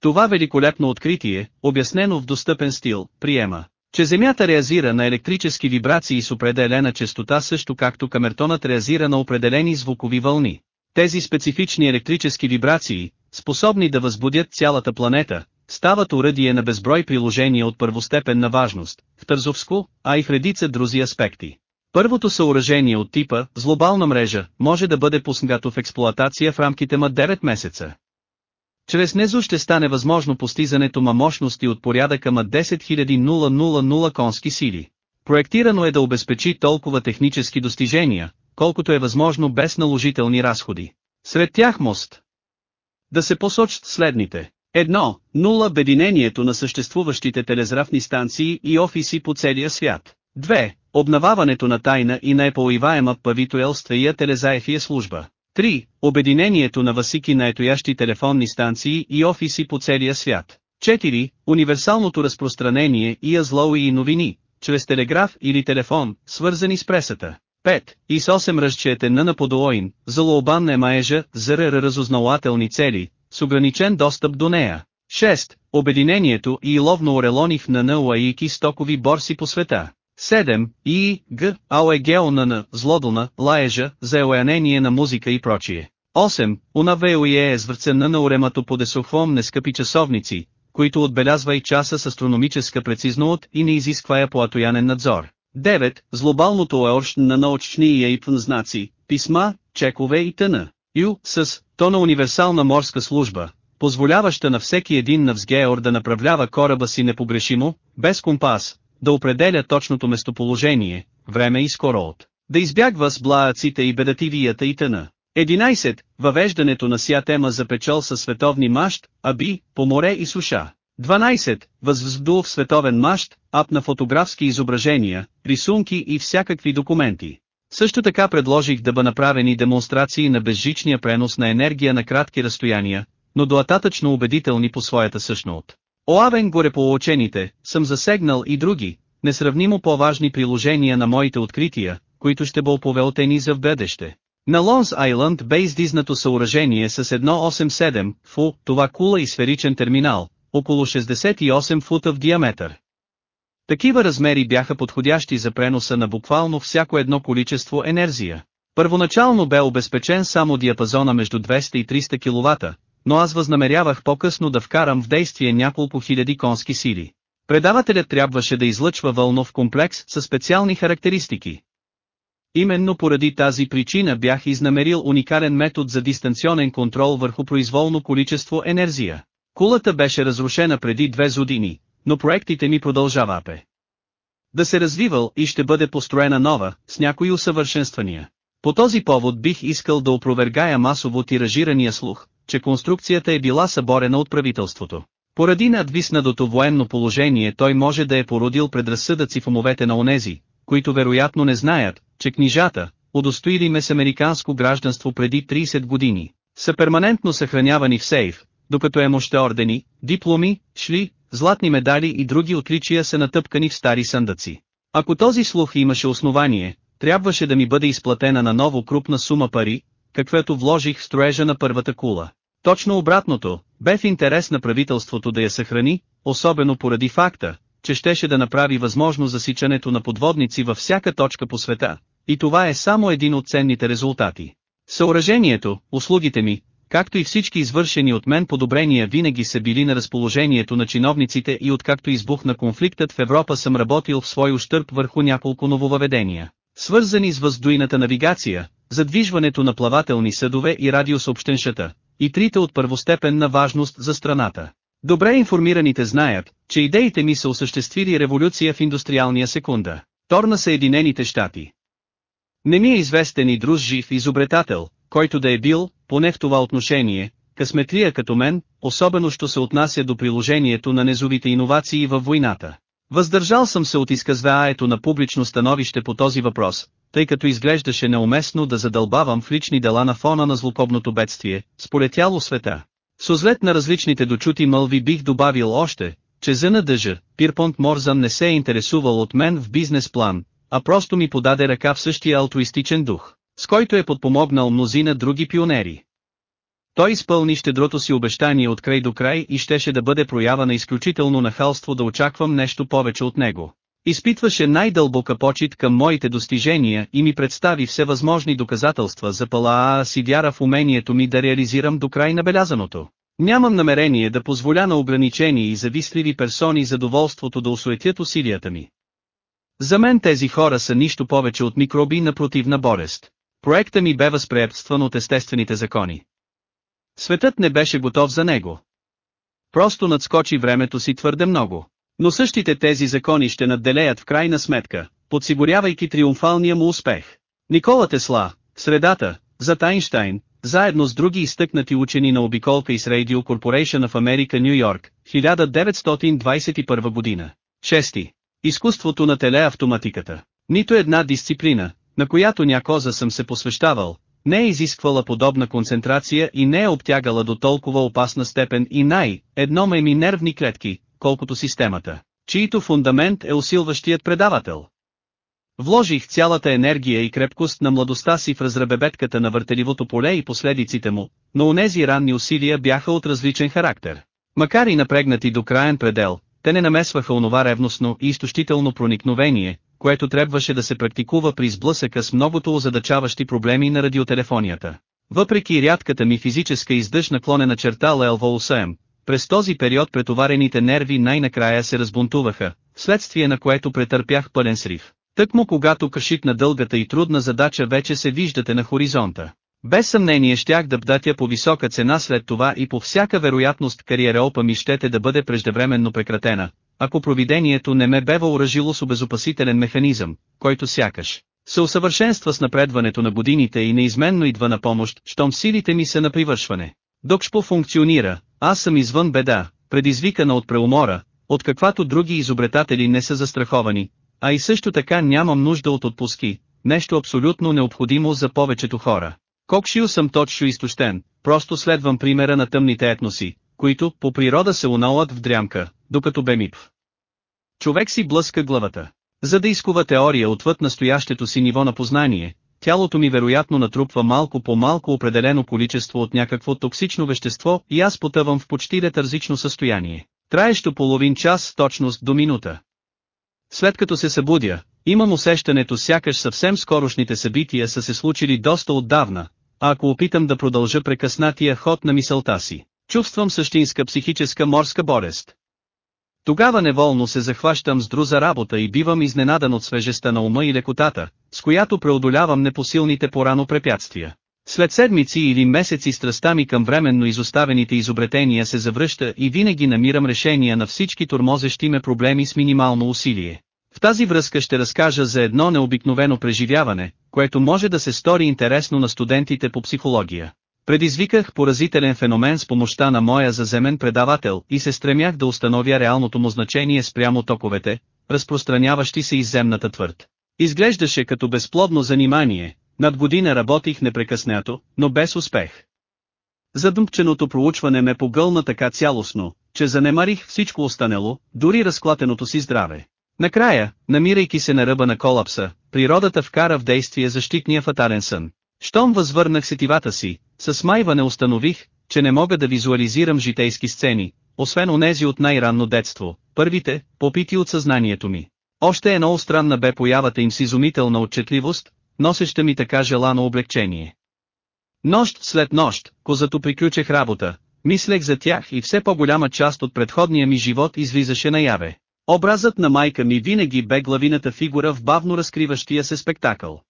Това великолепно откритие, обяснено в достъпен стил, приема, че Земята реагира на електрически вибрации с определена частота също както камертонът реагира на определени звукови вълни. Тези специфични електрически вибрации, способни да възбудят цялата планета, стават уръдие на безброй приложения от първостепенна важност, в Тързовско, а и в редица друзи аспекти. Първото съоръжение от типа «злобална мрежа» може да бъде пуснато в експлоатация в рамките на 9 месеца. Чрез незо ще стане възможно постизането на мощности от порядъка на 10 000 конски сили. Проектирано е да обезпечи толкова технически достижения, колкото е възможно без наложителни разходи. Сред тях мост. Да се посочат следните. Едно, нула обединението на съществуващите телезрафни станции и офиси по целия свят. 2. Обнававането на тайна и неповиваема павитуелствия телезаефия служба. 3. Обединението на васики на етоящи телефонни станции и офиси по целия свят. 4. Универсалното разпространение и азлои и новини, чрез телеграф или телефон, свързани с пресата. 5. И с 8 разчете на наподоин, за лообан емаежа, за разузнавателни цели, с ограничен достъп до нея. 6. Обединението и ловно орелоних на НУАИКИ стокови борси по света. 7. И, Г, АОЕГЕОНН, злодълна, лаежа, за еоянение на музика и прочие. 8. Унавеоие е свърцена на уремато подесохвом нескъпи часовници, които отбелязва и часа с астрономическа прецизност и не изисква поатоянен надзор. 9. Злобалното еорш на научни и знаци, писма, чекове и т.н. Ю, с, то на универсална морска служба, позволяваща на всеки един навсгеор да направлява кораба си непогрешимо, без компас, да определя точното местоположение, време и скороот, да избягва с блаъците и бедативията и т.н. 11. Въвеждането на ся тема за печал със световни мащ, аби, по море и суша. 12. Възвздул в световен мащ, ап на фотографски изображения, рисунки и всякакви документи. Също така предложих да бъ направени демонстрации на безжичния пренос на енергия на кратки разстояния, но доататъчно убедителни по своята същност. Оавен горе по учените, съм засегнал и други, несравнимо по-важни приложения на моите открития, които ще бъл повелтени за в бъдеще. На Лонс Айланд бе издизнато съоръжение с 187 фу, това кула и сферичен терминал, около 68 фута в диаметър. Такива размери бяха подходящи за преноса на буквално всяко едно количество енергия. Първоначално бе обезпечен само диапазона между 200 и 300 кВт, но аз възнамерявах по-късно да вкарам в действие няколко хиляди конски сили. Предавателят трябваше да излъчва вълнов комплекс със специални характеристики. Именно поради тази причина бях изнамерил уникален метод за дистанционен контрол върху произволно количество енергия. Кулата беше разрушена преди две години, но проектите ми продължавапе. Да се развивал и ще бъде построена нова, с някои усъвършенствания. По този повод бих искал да опровергая масово тиражирания слух, че конструкцията е била съборена от правителството. Поради надвиснадото военно положение той може да е породил предразсъдъци в умовете на онези, които вероятно не знаят, че книжата, удостоили ме с американско гражданство преди 30 години, са перманентно съхранявани в сейф, докато е мощта ордени, дипломи, шли, златни медали и други отличия са натъпкани в стари съндъци. Ако този слух имаше основание, трябваше да ми бъде изплатена на ново крупна сума пари, каквето вложих в строежа на първата кула. Точно обратното, бе в интерес на правителството да я съхрани, особено поради факта, че щеше да направи възможно засичането на подводници във всяка точка по света, и това е само един от ценните резултати. Съоръжението, услугите ми, както и всички извършени от мен подобрения винаги са били на разположението на чиновниците и откакто избухна конфликтът в Европа съм работил в свой ущърп върху няколко нововъведения, свързани с въздуйната навигация, задвижването на плавателни съдове и радиосъобщеншата, и трите от първостепенна важност за страната. Добре информираните знаят, че идеите ми са осъществили революция в индустриалния секунда. Тор на Съединените щати. Не ми е известен и друг жив изобретател, който да е бил, поне в това отношение, късметлия като мен, особено що се отнася до приложението на незовите иновации във войната. Въздържал съм се от изказваето на публично становище по този въпрос, тъй като изглеждаше неуместно да задълбавам в лични дела на фона на злокобното бедствие, сполетяло света. С озлет на различните дочути мълви бих добавил още, че за надъжа, Пирпонт Морзан не се е интересувал от мен в бизнес план, а просто ми подаде ръка в същия алтруистичен дух, с който е подпомогнал мнозина други пионери. Той изпълни щедрото си обещание от край до край и щеше да бъде проява на изключително нахалство да очаквам нещо повече от него. Изпитваше най-дълбока почет към моите достижения и ми представи всевъзможни доказателства за палаа си вяра в умението ми да реализирам до край набелязаното. Нямам намерение да позволя на ограничени и завистливи персони задоволството да осуетят усилията ми. За мен тези хора са нищо повече от микроби на противна болест. Проекта ми бе възприемстван от естествените закони. Светът не беше готов за него. Просто надскочи времето си твърде много. Но същите тези закони ще надделеят в крайна сметка, подсигурявайки триумфалния му успех. Никола Тесла, средата, за Айнштайн, заедно с други изтъкнати учени на обиколка и с Radio Corporation в Америка Нью Йорк, 1921 година. 6. Изкуството на телеавтоматиката. Нито една дисциплина, на която някоза съм се посвещавал, не е изисквала подобна концентрация и не е обтягала до толкова опасна степен и най-едно ме ми нервни клетки, колкото системата, чието фундамент е усилващият предавател. Вложих цялата енергия и крепкост на младостта си в разрабебетката на въртеливото поле и последиците му, но онези ранни усилия бяха от различен характер. Макар и напрегнати до краен предел, те не намесваха онова ревностно и изтощително проникновение, което трябваше да се практикува при сблъсъка с многото озадачаващи проблеми на радиотелефонията. Въпреки рядката ми физическа издъж наклонена черта ЛВОСМ, през този период претоварените нерви най-накрая се разбунтуваха, вследствие на което претърпях пълен срив. Тъкмо когато на дългата и трудна задача вече се виждате на хоризонта. Без съмнение щях да бдатя по висока цена след това и по всяка вероятност кариера опа ми щете да бъде преждевременно прекратена, ако провидението не ме бе въоръжило с обезопасителен механизъм, който сякаш се усъвършенства с напредването на годините и неизменно идва на помощ, щом силите ми са на привършване. Докшпо функционира, аз съм извън беда, предизвикана от преумора, от каквато други изобретатели не са застраховани, а и също така нямам нужда от отпуски, нещо абсолютно необходимо за повечето хора. Кокшил съм точно изтощен, просто следвам примера на тъмните етноси, които по природа се унауват в дрямка, докато бемип. Човек си блъска главата. За да изкува теория отвъд настоящето си ниво на познание, тялото ми вероятно натрупва малко по малко определено количество от някакво токсично вещество и аз потъвам в почти летарзично състояние. Траещо половин час точност до минута. След като се събудя, имам усещането сякаш съвсем скорошните събития са се случили доста отдавна, а ако опитам да продължа прекъснатия ход на мисълта си, чувствам същинска психическа морска болест. Тогава неволно се захващам с друза работа и бивам изненадан от свежестта на ума и лекотата, с която преодолявам непосилните порано препятствия. След седмици или месеци страстта ми към временно изоставените изобретения се завръща и винаги намирам решения на всички тормозещи ме проблеми с минимално усилие. В тази връзка ще разкажа за едно необикновено преживяване, което може да се стори интересно на студентите по психология. Предизвиках поразителен феномен с помощта на моя заземен предавател и се стремях да установя реалното му значение спрямо токовете, разпространяващи се из земната твърд. Изглеждаше като безплодно занимание, над година работих непрекъснато, но без успех. Задумченото проучване ме погълна така цялостно, че занемарих всичко останало, дори разклатеното си здраве. Накрая, намирайки се на ръба на колапса, природата вкара в действие защитния фатален сън. Щом възвърнах сетивата си, с майване установих, че не мога да визуализирам житейски сцени, освен онези от най-ранно детство, първите, попити от съзнанието ми. Още едно остранна бе появата им с изумителна отчетливост, носеща ми така желано облегчение. Нощ след нощ, козато приключех работа, мислех за тях и все по-голяма част от предходния ми живот излизаше наяве. Образът на майка ми винаги бе главината фигура в бавно разкриващия се спектакъл.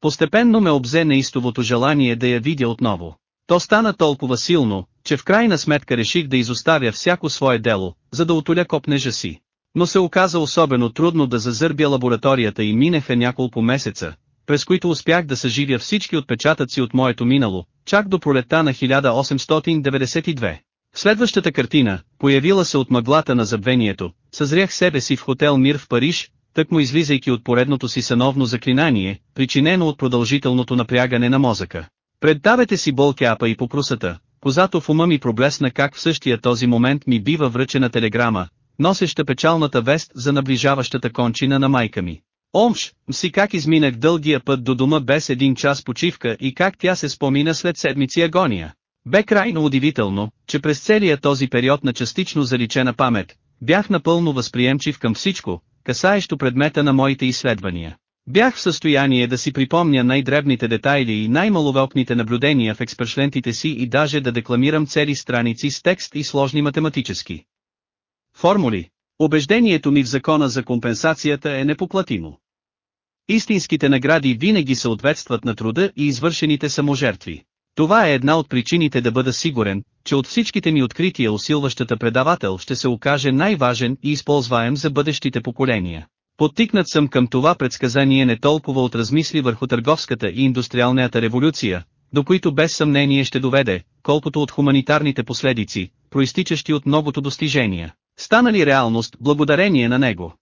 Постепенно ме обзе неистовото желание да я видя отново. То стана толкова силно, че в крайна сметка реших да изоставя всяко свое дело, за да отоля копнежа си. Но се оказа особено трудно да зазърбя лабораторията и минеха няколко месеца, през които успях да съживя всички отпечатъци от моето минало, чак до пролета на 1892. В следващата картина, появила се от мъглата на забвението, съзрях себе си в хотел Мир в Париж, тъкмо излизайки от поредното си съновно заклинание, причинено от продължителното напрягане на мозъка. Пред давете си болкяпа и по прусата, козато в ума ми проблесна как в същия този момент ми бива връчена телеграма, носеща печалната вест за наближаващата кончина на майка ми. Омш, си как изминах дългия път до дома без един час почивка и как тя се спомина след седмици агония. Бе крайно удивително, че през целия този период на частично заличена памет, бях напълно възприемчив към всичко, касаещо предмета на моите изследвания. Бях в състояние да си припомня най-дребните детайли и най-маловелкните наблюдения в експрешлентите си и даже да декламирам цели страници с текст и сложни математически формули. Убеждението ми в закона за компенсацията е непоплатимо. Истинските награди винаги съответстват на труда и извършените саможертви. Това е една от причините да бъда сигурен, че от всичките ми открития усилващата предавател ще се окаже най-важен и използваем за бъдещите поколения. Подтикнат съм към това предсказание не толкова от размисли върху търговската и индустриалната революция, до които без съмнение ще доведе, колкото от хуманитарните последици, проистичащи от многото достижения, станали реалност благодарение на него.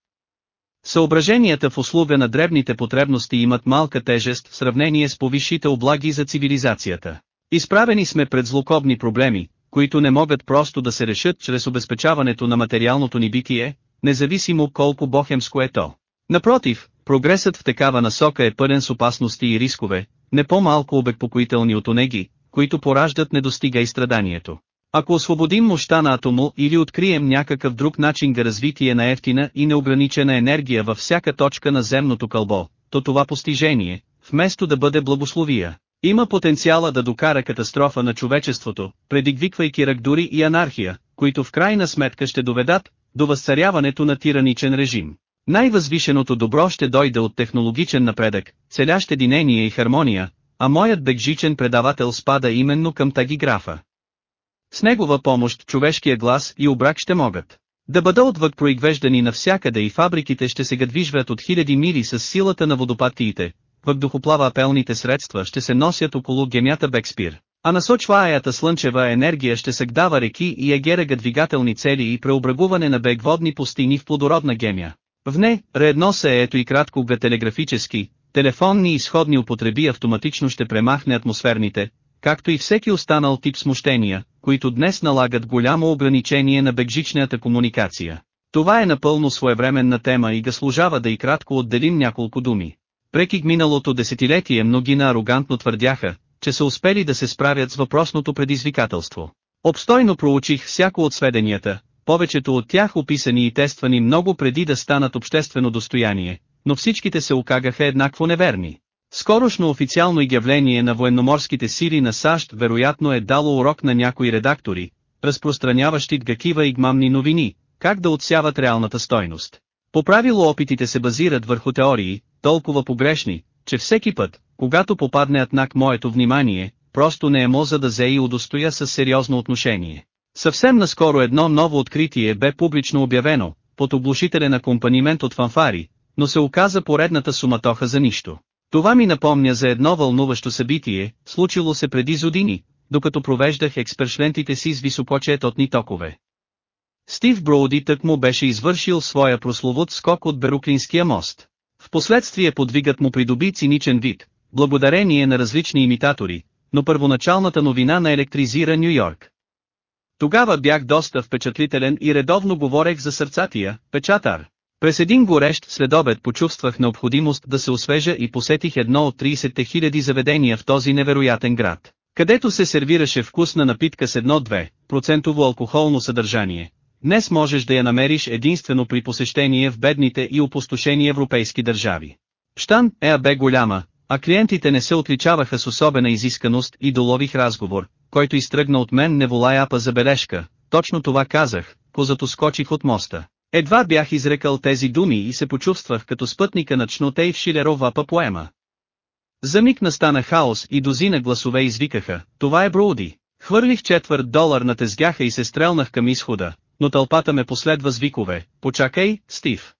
Съображенията в услуга на дребните потребности имат малка тежест в сравнение с повисшите облаги за цивилизацията. Изправени сме пред злокобни проблеми, които не могат просто да се решат чрез обезпечаването на материалното ни битие, независимо колко бохемско е то. Напротив, прогресът в такава насока е пълен с опасности и рискове, не по-малко обекпокоителни от онеги, които пораждат недостига и страданието. Ако освободим мощта на атомо или открием някакъв друг начин за развитие на ефтина и неограничена енергия във всяка точка на земното кълбо, то това постижение, вместо да бъде благословия, има потенциала да докара катастрофа на човечеството, предигвиквайки рагдури и анархия, които в крайна сметка ще доведат до възцаряването на тираничен режим. Най-възвишеното добро ще дойде от технологичен напредък, целящ единение и хармония, а моят бекжичен предавател спада именно към тагиграфа. С негова помощ човешкия глас и обрак ще могат да бъда отвък произвеждани навсякъде и фабриките ще се гадвижват от хиляди мили с силата на водопатиите, въздухоплава апелните средства ще се носят около гемята Бекспир, а насочваята слънчева енергия ще съгдава реки и егерега двигателни цели и преобрагуване на бегводни пустини в плодородна гемя. В не, редно се ето и кратко га телеграфически, телефонни и сходни употреби автоматично ще премахне атмосферните, както и всеки останал тип смущения, които днес налагат голямо ограничение на бегжичната комуникация. Това е напълно своевременна тема и га служава да и кратко отделим няколко думи. Преки миналото десетилетие многина арогантно твърдяха, че са успели да се справят с въпросното предизвикателство. Обстойно проучих всяко от сведенията, повечето от тях описани и тествани много преди да станат обществено достояние, но всичките се окагаха еднакво неверни. Скорошно официално изявление на военноморските сили на САЩ вероятно е дало урок на някои редактори, разпространяващи гакива и гмамни новини, как да отсяват реалната стойност. По правило опитите се базират върху теории, толкова погрешни, че всеки път, когато попадне атнак моето внимание, просто не е моза да зе и удостоя с сериозно отношение. Съвсем наскоро едно ново откритие бе публично обявено, под оглушителен акомпанимент от фанфари, но се оказа поредната суматоха за нищо. Това ми напомня за едно вълнуващо събитие, случило се преди години, докато провеждах експершлентите си с високочетотни токове. Стив Броуди тък му беше извършил своя прословут скок от Беруклинския мост. Впоследствие подвигът му придоби циничен вид, благодарение на различни имитатори, но първоначалната новина на електризира Нью Йорк. Тогава бях доста впечатлителен и редовно говорех за сърцатия, печатар. През един горещ следобед почувствах необходимост да се освежа и посетих едно от 30 000 заведения в този невероятен град, където се сервираше вкусна напитка с 1-2% алкохолно съдържание. Днес можеш да я намериш единствено при посещение в бедните и опустошени европейски държави. Штан е бе голяма, а клиентите не се отличаваха с особена изисканост и долових разговор, който изтръгна от мен не волая забележка, точно това казах, позато скочих от моста. Едва бях изрекал тези думи и се почувствах като спътника на чноте и в Шилерова поема. За миг настана хаос и дозина гласове извикаха, това е Броуди. Хвърлих четвърт долар на тезгяха и се стрелнах към изхода, но тълпата ме последва с викове, почакай, Стив.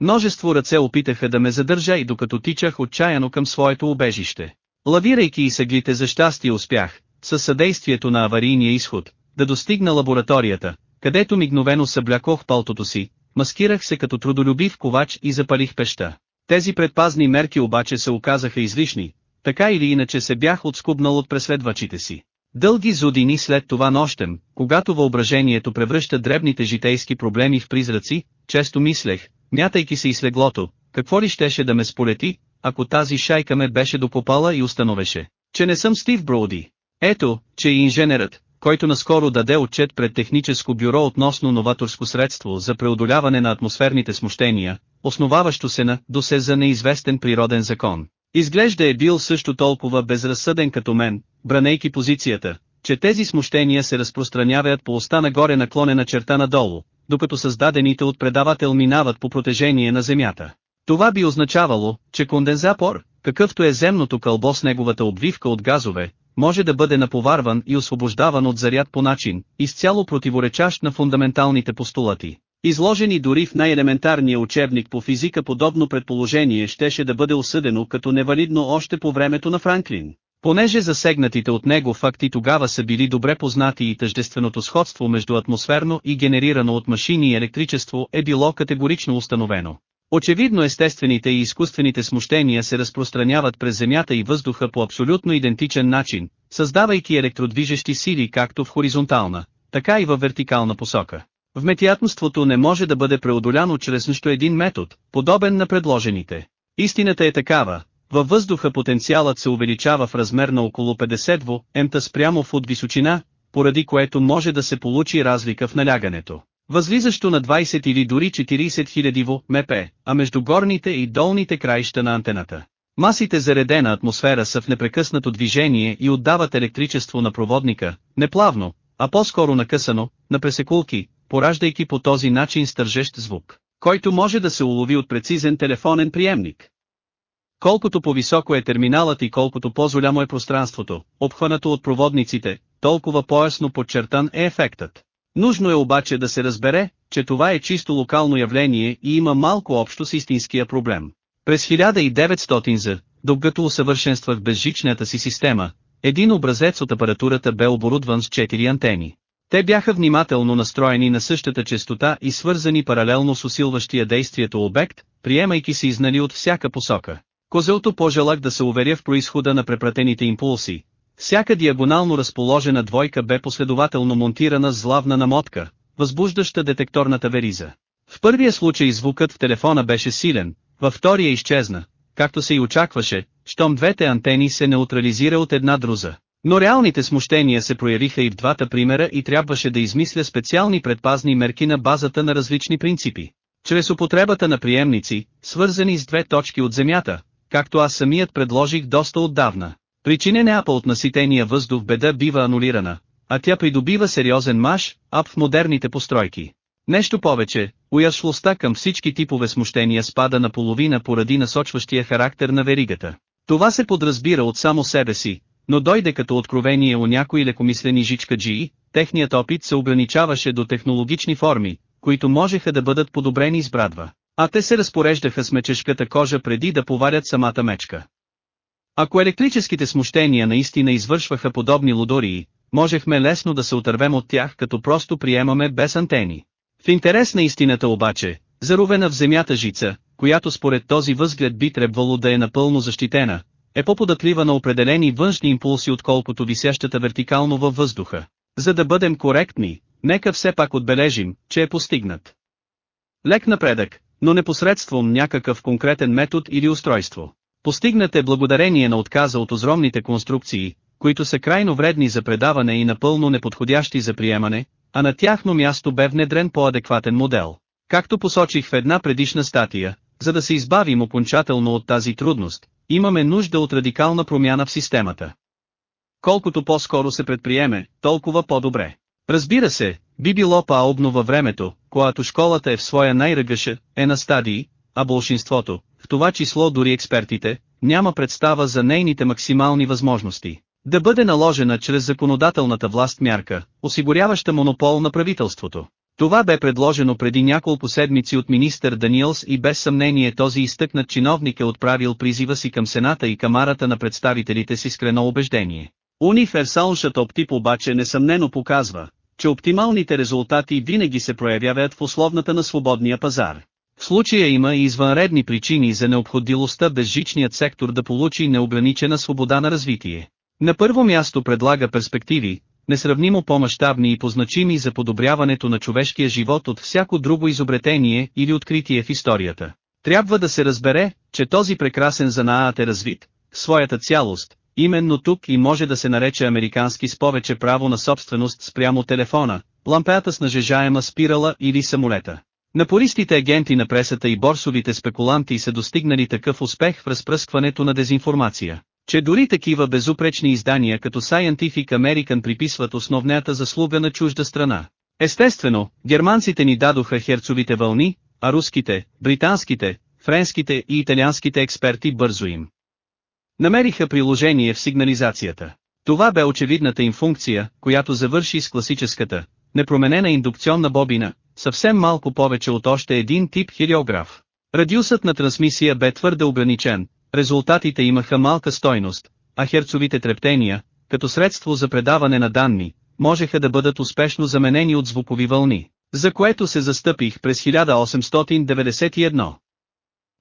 Множество ръце опитаха да ме задържа и докато тичах отчаяно към своето убежище. Лавирайки и съглите за щастие успях, със съдействието на аварийния изход, да достигна лабораторията, където мигновено съблякох палтото си, маскирах се като трудолюбив ковач и запалих пеща. Тези предпазни мерки обаче се оказаха излишни, така или иначе се бях отскубнал от преследвачите си. Дълги зодини след това нощем, когато въображението превръща дребните житейски проблеми в призраци, често мислех, мятайки се и слеглото, какво ли щеше да ме сполети, ако тази шайка ме беше докопала и установеше, че не съм Стив Броуди. Ето, че и инженерът, който наскоро даде отчет пред техническо бюро относно новаторско средство за преодоляване на атмосферните смущения, основаващо се на досе за неизвестен природен закон. Изглежда е бил също толкова безразсъден като мен, бранейки позицията, че тези смущения се разпространяват по оста нагоре наклонена черта надолу, докато създадените от предавател минават по протежение на Земята. Това би означавало, че кондензапор, какъвто е земното кълбо с неговата обвивка от газове, може да бъде наповарван и освобождаван от заряд по начин, изцяло противоречащ на фундаменталните постулати. Изложени дори в най-елементарния учебник по физика подобно предположение щеше да бъде осъдено като невалидно още по времето на Франклин. Понеже засегнатите от него факти тогава са били добре познати и тъждественото сходство между атмосферно и генерирано от машини и електричество е било категорично установено. Очевидно естествените и изкуствените смущения се разпространяват през земята и въздуха по абсолютно идентичен начин, създавайки електродвижещи сили както в хоризонтална, така и във вертикална посока. Вметиятноството не може да бъде преодоляно чрез нищо един метод, подобен на предложените. Истината е такава, във въздуха потенциалът се увеличава в размер на около 50 В, емта спрямо в от височина, поради което може да се получи разлика в налягането възлизащо на 20 или дори 40 хиляди в МП, а между горните и долните краища на антената. Масите заредена атмосфера са в непрекъснато движение и отдават електричество на проводника, не плавно, а по-скоро накъсано, на пресекулки, пораждайки по този начин стържещ звук, който може да се улови от прецизен телефонен приемник. Колкото по-високо е терминалът и колкото по-голямо е пространството, обхванато от проводниците, толкова по-ясно подчертан е ефектът. Нужно е обаче да се разбере, че това е чисто локално явление и има малко общо с истинския проблем. През 1900 за, докато усъвършенствах безжичната си система, един образец от апаратурата бе оборудван с 4 антени. Те бяха внимателно настроени на същата частота и свързани паралелно с усилващия действието обект, приемайки се изнали от всяка посока. Козелто пожелах да се уверя в происхода на препратените импулси, всяка диагонално разположена двойка бе последователно монтирана с злавна намотка, възбуждаща детекторната вериза. В първия случай звукът в телефона беше силен, във втория изчезна, както се и очакваше, щом двете антени се неутрализира от една друза. Но реалните смущения се проявиха и в двата примера и трябваше да измисля специални предпазни мерки на базата на различни принципи. Чрез употребата на приемници, свързани с две точки от Земята, както аз самият предложих доста отдавна, Причинена от наситения въздух беда бива анулирана, а тя придобива сериозен маж, ап в модерните постройки. Нещо повече, уяшлостта към всички типове смущения спада наполовина поради насочващия характер на веригата. Това се подразбира от само себе си, но дойде като откровение у някои лекомислени жичкаджии, техният опит се ограничаваше до технологични форми, които можеха да бъдат подобрени с брадва, а те се разпореждаха с мечешката кожа преди да поварят самата мечка. Ако електрическите смущения наистина извършваха подобни лудории, можехме лесно да се отървем от тях като просто приемаме без антени. В интерес на истината обаче, заровена в земята жица, която според този възглед би трябвало да е напълно защитена, е по-податлива на определени външни импулси отколкото висящата вертикално във въздуха. За да бъдем коректни, нека все пак отбележим, че е постигнат. Лек напредък, но непосредством някакъв конкретен метод или устройство. Постигнат е благодарение на отказа от озромните конструкции, които са крайно вредни за предаване и напълно неподходящи за приемане, а на тяхно място бе внедрен по-адекватен модел. Както посочих в една предишна статия, за да се избавим окончателно от тази трудност, имаме нужда от радикална промяна в системата. Колкото по-скоро се предприеме, толкова по-добре. Разбира се, би било по-обно във времето, когато школата е в своя най-ръгъша, е на стадии, а большинството, в това число дори експертите, няма представа за нейните максимални възможности. Да бъде наложена чрез законодателната власт мярка, осигуряваща монопол на правителството. Това бе предложено преди няколко седмици от министър Даниелс и без съмнение този изтъкнат чиновник е отправил призива си към Сената и камарата на представителите с искрено убеждение. Универсалншът оптип обаче несъмнено показва, че оптималните резултати винаги се проявяват в условната на свободния пазар. В случая има и извънредни причини за необходимостта безжичният сектор да получи неограничена свобода на развитие. На първо място предлага перспективи, несравнимо по-мащабни и позначими за подобряването на човешкия живот от всяко друго изобретение или откритие в историята. Трябва да се разбере, че този прекрасен занаат е развит, своята цялост, именно тук и може да се нарече американски с повече право на собственост спрямо телефона, лампеята с нажежаема спирала или самолета. Напористите агенти на пресата и борсовите спекуланти са достигнали такъв успех в разпръскването на дезинформация, че дори такива безупречни издания като Scientific American приписват основната заслуга на чужда страна. Естествено, германците ни дадоха херцовите вълни, а руските, британските, френските и италианските експерти бързо им. Намериха приложение в сигнализацията. Това бе очевидната им функция, която завърши с класическата, непроменена индукционна бобина, съвсем малко повече от още един тип хелиограф. Радиусът на трансмисия бе твърде ограничен, резултатите имаха малка стойност, а херцовите трептения, като средство за предаване на данни, можеха да бъдат успешно заменени от звукови вълни, за което се застъпих през 1891.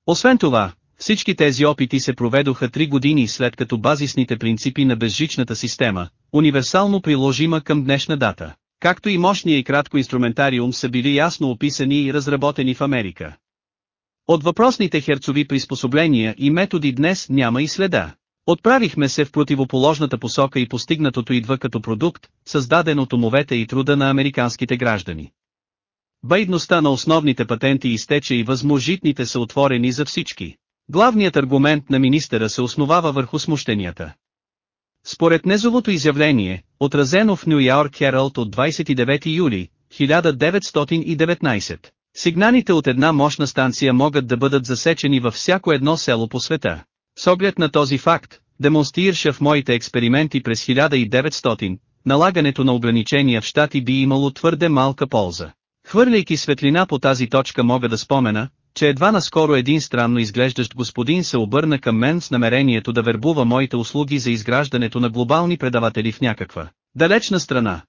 Освен това, всички тези опити се проведоха три години след като базисните принципи на безжичната система, универсално приложима към днешна дата, както и мощния и кратко инструментариум са били ясно описани и разработени в Америка. От въпросните херцови приспособления и методи днес няма и следа. Отправихме се в противоположната посока и постигнатото идва като продукт, създаден от умовете и труда на американските граждани. Байдността на основните патенти изтече и възможитните са отворени за всички. Главният аргумент на министъра се основава върху смущенията. Според незовото изявление, отразено в Нью Йорк Хералд от 29 юли, 1919, сигналите от една мощна станция могат да бъдат засечени във всяко едно село по света. С оглед на този факт, демонстрирша в моите експерименти през 1900, налагането на ограничения в щати би имало твърде малка полза. Хвърляйки светлина по тази точка мога да спомена, че едва наскоро един странно изглеждащ господин се обърна към мен с намерението да вербува моите услуги за изграждането на глобални предаватели в някаква далечна страна.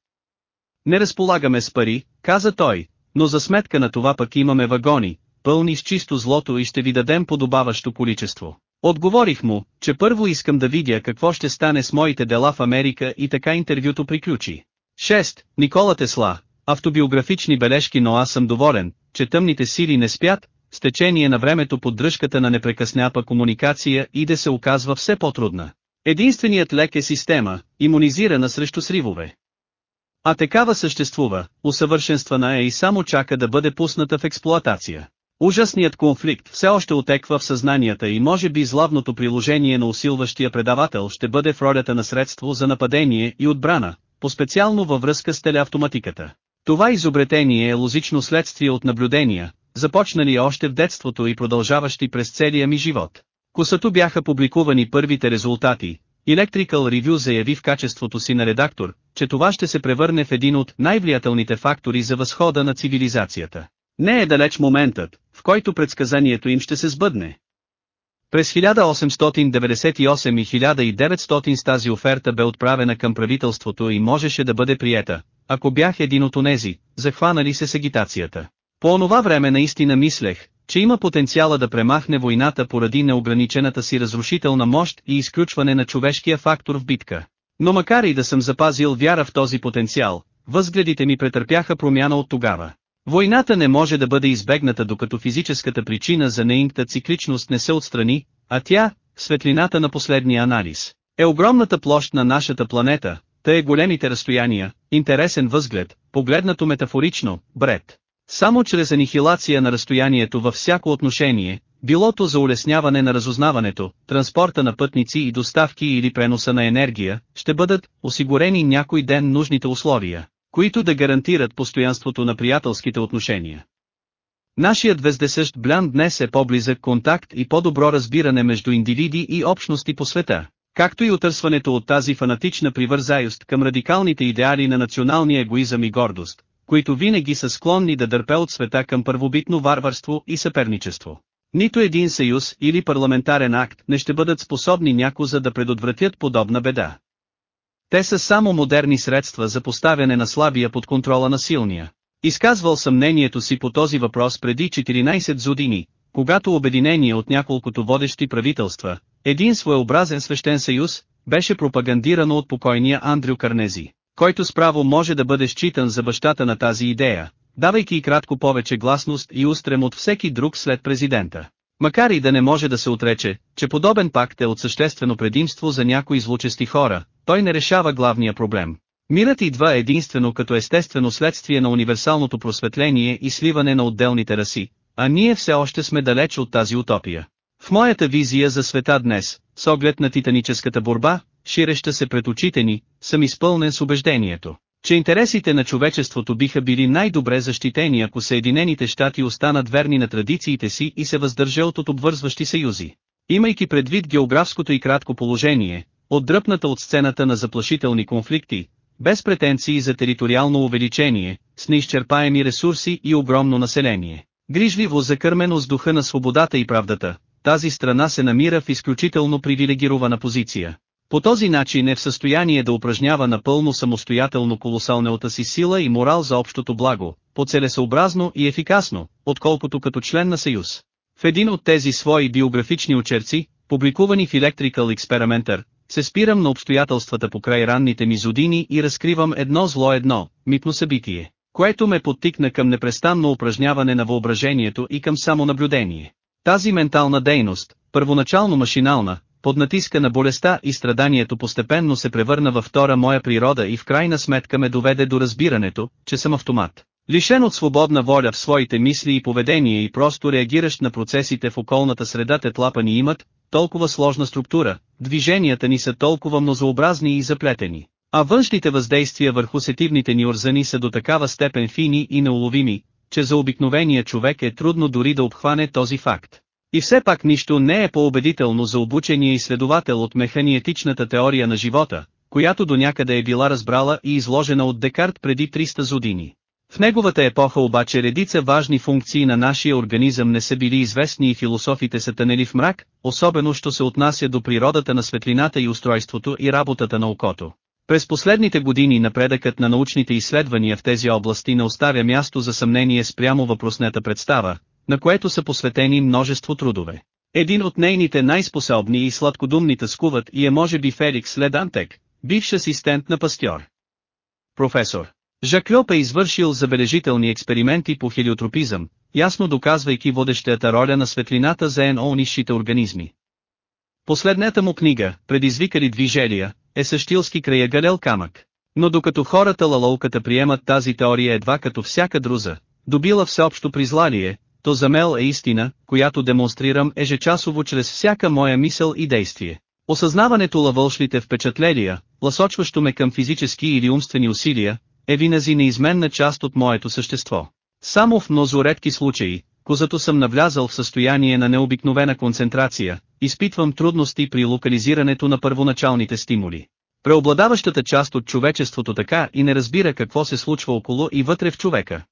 Не разполагаме с пари, каза той, но за сметка на това пък имаме вагони, пълни с чисто злото и ще ви дадем подобаващо количество. Отговорих му, че първо искам да видя какво ще стане с моите дела в Америка и така интервюто приключи. 6. Никола Тесла, автобиографични бележки но аз съм доволен, че тъмните сили не спят, с течение на времето поддръжката на непрекъсняпа комуникация и да се оказва все по-трудна. Единственият лек е система, иммунизирана срещу сривове. А такава съществува, усъвършенствана е и само чака да бъде пусната в експлоатация. Ужасният конфликт все още отеква в съзнанията и може би злавното приложение на усилващия предавател ще бъде в ролята на средство за нападение и отбрана, по-специално във връзка с телеавтоматиката. Това изобретение е логично следствие от наблюдения, започнали още в детството и продължаващи през целия ми живот. Косато бяха публикувани първите резултати, Electrical Review заяви в качеството си на редактор, че това ще се превърне в един от най-влиятелните фактори за възхода на цивилизацията. Не е далеч моментът, в който предсказанието им ще се сбъдне. През 1898 и 1900 с тази оферта бе отправена към правителството и можеше да бъде приета, ако бях един от онези, захванали се с агитацията. По онова време наистина мислех, че има потенциала да премахне войната поради неограничената си разрушителна мощ и изключване на човешкия фактор в битка. Но макар и да съм запазил вяра в този потенциал, възгледите ми претърпяха промяна от тогава. Войната не може да бъде избегната докато физическата причина за нейната цикличност не се отстрани, а тя, светлината на последния анализ, е огромната площ на нашата планета, тъй е големите разстояния, интересен възглед, погледнато метафорично, бред. Само чрез анихилация на разстоянието във всяко отношение, билото за улесняване на разузнаването, транспорта на пътници и доставки или преноса на енергия, ще бъдат осигурени някой ден нужните условия, които да гарантират постоянството на приятелските отношения. Нашият вездесъщ блян днес е по-близък контакт и по-добро разбиране между индивиди и общности по света, както и отърсването от тази фанатична привързаест към радикалните идеали на националния егоизъм и гордост, които винаги са склонни да дърпе от света към първобитно варварство и съперничество. Нито един съюз или парламентарен акт не ще бъдат способни някоза да предотвратят подобна беда. Те са само модерни средства за поставяне на слабия под контрола на силния. Изказвал съмнението си по този въпрос преди 14 години, когато обединение от няколкото водещи правителства, един своеобразен свещен съюз, беше пропагандирано от покойния Андрю Карнези който справо може да бъде считан за бащата на тази идея, давайки и кратко повече гласност и устрем от всеки друг след президента. Макар и да не може да се отрече, че подобен пакт е от съществено предимство за някои злочести хора, той не решава главния проблем. Мирът идва единствено като естествено следствие на универсалното просветление и сливане на отделните раси, а ние все още сме далеч от тази утопия. В моята визия за света днес, с оглед на титаническата борба, ширеща се пред очите ни, съм изпълнен с убеждението, че интересите на човечеството биха били най-добре защитени ако Съединените щати останат верни на традициите си и се въздържат от обвързващи съюзи. Имайки предвид географското и кратко положение, отдръпната от сцената на заплашителни конфликти, без претенции за териториално увеличение, с неизчерпаеми ресурси и огромно население. Грижливо закърмено с духа на свободата и правдата, тази страна се намира в изключително привилегирована позиция. По този начин е в състояние да упражнява напълно самостоятелно колосалната си сила и морал за общото благо, по-целесообразно и ефикасно, отколкото като член на съюз. В един от тези свои биографични очерци, публикувани в Electrical Experimenter, се спирам на обстоятелствата по край ранните ми зодини и разкривам едно зло едно, митно събитие, което ме подтикна към непрестанно упражняване на въображението и към самонаблюдение. Тази ментална дейност, първоначално машинална, под натиска на болестта и страданието постепенно се превърна във втора моя природа и в крайна сметка ме доведе до разбирането, че съм автомат. Лишен от свободна воля в своите мисли и поведение и просто реагиращ на процесите в околната среда тетлапа ни имат, толкова сложна структура, движенията ни са толкова многообразни и заплетени, а външните въздействия върху сетивните ни органи са до такава степен фини и неуловими, че за обикновения човек е трудно дори да обхване този факт. И все пак нищо не е по-убедително за обучения изследовател от механиетичната теория на живота, която до някъде е била разбрала и изложена от Декарт преди 300 години. В неговата епоха обаче редица важни функции на нашия организъм не са били известни и философите са тънели в мрак, особено що се отнася до природата на светлината и устройството и работата на окото. През последните години напредъкът на научните изследвания в тези области не оставя място за съмнение спрямо въпроснета представа, на което са посветени множество трудове. Един от нейните най-способни и сладкодумни скуват и е може би Феликс Ледантек, бивш асистент на пастьор. Професор. Жакльоп е извършил забележителни експерименти по хелиотропизъм, ясно доказвайки водещата роля на светлината за НО-низшите организми. Последната му книга, Предизвикали движения, е същилски краягалел камък. Но докато хората лалоуката приемат тази теория едва като всяка друза, добила всеобщо призлалие, то за Мел е истина, която демонстрирам ежечасово чрез всяка моя мисъл и действие. Осъзнаването лавълшлите впечатления, ласочващо ме към физически или умствени усилия, е винази неизменна част от моето същество. Само в мнозо редки случаи, козато съм навлязал в състояние на необикновена концентрация, изпитвам трудности при локализирането на първоначалните стимули. Преобладаващата част от човечеството така и не разбира какво се случва около и вътре в човека.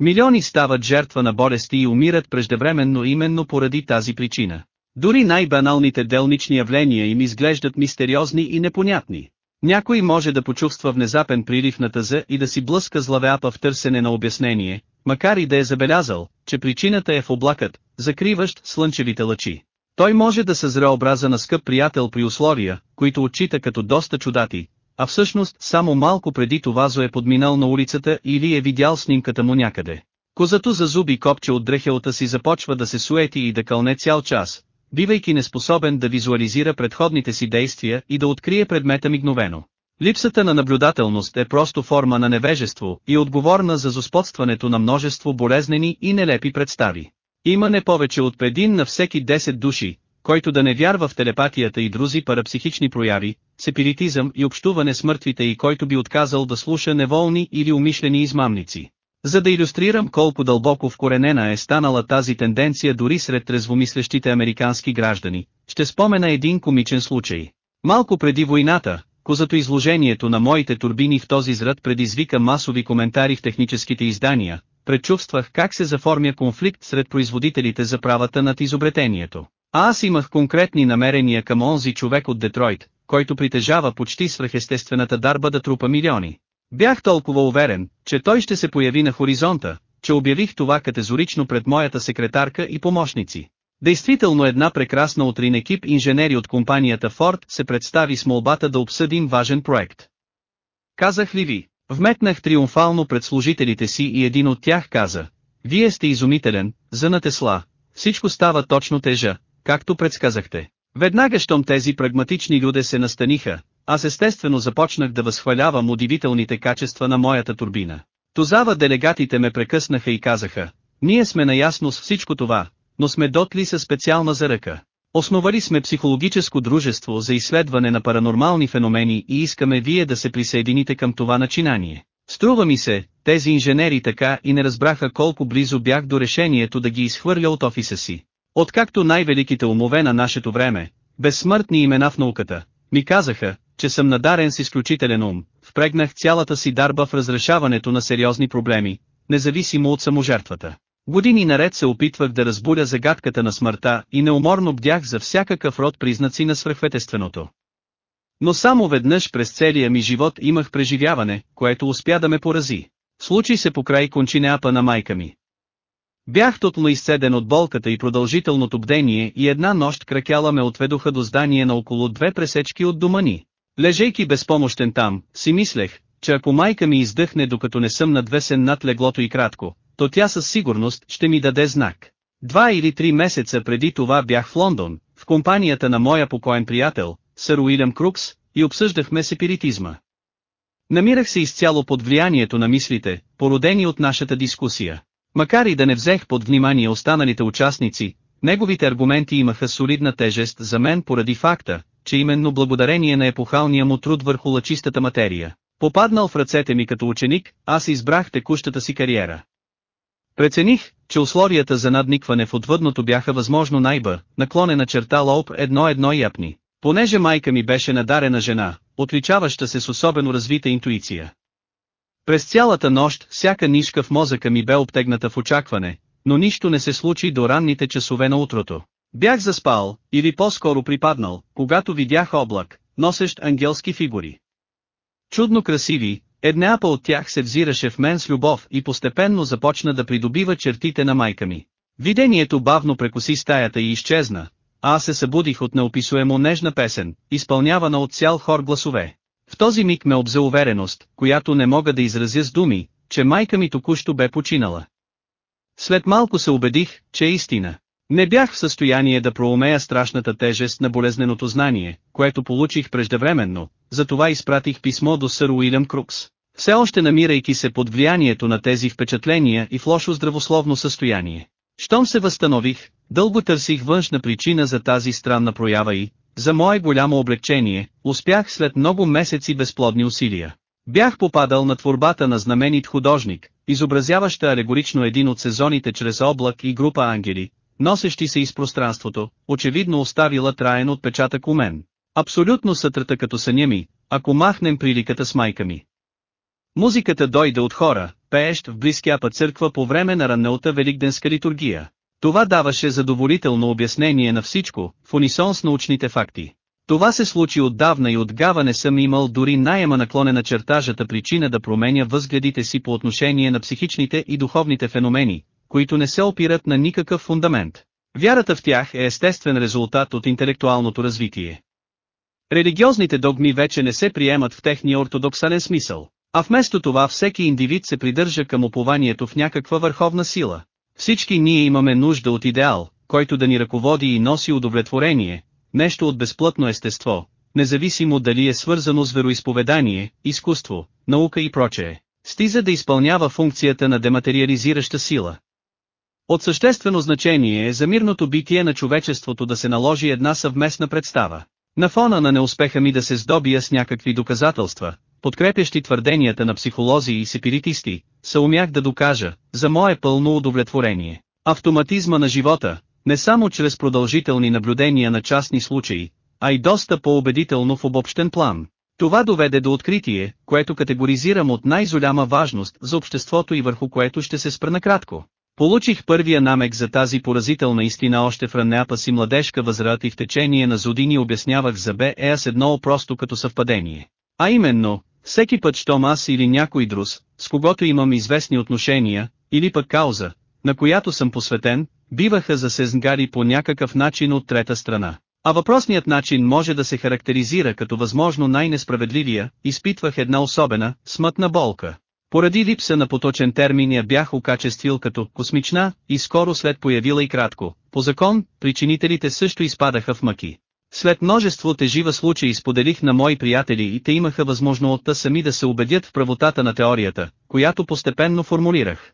Милиони стават жертва на болести и умират преждевременно именно поради тази причина. Дори най-баналните делнични явления им изглеждат мистериозни и непонятни. Някой може да почувства внезапен прилив на тъза и да си блъска злавеапа в търсене на обяснение, макар и да е забелязал, че причината е в облакът, закриващ слънчевите лъчи. Той може да съзре образа на скъп приятел при условия, които отчита като доста чудати, а всъщност само малко преди това Зо е подминал на улицата или е видял снимката му някъде. Козато за зуби копче от дрехелта си започва да се суети и да кълне цял час, бивайки неспособен да визуализира предходните си действия и да открие предмета мигновено. Липсата на наблюдателност е просто форма на невежество и отговорна за зоспотстването на множество болезнени и нелепи представи. Има не повече от един на всеки 10 души, който да не вярва в телепатията и друзи парапсихични прояви, сепиритизъм и общуване с мъртвите и който би отказал да слуша неволни или умишлени измамници. За да иллюстрирам колко дълбоко вкоренена е станала тази тенденция дори сред трезвомислещите американски граждани, ще спомена един комичен случай. Малко преди войната, козато изложението на моите турбини в този зрад предизвика масови коментари в техническите издания, предчувствах как се заформя конфликт сред производителите за правата над изобретението. А аз имах конкретни намерения към онзи човек от Детройт, който притежава почти свръхестествената дарба да трупа милиони. Бях толкова уверен, че той ще се появи на хоризонта, че обявих това катезорично пред моята секретарка и помощници. Действително една прекрасна утрин екип инженери от компанията Ford се представи с молбата да обсъдим важен проект. Казах ли ви, вметнах триумфално пред служителите си и един от тях каза, вие сте изумителен, за на Тесла, всичко става точно тежа, както предсказахте. Веднага щом тези прагматични люде се настаниха, аз естествено започнах да възхвалявам удивителните качества на моята турбина. Тозава делегатите ме прекъснаха и казаха, ние сме наясно с всичко това, но сме дотли със специална заръка. Основали сме психологическо дружество за изследване на паранормални феномени и искаме вие да се присъедините към това начинание. Струва ми се, тези инженери така и не разбраха колко близо бях до решението да ги изхвърля от офиса си. Откакто най-великите умове на нашето време, безсмъртни имена в науката, ми казаха, че съм надарен с изключителен ум, впрегнах цялата си дарба в разрешаването на сериозни проблеми, независимо от саможертвата. Години наред се опитвах да разбуля загадката на смъртта и неуморно бдях за всякакъв род признаци на свръхветественото. Но само веднъж през целия ми живот имах преживяване, което успя да ме порази. Случи се покрай кончинеапа на майка ми. Бях тотно изцеден от болката и продължителното бдение и една нощ кракяла ме отведоха до здание на около две пресечки от дома ни. Лежейки безпомощен там, си мислех, че ако майка ми издъхне докато не съм надвесен над леглото и кратко, то тя със сигурност ще ми даде знак. Два или три месеца преди това бях в Лондон, в компанията на моя покоен приятел, сър Уилям Крукс, и обсъждахме сепиритизма. Намирах се изцяло под влиянието на мислите, породени от нашата дискусия. Макар и да не взех под внимание останалите участници, неговите аргументи имаха солидна тежест за мен поради факта, че именно благодарение на епохалния му труд върху лъчистата материя, попаднал в ръцете ми като ученик, аз избрах текущата си кариера. Прецених, че условията за надникване в отвъдното бяха възможно най-бър, наклонена черта лоб едно-едно япни. Понеже майка ми беше надарена жена, отличаваща се с особено развита интуиция. През цялата нощ всяка нишка в мозъка ми бе обтегната в очакване, но нищо не се случи до ранните часове на утрото. Бях заспал, или по-скоро припаднал, когато видях облак, носещ ангелски фигури. Чудно красиви, еднеапа от тях се взираше в мен с любов и постепенно започна да придобива чертите на майка ми. Видението бавно прекоси стаята и изчезна, а аз се събудих от неописуемо нежна песен, изпълнявана от цял хор гласове. В този миг ме обзе увереност, която не мога да изразя с думи, че майка ми току-що бе починала. След малко се убедих, че е истина. Не бях в състояние да проумея страшната тежест на болезненото знание, което получих преждевременно, затова изпратих писмо до сър Уилям Крукс. Все още намирайки се под влиянието на тези впечатления и в лошо здравословно състояние. Щом се възстанових, дълго търсих външна причина за тази странна проява и, за мое голямо облегчение, успях след много месеци безплодни усилия. Бях попадал на творбата на знаменит художник, изобразяваща алегорично един от сезоните чрез облак и група ангели, носещи се из пространството, очевидно оставила траен отпечатък у мен. Абсолютно сътрата като съня ми, ако махнем приликата с майка ми. Музиката дойде от хора, пеещ в близкяпа църква по време на ранната великденска литургия. Това даваше задоволително обяснение на всичко, в унисон с научните факти. Това се случи отдавна и отгава не съм имал дори найема наклонена чертажата причина да променя възгледите си по отношение на психичните и духовните феномени, които не се опират на никакъв фундамент. Вярата в тях е естествен резултат от интелектуалното развитие. Религиозните догми вече не се приемат в техния ортодоксален смисъл, а вместо това всеки индивид се придържа към упованието в някаква върховна сила. Всички ние имаме нужда от идеал, който да ни ръководи и носи удовлетворение, нещо от безплътно естество, независимо дали е свързано с вероисповедание, изкуство, наука и прочее, стиза да изпълнява функцията на дематериализираща сила. От съществено значение е за мирното битие на човечеството да се наложи една съвместна представа. На фона на неуспеха ми да се здобия с някакви доказателства, подкрепящи твърденията на психолози и сепиритисти, се умях да докажа, за мое пълно удовлетворение, автоматизма на живота, не само чрез продължителни наблюдения на частни случаи, а и доста по-убедително в обобщен план. Това доведе до откритие, което категоризирам от най-золяма важност за обществото и върху което ще се спра накратко. Получих първия намек за тази поразителна истина още в раннята си младежка възраст и в течение на зодини обяснявах за БЕАС едно просто като съвпадение. А именно, всеки път щом аз или някой друс, с когото имам известни отношения, или пък кауза, на която съм посветен, биваха засезнгари по някакъв начин от трета страна. А въпросният начин може да се характеризира като възможно най-несправедливия, изпитвах една особена, смътна болка. Поради липса на поточен термин я бях окачествил като «космична» и скоро след появила и кратко. По закон, причинителите също изпадаха в мъки. След множество тежива случаи споделих на мои приятели и те имаха възможността сами да се убедят в правотата на теорията, която постепенно формулирах.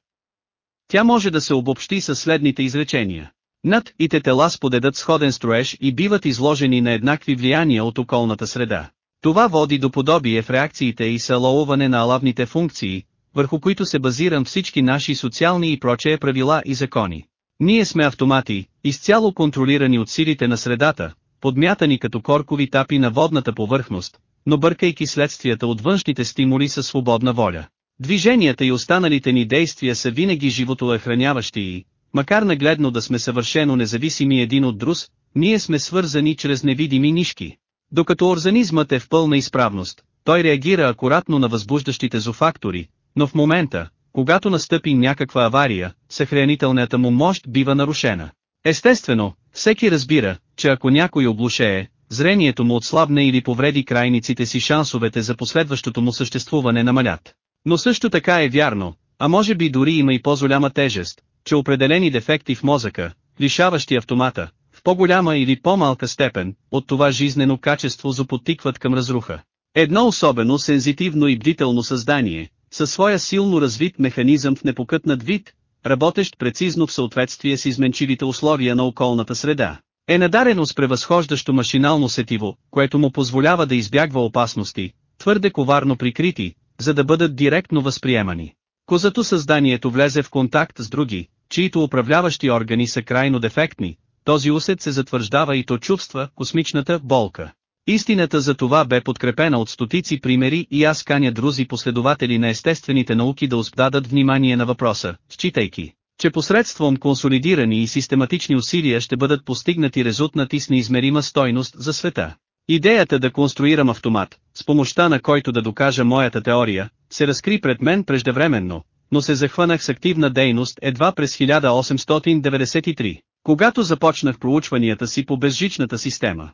Тя може да се обобщи със следните изречения. Над и те тела сподедат сходен строеж и биват изложени на еднакви влияния от околната среда. Това води до подобие в реакциите и салоуване на алавните функции, върху които се базирам всички наши социални и прочее правила и закони. Ние сме автомати, изцяло контролирани от силите на средата, подмятани като коркови тапи на водната повърхност, но бъркайки следствията от външните стимули със свободна воля. Движенията и останалите ни действия са винаги животоохраняващи и, макар нагледно да сме съвършено независими един от друг, ние сме свързани чрез невидими нишки. Докато организмът е в пълна изправност, той реагира акуратно на възбуждащите зофактори, но в момента, когато настъпи някаква авария, съхранителната му мощ бива нарушена. Естествено, всеки разбира, че ако някой облушее, зрението му отслабне или повреди крайниците си шансовете за последващото му съществуване намалят. Но също така е вярно, а може би дори има и по-голяма тежест, че определени дефекти в мозъка, лишаващи автомата, в по-голяма или по-малка степен, от това жизнено качество запотикват към разруха. Едно особено сензитивно и бдително създание, със своя силно развит механизъм в непокътнат вид, работещ прецизно в съответствие с изменчивите условия на околната среда, е надарено с превъзхождащо машинално сетиво, което му позволява да избягва опасности, твърде коварно прикрити, за да бъдат директно възприемани. Козато създанието влезе в контакт с други, чието управляващи органи са крайно дефектни, този усет се затвърждава и то чувства космичната болка. Истината за това бе подкрепена от стотици примери и аз каня друзи последователи на естествените науки да успдадат внимание на въпроса, считайки, че посредством консолидирани и систематични усилия ще бъдат постигнати резултати с неизмерима стойност за света. Идеята да конструирам автомат, с помощта на който да докажа моята теория, се разкри пред мен преждевременно, но се захванах с активна дейност едва през 1893, когато започнах проучванията си по безжичната система.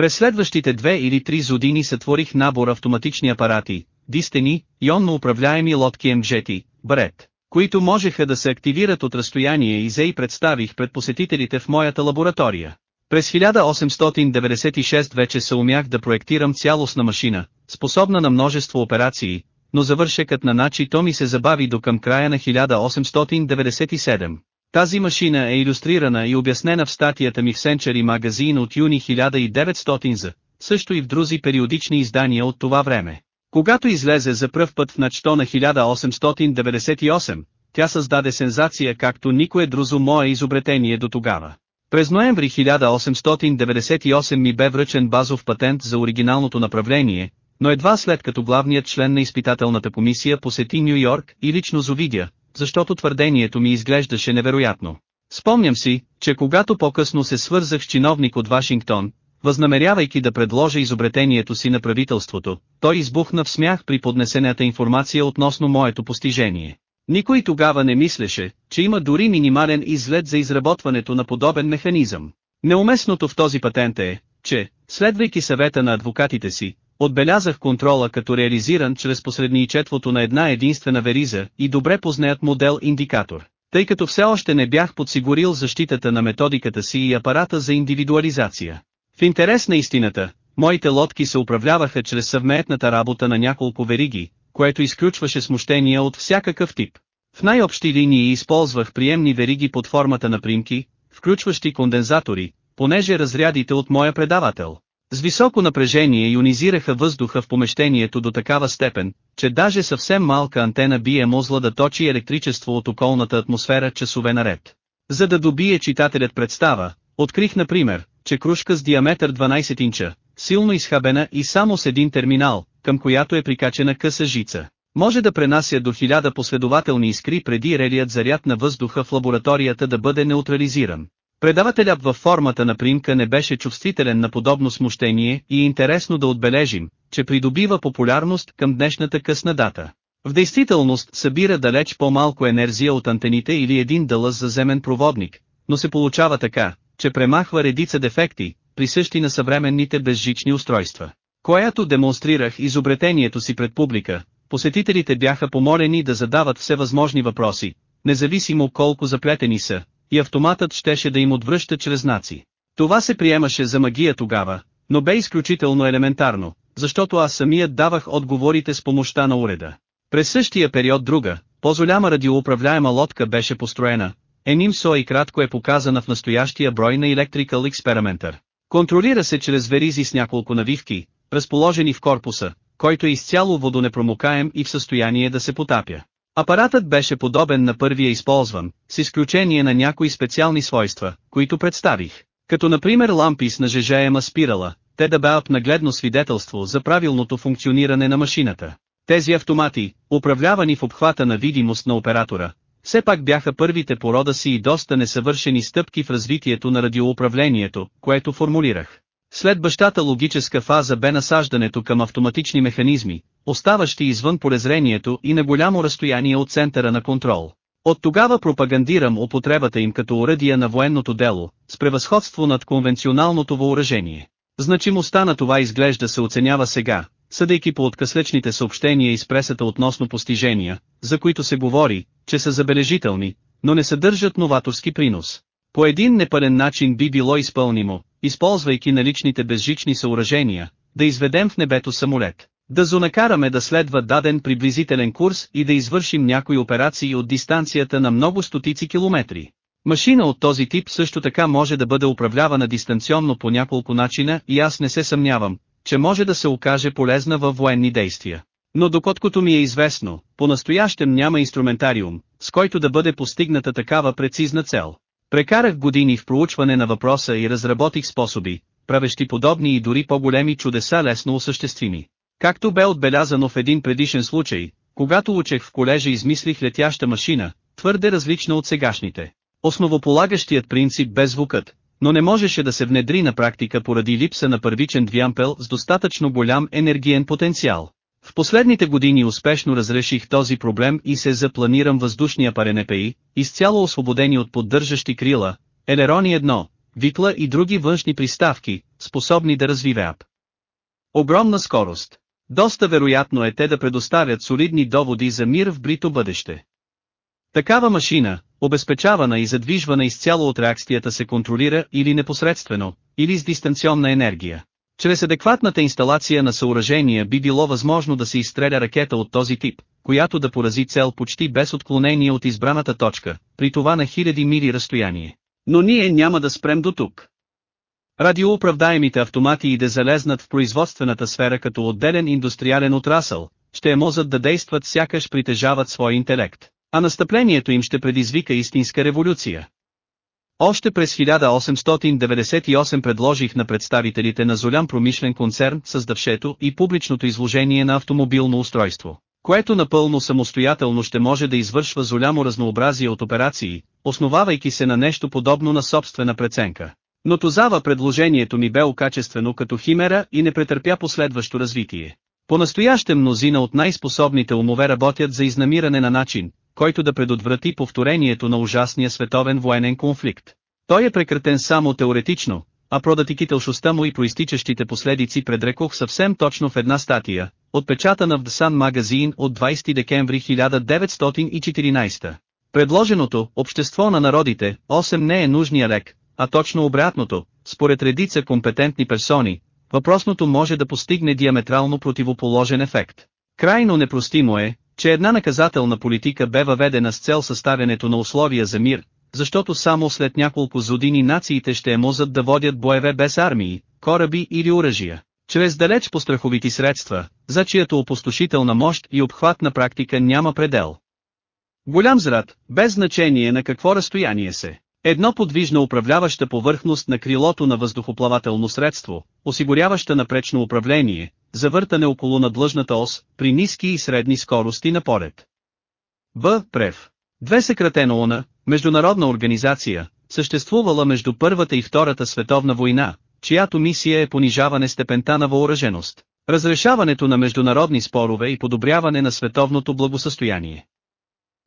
През следващите две или три години сътворих набор автоматични апарати, дистени, ионно управляеми лодки МЖТ, Бред, които можеха да се активират от разстояние и зе и представих пред посетителите в моята лаборатория. През 1896 вече се умях да проектирам цялостна машина, способна на множество операции, но завършекът на начи то ми се забави до към края на 1897. Тази машина е иллюстрирана и обяснена в статията ми в Century магазин от юни 1900 за, също и в друзи периодични издания от това време. Когато излезе за пръв път в начто на 1898, тя създаде сензация както никое друзо мое изобретение до тогава. През ноември 1898 ми бе връчен базов патент за оригиналното направление, но едва след като главният член на изпитателната комисия посети Нью Йорк и лично зовидя, защото твърдението ми изглеждаше невероятно. Спомням си, че когато по-късно се свързах с чиновник от Вашингтон, възнамерявайки да предложа изобретението си на правителството, той избухна в смях при поднесената информация относно моето постижение. Никой тогава не мислеше, че има дори минимален излет за изработването на подобен механизъм. Неуместното в този патент е, че, следвайки съвета на адвокатите си, отбелязах контрола като реализиран чрез посредничеството на една единствена вериза и добре познаят модел индикатор, тъй като все още не бях подсигурил защитата на методиката си и апарата за индивидуализация. В интерес на истината, моите лодки се управляваха чрез съвметната работа на няколко вериги, което изключваше смущения от всякакъв тип. В най-общи линии използвах приемни вериги под формата на примки, включващи кондензатори, понеже разрядите от моя предавател. С високо напрежение ионизираха въздуха в помещението до такава степен, че даже съвсем малка антена би е мозла да точи електричество от околната атмосфера часове наред. За да добие читателят представа, открих например, че кружка с диаметър 12 инча, силно изхабена и само с един терминал, към която е прикачена къса жица. Може да пренася до хиляда последователни искри преди релият заряд на въздуха в лабораторията да бъде неутрализиран. Предавателят във формата на примка не беше чувствителен на подобно смущение и е интересно да отбележим, че придобива популярност към днешната късна дата. В действителност събира далеч по-малко енергия от антените или един дълъз заземен проводник, но се получава така, че премахва редица дефекти, присъщи на съвременните безжични устройства. Която демонстрирах изобретението си пред публика, посетителите бяха помолени да задават всевъзможни въпроси, независимо колко заплетени са, и автоматът щеше да им отвръща чрез знаци. Това се приемаше за магия тогава, но бе изключително елементарно, защото аз самият давах отговорите с помощта на уреда. През същия период друга, по-голяма радиоуправляема лодка беше построена, Енимсо и кратко е показана в настоящия брой на Electrical Experimenter. Контролира се чрез веризи с няколко навивки, разположени в корпуса, който е изцяло водонепромокаем и в състояние да се потапя. Апаратът беше подобен на първия използван, с изключение на някои специални свойства, които представих. Като например лампи с нажежаема спирала, те да бават нагледно свидетелство за правилното функциониране на машината. Тези автомати, управлявани в обхвата на видимост на оператора, все пак бяха първите по рода си и доста несъвършени стъпки в развитието на радиоуправлението, което формулирах. След бащата логическа фаза бе насаждането към автоматични механизми, оставащи извън полезрението и на голямо разстояние от центъра на контрол. От тогава пропагандирам употребата им като оръдия на военното дело, с превъзходство над конвенционалното въоръжение. Значимостта на това изглежда се оценява сега, съдейки по откъслечните съобщения из пресата относно постижения, за които се говори, че са забележителни, но не съдържат новаторски принос. По един непълен начин би било изпълнимо, използвайки наличните безжични съоръжения, да изведем в небето самолет. Да зонакараме да следва даден приблизителен курс и да извършим някои операции от дистанцията на много стотици километри. Машина от този тип също така може да бъде управлявана дистанционно по няколко начина и аз не се съмнявам, че може да се окаже полезна във военни действия. Но доколкото ми е известно, по-настоящем няма инструментариум, с който да бъде постигната такава прецизна цел. Прекарах години в проучване на въпроса и разработих способи, правещи подобни и дори по-големи чудеса лесно осъществими. Както бе отбелязано в един предишен случай, когато учех в колежа измислих летяща машина, твърде различна от сегашните. Основополагащият принцип бе звукът, но не можеше да се внедри на практика поради липса на първичен двямпел с достатъчно голям енергиен потенциал. В последните години успешно разреших този проблем и се запланирам въздушния паренепеи, изцяло освободени от поддържащи крила, елерони едно, витла и други външни приставки, способни да развивеят. Огромна скорост. Доста вероятно е те да предоставят солидни доводи за мир в брито бъдеще. Такава машина, обезпечавана и задвижвана изцяло от реакцията се контролира или непосредствено, или с дистанционна енергия. Чрез адекватната инсталация на съоръжения би било възможно да се изстреля ракета от този тип, която да порази цел почти без отклонение от избраната точка, при това на хиляди мили разстояние. Но ние няма да спрем до тук. Радиооправдаемите автомати и да залезнат в производствената сфера като отделен индустриален отрасъл, ще е мозът да действат сякаш притежават свой интелект, а настъплението им ще предизвика истинска революция. Още през 1898 предложих на представителите на Золям промишлен концерн създавшето и публичното изложение на автомобилно устройство, което напълно самостоятелно ще може да извършва Золямо разнообразие от операции, основавайки се на нещо подобно на собствена преценка. Но Тозава предложението ми бе окачествено като химера и не претърпя последващо развитие. По-настояще мнозина от най-способните умове работят за изнамиране на начин, който да предотврати повторението на ужасния световен военен конфликт. Той е прекратен само теоретично, а продатикителшостта му и проистичащите последици предрекох съвсем точно в една статия, отпечатана в The Sun магазин от 20 декември 1914. Предложеното «Общество на народите» 8 не е нужния лек, а точно обратното, според редица компетентни персони, въпросното може да постигне диаметрално противоположен ефект. Крайно непростимо е, че една наказателна политика бе въведена с цел съставянето на условия за мир, защото само след няколко години нациите ще емозат да водят боеве без армии, кораби или оръжия, чрез далеч постраховити средства, за чиято опустошителна мощ и обхватна практика няма предел. Голям зрад, без значение на какво разстояние се. Едно подвижна управляваща повърхност на крилото на въздухоплавателно средство, осигуряваща напречно управление, завъртане около надлъжната ос, при ниски и средни скорости напоред. Б. Прев. Две съкратено ОНА, международна организация, съществувала между Първата и Втората световна война, чиято мисия е понижаване степента на въоръженост, разрешаването на международни спорове и подобряване на световното благосъстояние.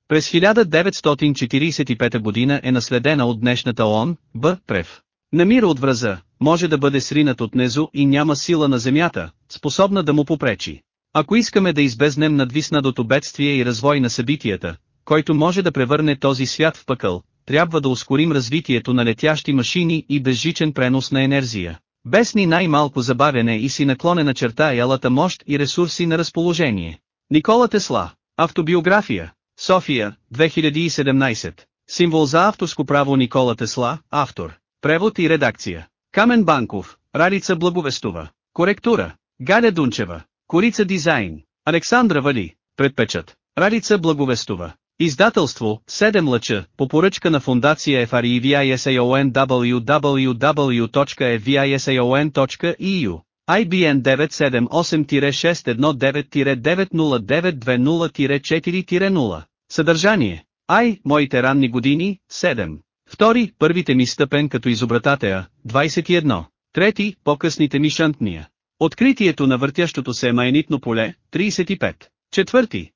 През 1945 година е наследена от днешната ООН, Б. Прев. Намира от враза, може да бъде сринат от незо и няма сила на земята, способна да му попречи. Ако искаме да избезнем надвиснадото бедствие и развой на събитията, който може да превърне този свят в пъкъл, трябва да ускорим развитието на летящи машини и безжичен пренос на енергия. Без ни най-малко забавяне и си наклонена черта ялата мощ и ресурси на разположение. Никола Тесла. Автобиография. София, 2017. Символ за авторско право Никола Тесла, автор. Превод и редакция. Камен Банков, Ралица Благовестова. Коректура. Галя Дунчева. Корица Дизайн. Александра Вали. Предпечат. Ралица Благовестова. Издателство, 7 лъча, по поръчка на фундация FREVISAON www.evisaon.eu. IBN 978-619-90920-4-0. Съдържание. Ай, моите ранни години, 7. Втори, първите ми стъпен като изобретатея, 21. Трети, по-късните ми шантния. Откритието на въртящото се майнитно поле, 35. Четвърти.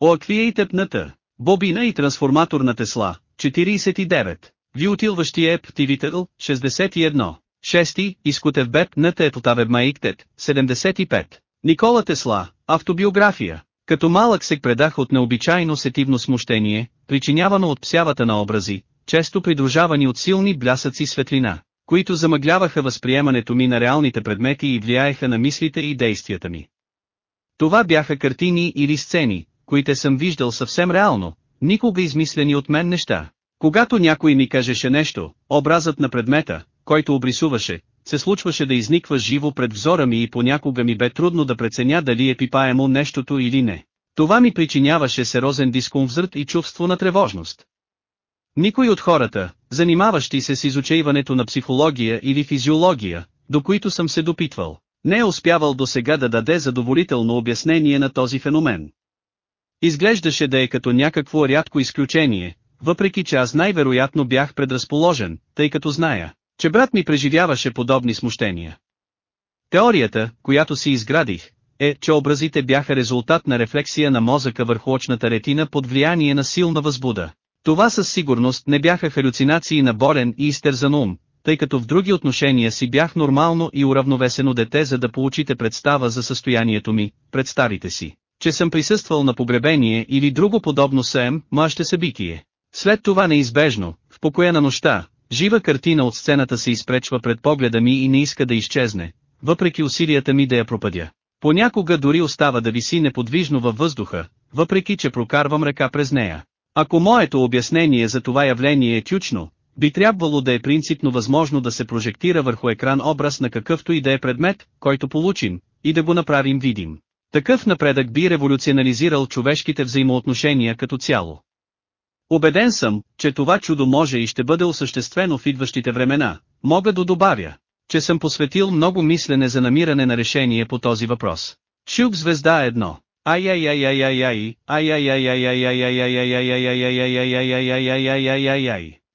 Оаквия и тъпната. Бобина и трансформатор на Тесла, 49. Виотилващия птивител, 61. Шести, Изкутев Беб на Тетлтавеб Маиктет, 75. Никола Тесла, автобиография. Като малък се предах от необичайно сетивно смущение, причинявано от псявата на образи, често придружавани от силни блясъци светлина, които замъгляваха възприемането ми на реалните предмети и влияеха на мислите и действията ми. Това бяха картини или сцени, които съм виждал съвсем реално, никога измислени от мен неща. Когато някой ми кажеше нещо, образът на предмета, който обрисуваше, се случваше да изниква живо пред взора ми и понякога ми бе трудно да преценя дали е пипаемо нещото или не. Това ми причиняваше серозен дискомфорт и чувство на тревожност. Никой от хората, занимаващи се с изучейването на психология или физиология, до които съм се допитвал, не е успявал до сега да даде задоволително обяснение на този феномен. Изглеждаше да е като някакво рядко изключение, въпреки че аз най-вероятно бях предразположен, тъй като зная, че брат ми преживяваше подобни смущения. Теорията, която си изградих, е, че образите бяха резултат на рефлексия на мозъка върху очната ретина под влияние на силна възбуда. Това със сигурност не бяха халюцинации на болен и изтерзан ум, тъй като в други отношения си бях нормално и уравновесено дете за да получите представа за състоянието ми, представите си, че съм присъствал на погребение или друго подобно съем, мъще събитие. След това неизбежно, в покоя на нощта, жива картина от сцената се изпречва пред погледа ми и не иска да изчезне, въпреки усилията ми да я пропадя. Понякога дори остава да виси неподвижно във въздуха, въпреки че прокарвам ръка през нея. Ако моето обяснение за това явление е тючно, би трябвало да е принципно възможно да се прожектира върху екран образ на какъвто и да е предмет, който получим, и да го направим видим. Такъв напредък би революционализирал човешките взаимоотношения като цяло. Обеден съм, че това чудо може и ще бъде осъществено в идващите времена. Мога да добавя, че съм посветил много мислене за намиране на решение по този въпрос. Шуб звезда едно.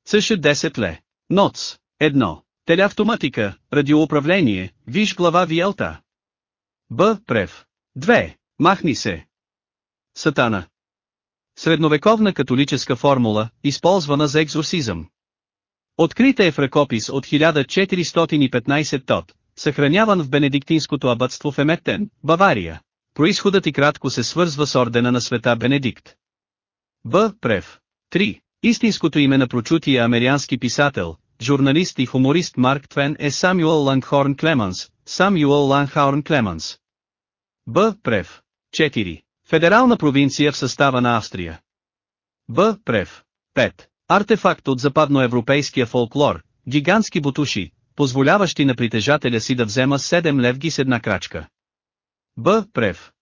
Съше 10 ле. Ноц. Едно. Телеавтоматика, радиоуправление, виж глава Виелта. Б. Прев. Две. Махни се. Сатана. Средновековна католическа формула, използвана за екзорсизъм. Открита е в ръкопис от 1415 тот, съхраняван в Бенедиктинското абътство в Еметтен, Бавария. Произходът и кратко се свързва с ордена на света Бенедикт. Б. Прев. 3. Истинското име на прочутия американски писател, журналист и хуморист Марк Твен е Самюел Лангхорн Клеманс, Самюел Лангхорн Клеманс. Б. Прев. 4. Федерална провинция в състава на Австрия. Б. Прев. 5. Артефакт от западноевропейския фолклор, гигантски бутуши, позволяващи на притежателя си да взема 7 левги с една крачка. Б. Прев.